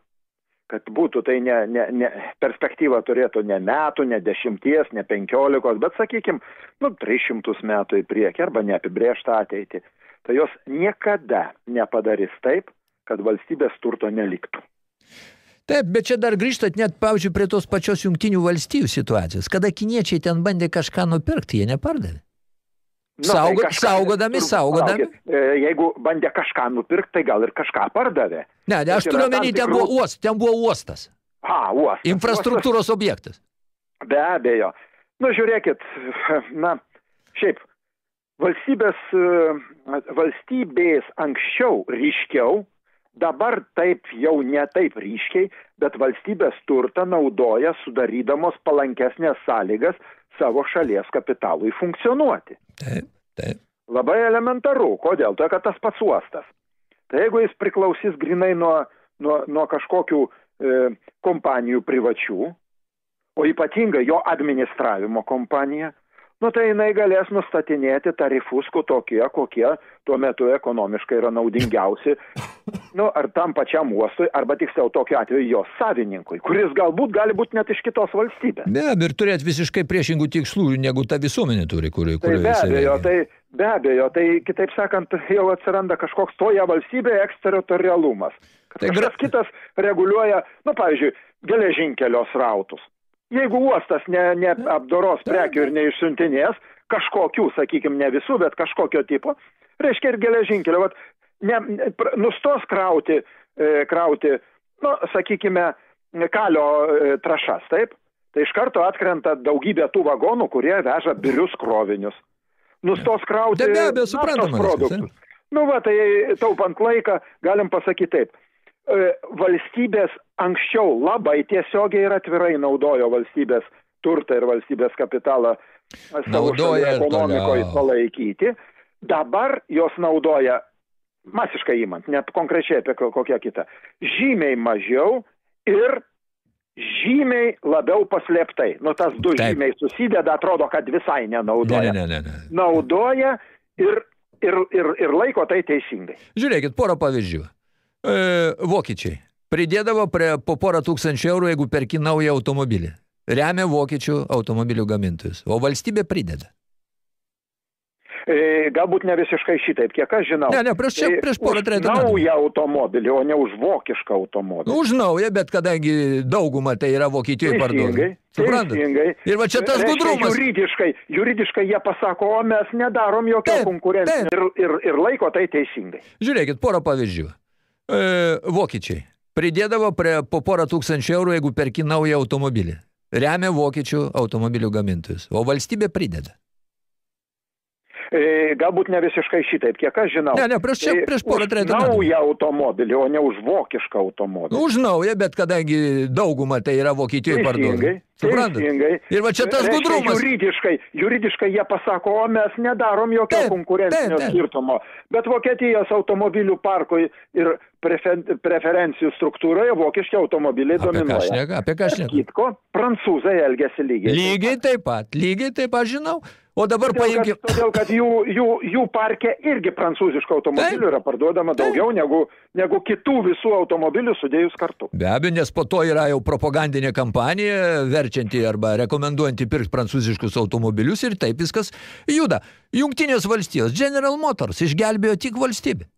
kad būtų tai ne, ne, ne, perspektyva turėtų ne metų, ne dešimties, ne penkiolikos, bet sakykime, nu, 300 metų į priekį arba neapibrėžtą ateitį, tai jos niekada nepadarys taip, kad valstybės turto neliktų. Taip, bet čia dar grįžtat net, pavyzdžiui, prie tos pačios jungtinių valstijų situacijos. Kada kiniečiai ten bandė kažką nupirkti, jie nepardavė. Nu, Saugo- tai kažką- saugodami, saugodami. Palaukit, e, Jeigu bandė kažką nupirkti, tai gal ir kažką pardavė. Ne, ne, aš turiu omeny, ten tikrų- buvo uostas, ten buvo uostas. A, uostas. Infrastruktūros objektas. Be abejo. Nu, žiūrėkit, na, šiaip, valstybės, e, valstybės anksčiau ryškiau, dabar taip jau ne taip ryškiai, bet valstybės turtą naudoja sudarydamos palankesnės sąlygas savo šalies kapitalui funkcionuoti. Taip, taip. Labai elementaru. Kodėl? Todėl, kad tas pats uostas. Tai jeigu jis priklausys grinai nuo, nuo, nuo kažkokių e, kompanijų privačių, o ypatingai jo administravimo kompanija, nu tai jinai galės nustatinėti tarifus ko tokie, kokie tuo metu ekonomiškai yra naudingiausi, [LAUGHS] nu, ar tam pačiam uostui, arba tiksliau tokiu atveju jos savininkui, kuris galbūt gali būti net iš kitos valstybės. Be abejo, ir turėti visiškai priešingų tikslų, negu ta visuomenė turi, kuri... Tai be abejo, tai, be abejo, tai kitaip sakant, jau atsiranda kažkoks toje valstybėje eksteritorialumas. Tai kažkas kitas reguliuoja, nu, pavyzdžiui, geležinkelio srautus. Jeigu uostas ne, ne apdoros prekių ir neišsiuntinės, kažkokių, sakykime, ne visų, bet kažkokio tipo, reiškia ir geležinkelio, vat, ne, nustos krauti, e, krauti, nu, sakykime, kalio e, trašas, taip? Tai iš karto atkrenta daugybė tų vagonų, kurie veža birius krovinius. Nustos krauti be abejo, suprantama viskas, produktus. Nu, va, tai taupant laiką, galim pasakyti taip. E, Valstybės anksčiau labai tiesiogiai ir atvirai naudojo valstybės turtą ir valstybės kapitalą savo Naudoja ir ekonomikoje palaikyti. Dabar jos naudoja, masiškai įmant, net konkrečiai apie ko- kokią kitą, žymiai mažiau ir žymiai labiau paslėptai. Nu, tas du Taip. žymiai susideda, atrodo, kad visai Ne, nenaudoja. ne, ne, ne. Naudoja ir, ir, ir, ir laiko tai teisingai. Žiūrėkit, porą pavyzdžių. E, vokiečiai pridėdavo prie, po porą tūkstančių eurų, jeigu perki naują automobilį. Remia vokiečių automobilių gamintojus, o valstybė prideda. E, galbūt ne visiškai šitaip, kiek aš žinau. Ne, ne, prieš čia- Tai prieš porą, trejetą metų. Naują automobilį, o ne už vokišką automobilį. Nu, už naują, bet kadangi dauguma tai yra Vokietijoje Suprantat? teisingai. Ir va čia tas Reiškia, gudrumas. Juridiškai, juridiškai jie pasako, o mes nedarom jokio konkurencijos ir, ir, ir laiko tai teisingai. Žiūrėkit, porą pavyzdžių. E, vokiečiai pridėdavo prie, po porą tūkstančių eurų, jeigu perki naują automobilį. Remia vokiečių automobilių gamintojus, o valstybė prideda. E, galbūt ne visiškai šitaip, kiek aš žinau. Ne, ne, prieš čia- Tai prieš porą, trejetą metų. Naują automobilį, o ne už vokišką automobilį. Už naują, bet kadangi dauguma tai yra Vokietijoje parduodama. Teisingai. Ir va čia tas gudrumas. Juridiškai, juridiškai jie pasako, o mes nedarom jokio Taip, konkurencinio taip, taip. skirtumo. Bet Vokietijos automobilių parkui ir prefen, preferencijų struktūroje vokiški automobiliai Apie ką dominuoja. šneka? Apie ką šneka? Kitko, prancūzai elgesi lygiai. Lygiai taip pat, lygiai taip pat žinau. O dabar paimkime. todėl, kad jų, jų, jų parke irgi prancūziškų automobilių yra parduodama daugiau negu, negu kitų visų automobilių sudėjus kartu. Be abejo, nes po to yra jau propagandinė kampanija, verčianti arba rekomenduojanti pirkti prancūziškus automobilius ir taip viskas juda. Jungtinės valstijos, General Motors, išgelbėjo tik valstybė.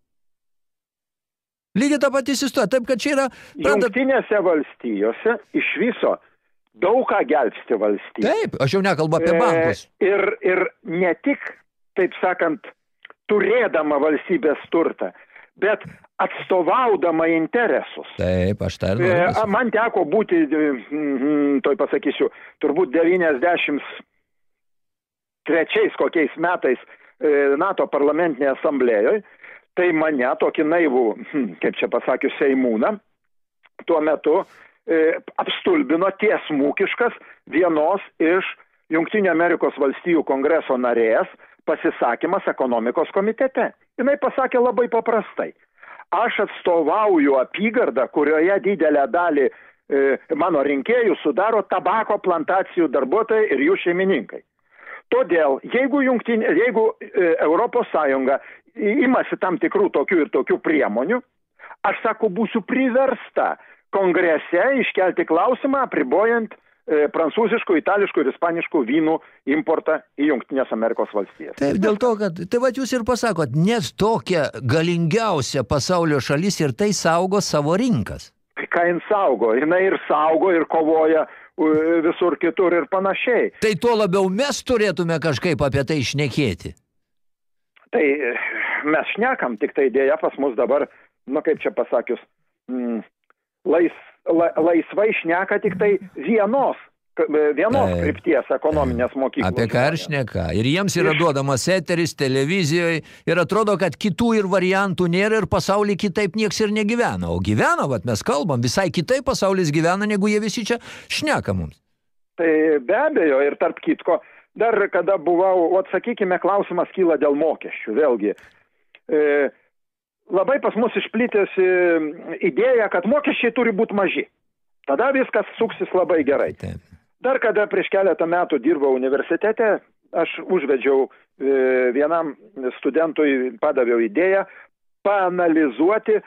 Lygiai tą patį įsistuoja, taip kad čia yra... Jungtinėse valstijose iš viso daug ką gelbsti valstybė. Taip, aš jau nekalbu apie bankus. E, ir, ir ne tik, taip sakant, turėdama valstybės turtą, bet atstovaudama interesus. Taip, aš tą E. Man teko būti, e, mm, toj pasakysiu, turbūt 93 kokiais metais e, NATO parlamentinėje asamblėjoje, tai mane tokį naivų, hm, kaip čia pasakius, Seimūną, tuo metu e, apstulbino tiesmukiškas vienos iš Junktinių Amerikos valstijų kongreso narės pasisakymas ekonomikos komitete. Jis pasakė labai paprastai. Aš atstovauju apygardą, kurioje didelę dalį e, mano rinkėjų sudaro tabako plantacijų darbuotojai ir jų šeimininkai. Todėl, jeigu, jungtinė, jeigu e, Europos Sąjunga imasi tam tikrų tokių ir tokių priemonių, aš sako, būsiu priversta kongrese iškelti klausimą, apribojant e, prancūziškų, itališkų ir ispaniškų vynų importą į Junktinės Amerikos valstijas. Taip, dėl to, kad, tai va jūs ir pasakot, nes tokia galingiausia pasaulio šalis ir tai saugo savo rinkas. Ką jin saugo? Jinai ir saugo, ir kovoja visur kitur ir panašiai. Tai tuo labiau mes turėtume kažkaip apie tai šnekėti. Tai e, mes šnekam, tik tai dėja pas mus dabar, nu kaip čia pasakius, mm, lais, la, laisvai šneka tik tai vienos, vienos Taip. krypties ekonominės mokyklos. Apie ką ir šneka. Ir jiems yra duodamas eteris televizijoje ir atrodo, kad kitų ir variantų nėra ir pasaulyje kitaip nieks ir negyvena. O gyvena, vat mes kalbam, visai kitaip pasaulis gyvena, negu jie visi čia šneka mums. Tai be abejo ir tarp kitko, dar kada buvau, o sakykime, klausimas kyla dėl mokesčių, vėlgi. E, labai pas mus išplitęs e, idėja, kad mokesčiai turi būti maži. Tada viskas suksis labai gerai. Dar kada prieš keletą metų dirbau universitete, aš užvedžiau e, vienam studentui, padaviau idėją paanalizuoti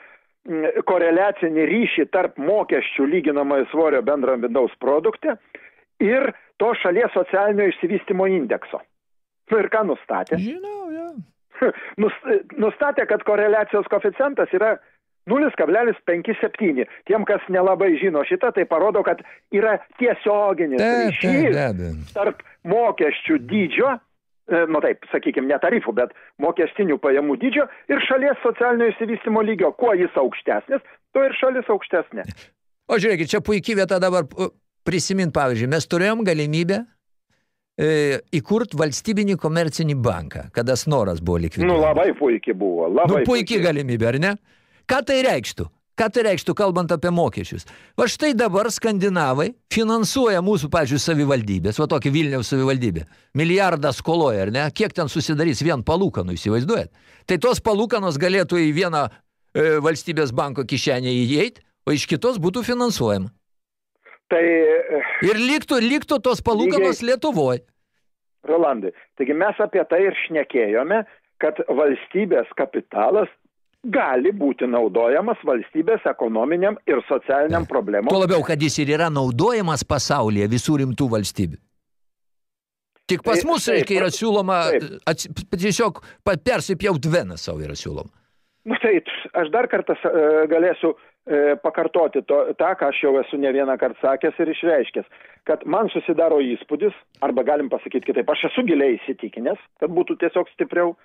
koreliacinį ryšį tarp mokesčių lyginamojo svorio bendro vidaus produkte ir to šalies socialinio išsivystimo indekso. Nu ir ką nustatė? Žinau, jo. [LAUGHS] Nustatė, kad koreliacijos koeficientas yra 0,57. Tiem, kas nelabai žino šitą, tai parodo, kad yra tiesioginis ryšys tarp mokesčių dydžio, e, nu taip, sakykime, ne tarifų, bet mokestinių pajamų dydžio ir šalies socialinio įsivystimo lygio. Kuo jis aukštesnis, tuo ir šalis aukštesnė. O žiūrėkit, čia puikiai vieta dabar prisimint, pavyzdžiui, mes turėjom galimybę e, įkurt valstybinį komercinį banką, kada snoras buvo likviduojamas. Nu labai puikiai buvo, labai Nu, puikiai galimybė, ar ne? Ką tai reikštų? Ką tai reikštų, kalbant apie mokesčius? Va štai dabar skandinavai finansuoja mūsų, pažiūrėjau, savivaldybės, va tokį Vilniaus savivaldybę. Milijardą skoloja, ar ne? Kiek ten susidarys vien palūkanų, įsivaizduojat? Tai tos palūkanos galėtų į vieną e, valstybės banko kišenę įeiti, o iš kitos būtų finansuojama. Tai... Ir liktų, liktų tos palūkanos Lygiai- Lietuvoje. Rolandai, taigi mes apie tai ir šnekėjome, kad valstybės kapitalas gali būti naudojamas valstybės ekonominiam ir socialiniam problemom. Tuo labiau, kad jis ir yra naudojamas pasaulyje visų rimtų valstybių. Tik pas Taip, mus, reiškia, yra siūloma, ats, tiesiog persipjaut veną savo yra siūloma. Nu tai aš dar kartą e, galėsiu e, pakartoti to, tą, ką aš jau esu ne vieną kartą sakęs ir išreiškęs, kad man susidaro įspūdis, arba galim pasakyti kitaip, aš esu giliai įsitikinęs, kad būtų tiesiog stipriau,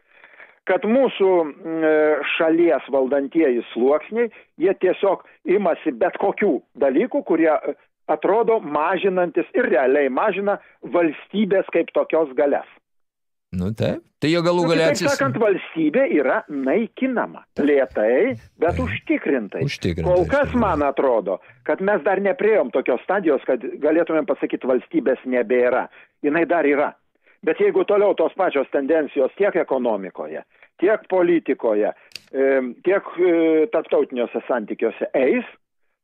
kad mūsų e, šalies valdantieji sluoksniai, jie tiesiog imasi bet kokių dalykų, kurie e, atrodo mažinantis ir realiai mažina valstybės kaip tokios galias. Nu taip. Tai jo galų Nu, galia kitaip sakant, valstybė yra naikinama. Lietai, bet užtikrintai. Užtikrintai, Kol kas man atrodo, kad mes dar nepriejom tokios stadijos, kad galėtumėm pasakyti, valstybės nebėra. Jinai dar yra. Bet jeigu toliau tos pačios tendencijos tiek ekonomikoje, tiek politikoje, tiek e, tarptautiniuose santykiuose eis,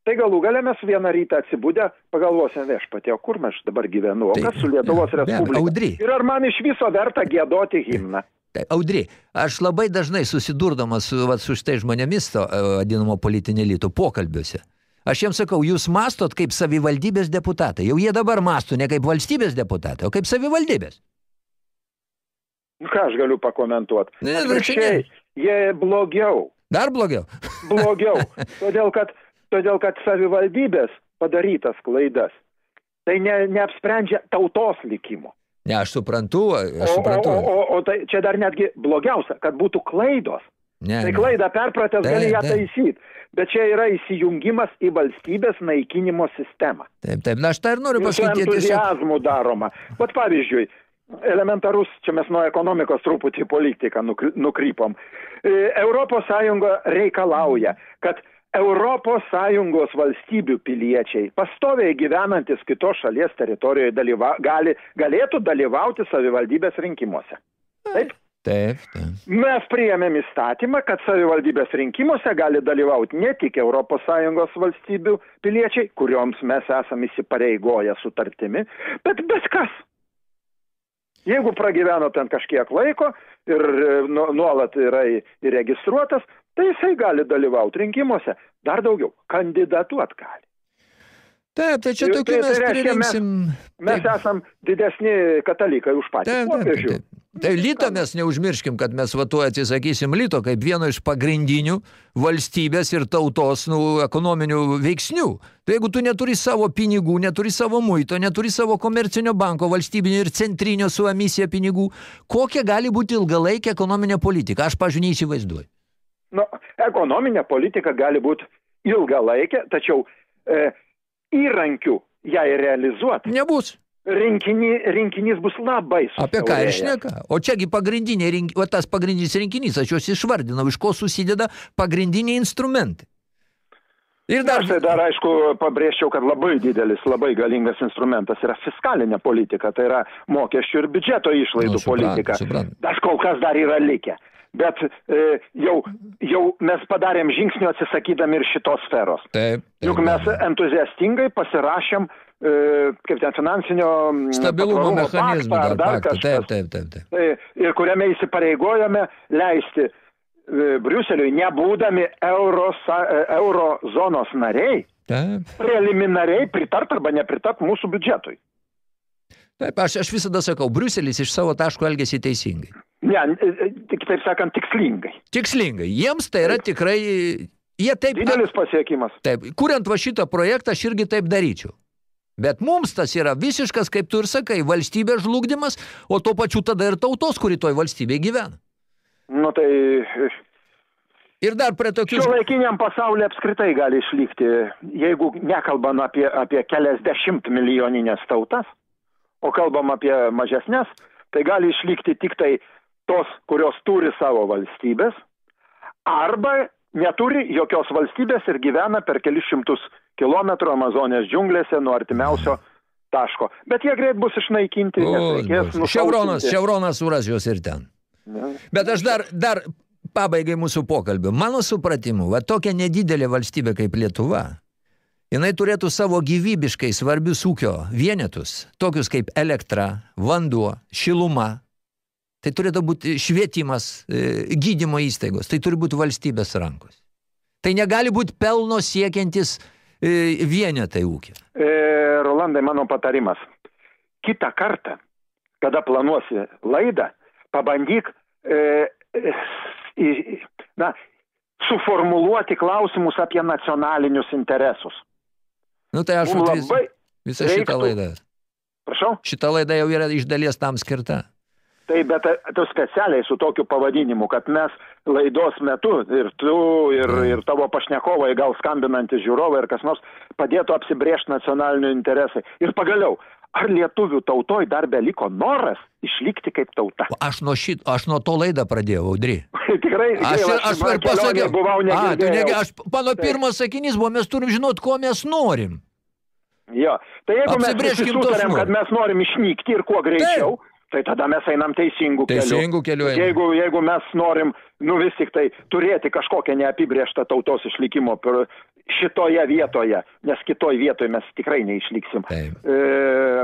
tai galų galę mes vieną rytą atsibudę pagalvosim viešpatie, o kur aš dabar gyvenu, o kas su Lietuvos Respublika. Ir ar man iš viso verta gėdoti himną? Tai, Audry, aš labai dažnai susidurdamas su, vat, su štai žmonėmis to e, vadinamo politinio elito pokalbiuose. Aš jiems sakau, jūs mastot kaip savivaldybės deputatai. Jau jie dabar masto ne kaip valstybės deputatai, o kaip savivaldybės. Nu, ką aš galiu pakomentuoti? Atvirkščiai, jie blogiau. Dar blogiau. Blogiau. [LAUGHS] Todėl, kad, todėl, kad savivaldybės padarytas klaidas, tai ne, neapsprendžia tautos likimo. Ne, aš suprantu, aš O, o, suprantu. o, o, o tai čia dar netgi blogiausia, kad būtų klaidos. Ne, Tai ne. klaidą perpratęs gali ją taisyti. Bet čia yra įsijungimas į valstybės naikinimo sistemą. Taip, taip, na aš tą ir noriu pasakyti. Tiesiog, entuzijazmu daroma. Vat pavyzdžiui, elementarus, čia mes nuo ekonomikos truputį politiką nukry- nukrypom. E, Europos Sąjunga reikalauja, kad Europos Sąjungos valstybių piliečiai, pastoviai gyvenantis kitos šalies teritorijoje, dalyva, gali, galėtų dalyvauti savivaldybės rinkimuose. Taip? taip, taip. Mes priėmėm įstatymą, kad savivaldybės rinkimuose gali dalyvauti ne tik ES valstybių piliečiai, kurioms mes esame įsipareigoję sutartimi, bet bet kas. Jeigu pragyveno ten kažkiek laiko ir e, nu- nuolat yra įregistruotas, tai jisai gali dalyvauti rinkimuose. Dar daugiau, kandidatuot gali. Taip, tai čia tokių mes reiškia, pririnksim. Mes, mes esam didesni katalikai už patį Taip, taip, popiežių. Tai lito mes neužmirškim, kad mes va tuo atsisakysim lito kaip vieno iš pagrindinių valstybės ir tautos nu, ekonominių veiksnių. Tai jeigu tu neturi savo pinigų, neturi savo muito, neturi savo komercinio banko valstybinio ir centrinio su emisija pinigų, kokia gali būti ilgalaikė ekonominė politika? Aš, pažiūrėjau, neįsivaizduoju. Nu, ekonominė politika gali būti ilgalaikė, tačiau e, įrankių jai realizuoti nebus. Rinkinį, rinkinys bus labai Apie ką ir šneka? O čiagi pagrindiniai, rink... o tas pagrindinis rinkinys, aš juos išvardinau, iš ko susideda pagrindiniai instrumentai. Ir dar... Aš tai dar aišku pabrėžčiau, kad labai didelis, labai galingas instrumentas yra fiskalinė politika, tai yra mokesčių ir biudžeto išlaidų Nu, suprantu, politika. suprantu. Tas kol kas dar yra likę. Bet e, jau, jau mes padarėm žingsnių atsisakydami ir šitos sferos. Taip. Juk mes entuziastingai pasirašėm e, kaip ten finansinio Stabilumo paktą ar dar paktą. kažkas. Taip, taip, taip, taip. E, ir kuriame įsipareigojame leisti e, Briuseliui, nebūdami euro, e, euro zonos nariai, Taip. preliminariai pritart arba nepritart mūsų biudžetui. Taip, aš, aš visada sakau, Briuselis iš savo taško elgesi teisingai. Ne, e, e, tik taip sakant, tikslingai. Tikslingai. Jiems tai yra tikrai... Jie taip... Didelis pasiekimas. Taip, kuriant va šitą projektą, aš irgi taip daryčiau. Bet mums tas yra visiškas, kaip tu ir sakai, valstybės žlugdymas, o tuo pačiu tada ir tautos, kuri toj valstybėje gyvena. Nu tai Ir dar prie tokių... šio laikiniam pasaulyje apskritai gali išlikti, jeigu nekalbam apie, apie keliasdešimt milijoninės tautas, o kalbam apie mažesnės, tai gali išlikti tik tai tos, kurios turi savo valstybės, arba neturi jokios valstybės ir gyvena per kelius šimtus kilometrų Amazonės džiunglėse nuo artimiausio taško. Bet jie greit bus išnaikinti, nes O, reikės Dievas. Ševronas, nusausinti. Ševronas suras juos ir ten. Ne. Bet aš dar, dar pabaigai mūsų pokalbio. Mano supratimu, va tokia nedidelė valstybė kaip Lietuva, jinai turėtų savo gyvybiškai svarbius ūkio vienetus, tokius kaip elektra, vanduo, šiluma. Tai turėtų būti švietimas, e, gydymo įstaigos. Tai turi būti valstybės rankos. Tai negali būti pelno siekiantis e, vienetai ūkio. E, Rolandai, mano patarimas. Kitą kartą, kada planuosi laidą, pabandyk e, e, na, suformuluoti klausimus apie nacionalinius interesus. Nu tai aš vis, visą šitą laidą. Prašau? Šita laida jau yra iš dalies tam skirta. Tai bet tu specialiai su tokiu pavadinimu, kad mes laidos metu ir tu, ir, ir tavo pašnekovai, gal skambinantis žiūrovai ir kas nors padėtų apsibriežti nacionalinių interesai. Ir pagaliau, ar lietuvių tautoj dar beliko noras išlikti kaip tauta? Aš nuo, šit, aš nuo to laidą pradėjau, Audry. [LAUGHS] Tikrai, Aš, gaila, aš, man ir pasakiau, buvau a, tu negi, aš, mano Taip. pirmas sakinys buvo, mes turim žinot, ko mes norim. Jo, tai jeigu mes sutarėm, kad mes norim išnykti ir kuo greičiau, tai tada mes einam teisingų kelių. Teisingų kelių einam. Jeigu, jeigu mes norim, nu vis tik tai turėti kažkokią neapibrieštą tautos išlikimo per šitoje vietoje, nes kitoj vietoje mes tikrai neišliksim. E,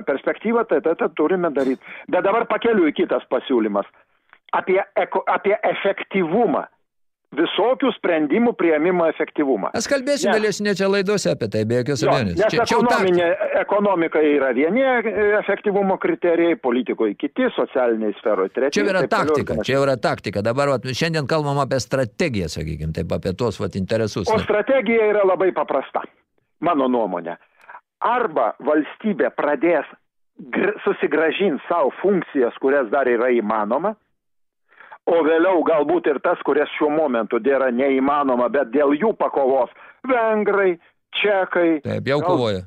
perspektyvą tai, tai, tai turime daryti. Bet dabar pakeliu į kitas pasiūlymas. Apie, eko, apie efektyvumą. Visokių sprendimų prieimimo efektyvumą. Mes kalbėsim Nes- vėlesnėse laidose apie tai, be jokios Jo, abejonės. Nes Čia, čia ekonominė, ekonomika yra vieni e, efektyvumo kriterijai, politikoje kiti, socialiniai sferoje trečia. Čia yra taktika, čia yra taktika. Dabar vat, šiandien kalbam apie strategiją, sakykime, taip apie tuos vat, interesus. O strategija yra labai paprasta, mano nuomonė. Arba valstybė pradės gr- susigražinti savo funkcijas, kurias dar yra įmanoma, o vėliau galbūt ir tas, kurias šiuo momentu dėra neįmanoma, bet dėl jų pakovos vengrai, čekai. Taip, jau gal- kovoja.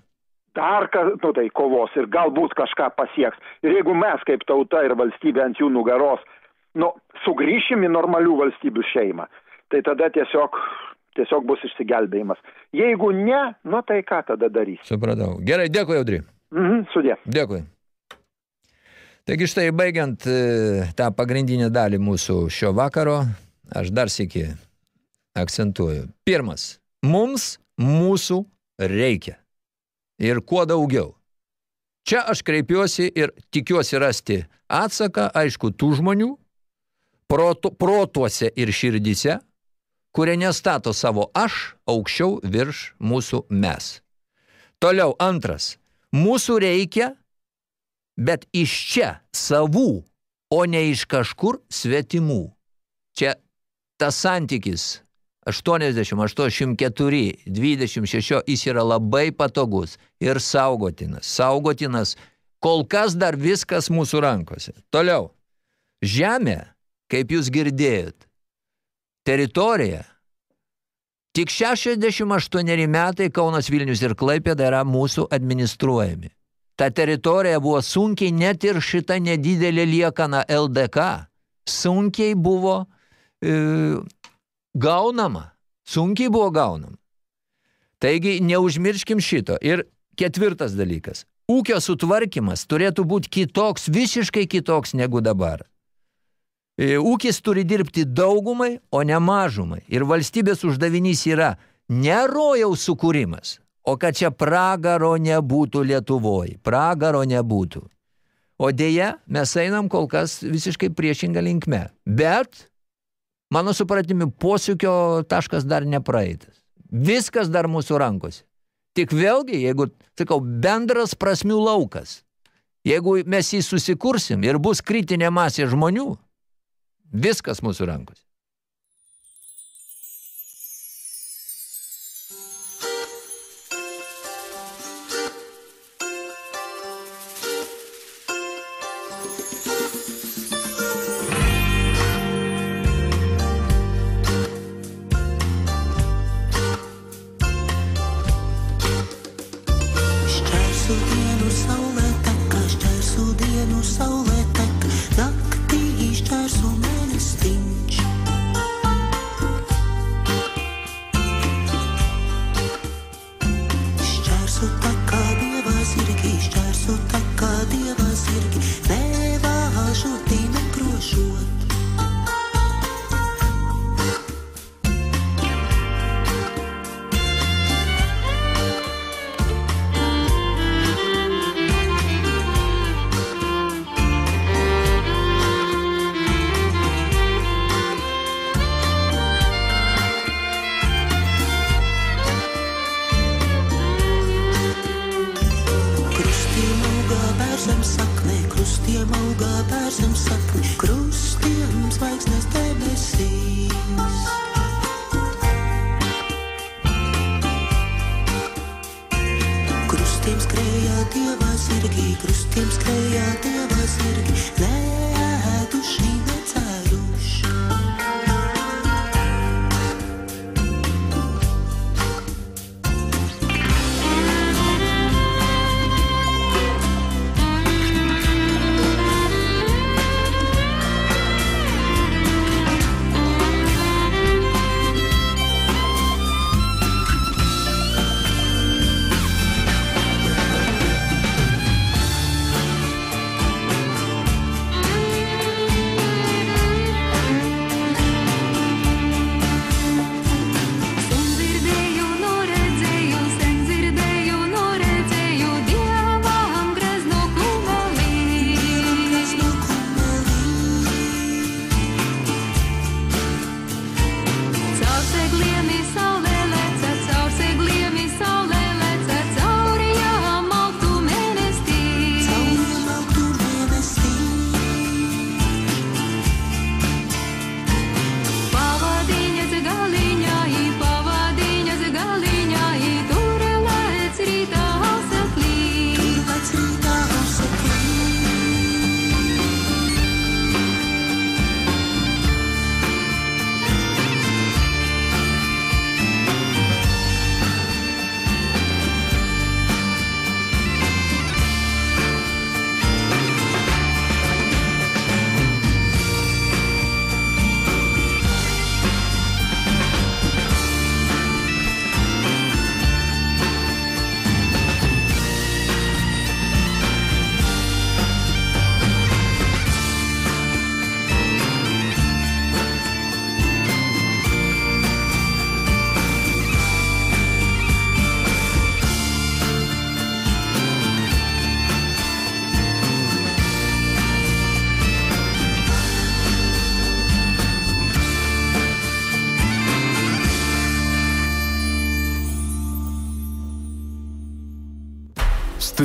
dar kas, nu tai kovos ir galbūt kažką pasieks. Ir jeigu mes kaip tauta ir valstybė ant jų nugaros, nu, sugrįšim į normalių valstybių šeimą, tai tada tiesiog, tiesiog bus išsigelbėjimas. Jeigu ne, nu tai ką tada darys? Supratau. Gerai, dėkui, Audry. Mhm, sudė. Dėkui. Taigi štai baigiant e, tą pagrindinę dalį mūsų šio vakaro, aš dar sėki akcentuoju. Pirmas, mums mūsų reikia. Ir kuo daugiau. Čia aš kreipiuosi ir tikiuosi rasti atsaką, aišku, tų žmonių, protu, protuose ir širdyse, kurie nestato savo aš aukščiau virš mūsų mes. Toliau antras. Mūsų reikia, bet iš čia savų, o ne iš kažkur svetimų. Čia tas santykis 80, 84, 26, jis yra labai patogus ir saugotinas. Saugotinas, kol kas dar viskas mūsų rankose. Toliau. Žemė, kaip jūs girdėjot, teritorija, tik 68 metai Kaunas Vilnius ir Klaipėda yra mūsų administruojami. Ta teritorija buvo sunkiai, net ir šita nedidelė liekana LDK, sunkiai buvo e, gaunama. Sunkiai buvo gaunama. Taigi neužmirškim šito. Ir ketvirtas dalykas. Ūkio sutvarkymas turėtų būti kitoks, visiškai kitoks negu dabar. E, Ūkis turi dirbti daugumai, o ne mažumai. Ir valstybės uždavinys yra ne rojaus sukūrimas, o kad čia pragaro nebūtų Lietuvoje. Pragaro nebūtų. O dėja, mes einam kol kas visiškai priešingą linkme. Bet, mano supratimi, posūkio taškas dar nepraeitas. Viskas dar mūsų rankose. Tik vėlgi, jeigu, sakau, bendras prasmių laukas, jeigu mes jį susikursim ir bus kritinė masė žmonių, viskas mūsų rankose.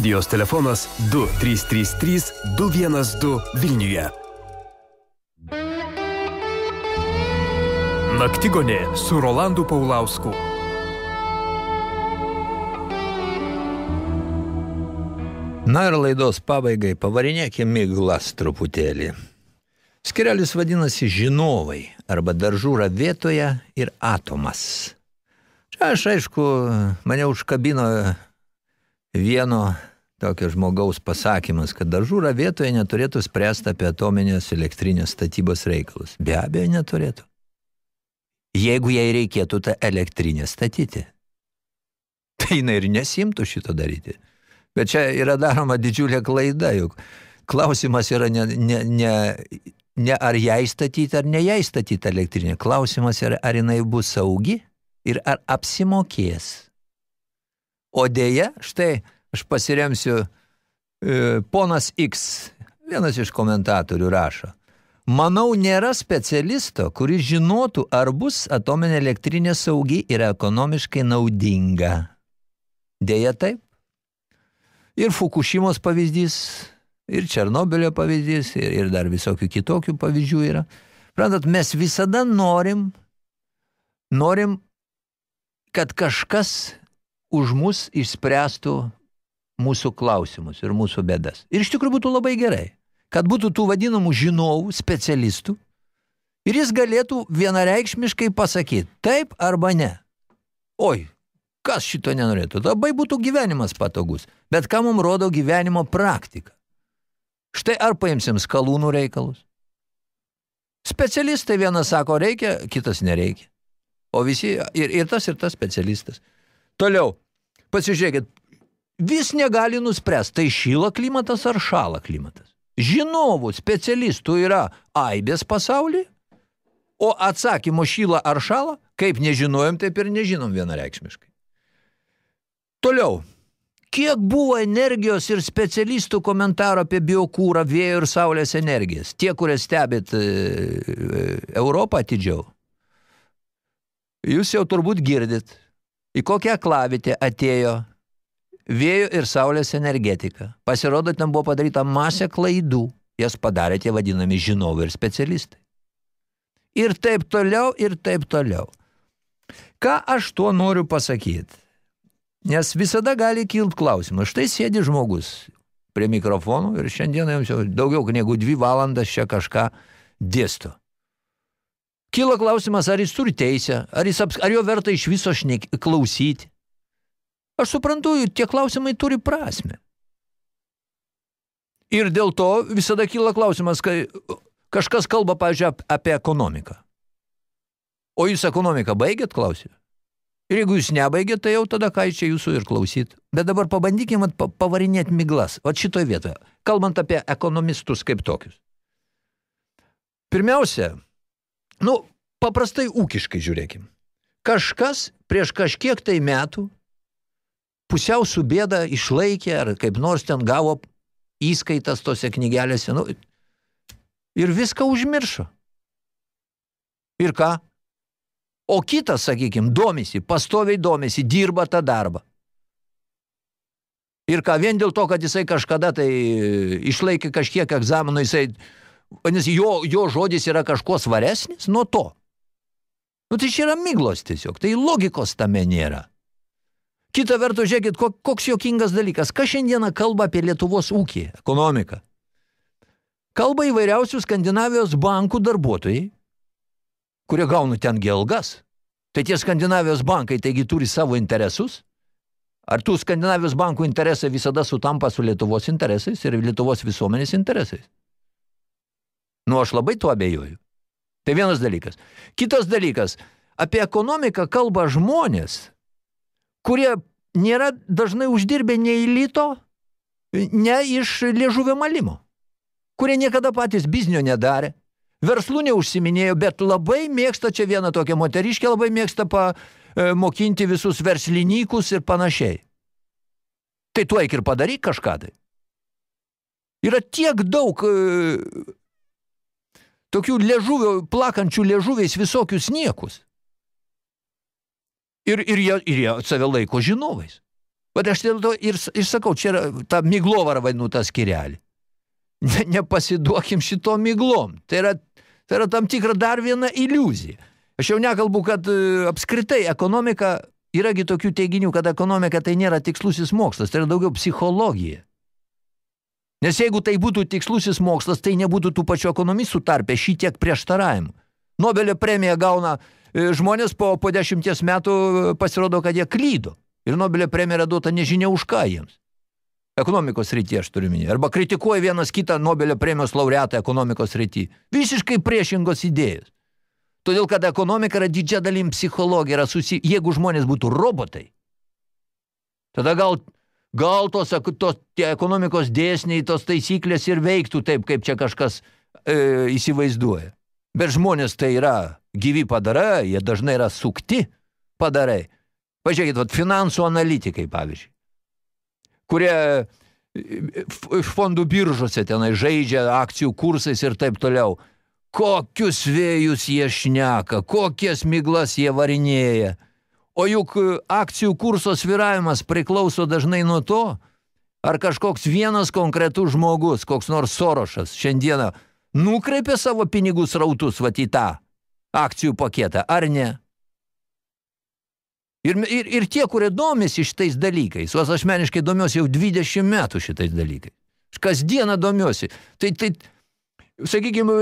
Studijos telefonas 2333 212 Vilniuje. Naktigonė su Rolandu Paulausku. Na ir laidos pabaigai pavarinėkime miglas truputėlį. Skirelis vadinasi žinovai arba daržų ravėtoja ir atomas. Čia aš aišku, mane užkabino vieno tokio žmogaus pasakymas, kad daržų ravėtoja neturėtų spręsti apie atominės elektrinės statybos reikalus. Be abejo, neturėtų. Jeigu jai reikėtų tą elektrinę statyti, tai jinai ir nesimtų šito daryti. Bet čia yra daroma didžiulė klaida, juk klausimas yra ne, ne, ne, ne ar jai statyti, ar ne jai statyti elektrinę. Klausimas yra, ar jinai bus saugi ir ar apsimokės. O dėja, štai aš pasiremsiu e, ponas X, vienas iš komentatorių rašo. Manau, nėra specialisto, kuris žinotų, ar bus atominė elektrinė saugi ir ekonomiškai naudinga. Dėja taip. Ir Fukushimos pavyzdys, ir Černobylio pavyzdys, ir, ir dar visokių kitokių pavyzdžių yra. Prantat, mes visada norim, norim, kad kažkas už mus išspręstų mūsų klausimus ir mūsų bėdas. Ir iš tikrųjų būtų labai gerai, kad būtų tų vadinamų žinovų, specialistų, ir jis galėtų vienareikšmiškai pasakyti taip arba ne. Oi, kas šito nenorėtų? Labai būtų gyvenimas patogus. Bet ką mums rodo gyvenimo praktika? Štai ar paimsim skalūnų reikalus? Specialistai vienas sako reikia, kitas nereikia. O visi, ir, ir tas, ir tas specialistas. Toliau, pasižiūrėkit, vis negali nuspręsti, tai šyla klimatas ar šala klimatas. Žinovų, specialistų yra aibės pasaulyje, o atsakymo šyla ar šala, kaip nežinojom, taip ir nežinom vienareikšmiškai. Toliau, kiek buvo energijos ir specialistų komentaro apie biokūrą, vėjo ir saulės energijas? Tie, kurie stebit e, e, Europą atidžiau, jūs jau turbūt girdit, į kokią klavitę atėjo vėjo ir saulės energetika. Pasirodo, ten buvo padaryta masė klaidų, jas padarė tie vadinami žinovai ir specialistai. Ir taip toliau, ir taip toliau. Ką aš tuo noriu pasakyti? Nes visada gali kilt klausimas. Štai sėdi žmogus prie mikrofonų ir šiandieną jums jau daugiau negu dvi valandas čia kažką dėsto. Kyla klausimas, ar jis turi teisę, ar, jis, ar jo verta iš viso šnek, klausyti. Aš suprantu, tie klausimai turi prasme. Ir dėl to visada kyla klausimas, kai kažkas kalba, pavyzdžiui, ap- apie ekonomiką. O jūs ekonomiką baigėt, klausė? Ir jeigu jūs nebaigėt, tai jau tada ką čia jūsų ir klausyt. Bet dabar pabandykim vat pa pavarinėti miglas. Vat šitoje vietoje. Kalbant apie ekonomistus kaip tokius. Pirmiausia, nu, paprastai ūkiškai žiūrėkim. Kažkas prieš kažkiek tai metų pusiau su bėda išlaikė, ar kaip nors ten gavo įskaitas tose knygelėse, nu, ir viską užmiršo. Ir ką? O kitas, sakykime, domisi, pastoviai domisi, dirba tą darbą. Ir ką, vien dėl to, kad jisai kažkada tai išlaikė kažkiek egzaminų, jisai, vadinasi, jo, jo žodis yra kažkuo svaresnis nuo to. Nu, tai čia yra miglos tiesiog, tai logikos tame nėra. Kita vertus, žiūrėkit, ko- koks jokingas dalykas. Kas šiandieną kalba apie Lietuvos ūkį, ekonomiką? Kalba įvairiausių Skandinavijos bankų darbuotojai, kurie gauna ten gelgas. Tai tie Skandinavijos bankai, taigi turi savo interesus. Ar tų Skandinavijos bankų interesai visada sutampa su Lietuvos interesais ir Lietuvos visuomenės interesais? Nu, aš labai tuo abejoju. Tai vienas dalykas. Kitas dalykas. Apie ekonomiką kalba žmonės, kurie nėra dažnai uždirbę nei lito, ne iš liežuvio malimo, kurie niekada patys biznio nedarė, verslų neužsiminėjo, bet labai mėgsta čia vieną tokią moteriškę, labai mėgsta pa, e, mokinti visus verslininkus ir panašiai. Tai tu eik ir padaryk kažką tai. Yra tiek daug e, tokių liežuvio, plakančių liežuviais visokius niekus. Ir, ir, jie, ir jie save laiko žinovais. Bet aš dėl to ir, ir sakau, čia yra ta miglovara vadinu tą skirelį. Ne, nepasiduokim šito miglom. Tai yra, tai yra tam tikra dar viena iliuzija. Aš jau nekalbu, kad e, apskritai ekonomika, yragi tokių teiginių, kad ekonomika tai nėra tikslusis mokslas, tai yra daugiau psichologija. Nes jeigu tai būtų tikslusis mokslas, tai nebūtų tų pačių ekonomistų tarpe šitiek prieštaravimų. Nobelio premiją gauna e, žmonės po, po dešimties metų e, pasirodo, kad jie klydo. Ir Nobelio premija yra duota nežinia už ką jiems. Ekonomikos srityje aš turiu minėti. Arba kritikuoja vienas kitą Nobelio premijos laureatą ekonomikos srityje. Visiškai priešingos idėjos. Todėl, kad ekonomika yra didžia dalim psichologija, yra susi... jeigu žmonės būtų robotai, tada gal, gal tos, tos tie ekonomikos dėsniai, tos taisyklės ir veiktų taip, kaip čia kažkas e, įsivaizduoja. Bet žmonės tai yra gyvi padarai, jie dažnai yra sukti padarai. Pažiūrėkit, vat, finansų analitikai, pavyzdžiui, kurie f- iš fondų biržose tenai žaidžia akcijų kursais ir taip toliau. Kokius vėjus jie šneka, kokias miglas jie varinėja. O juk e, akcijų kurso sviravimas priklauso dažnai nuo to, ar kažkoks vienas konkretus žmogus, koks nors Sorošas, šiandieną nukreipė savo pinigų srautus vat į tą akcijų paketą, ar ne? Ir, ir, ir tie, kurie domisi šitais dalykais, o aš asmeniškai domiuosi jau 20 metų šitais dalykais. Aš kasdieną domiuosi. Tai, tai sakykime,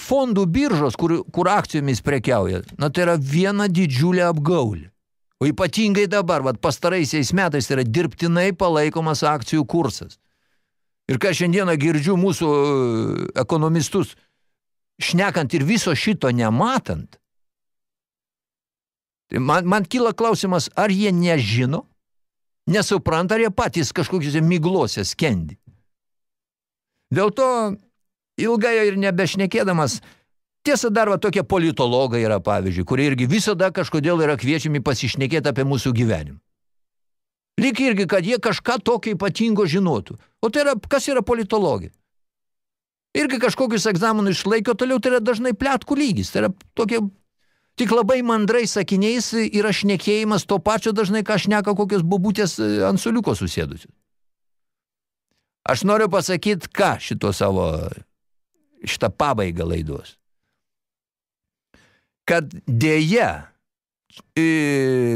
fondų biržos, kur, kur akcijomis prekiauja, na tai yra viena didžiulė apgaulė. O ypatingai dabar, vat, pastaraisiais metais yra dirbtinai palaikomas akcijų kursas. Ir ką šiandieną girdžiu mūsų e, ekonomistus, šnekant ir viso šito nematant, tai man, man kyla klausimas, ar jie nežino, nesupranta, ar jie patys kažkokiuose miglose skendi. Dėl to ilgai ir nebešnekėdamas, tiesa dar va tokie politologai yra, pavyzdžiui, kurie irgi visada kažkodėl yra kviečiami pasišnekėti apie mūsų gyvenimą. Lyg irgi, kad jie kažką tokio ypatingo žinotų. O tai yra, kas yra politologija? Irgi kažkokius egzaminus išlaiko, toliau tai yra dažnai pletkų lygis. Tai yra tokie, tik labai mandrai sakiniais yra šnekėjimas to pačio dažnai, ką šneka kokios bobutės e, ant suliuko susėdusios. Aš noriu pasakyti, ką šito savo, šitą pabaigą laidos. Kad dėja,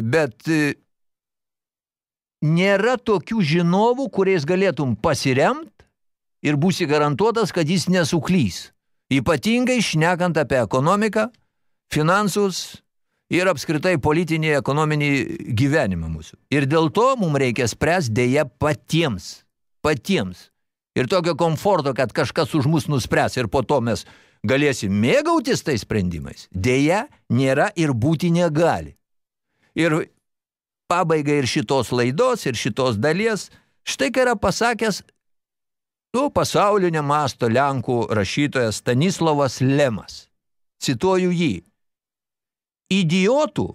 bet nėra tokių žinovų, kuriais galėtum pasiremt ir būsi garantuotas, kad jis nesuklys. Ypatingai šnekant apie ekonomiką, finansus ir apskritai politinį ekonominį gyvenimą mūsų. Ir dėl to mums reikia spręs dėja patiems. Patiems. Ir tokio komforto, kad kažkas už mus nuspręs ir po to mes galėsim mėgautis tais sprendimais. Dėja, nėra ir būti negali. Ir pabaiga ir šitos laidos, ir šitos dalies, štai ką yra pasakęs nu, pasaulinio masto Lenkų rašytojas Stanislavas Lemas. Cituoju jį. Idiotų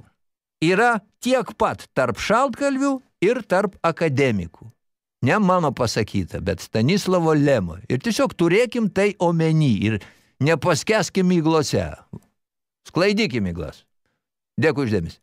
yra tiek pat tarp šaltkalvių ir tarp akademikų. Ne mano pasakyta, bet Stanislavo Lemo. Ir tiesiog turėkim tai omeny ir nepaskeskim įglose. Sklaidykim įglas. Dėkui uždėmesi.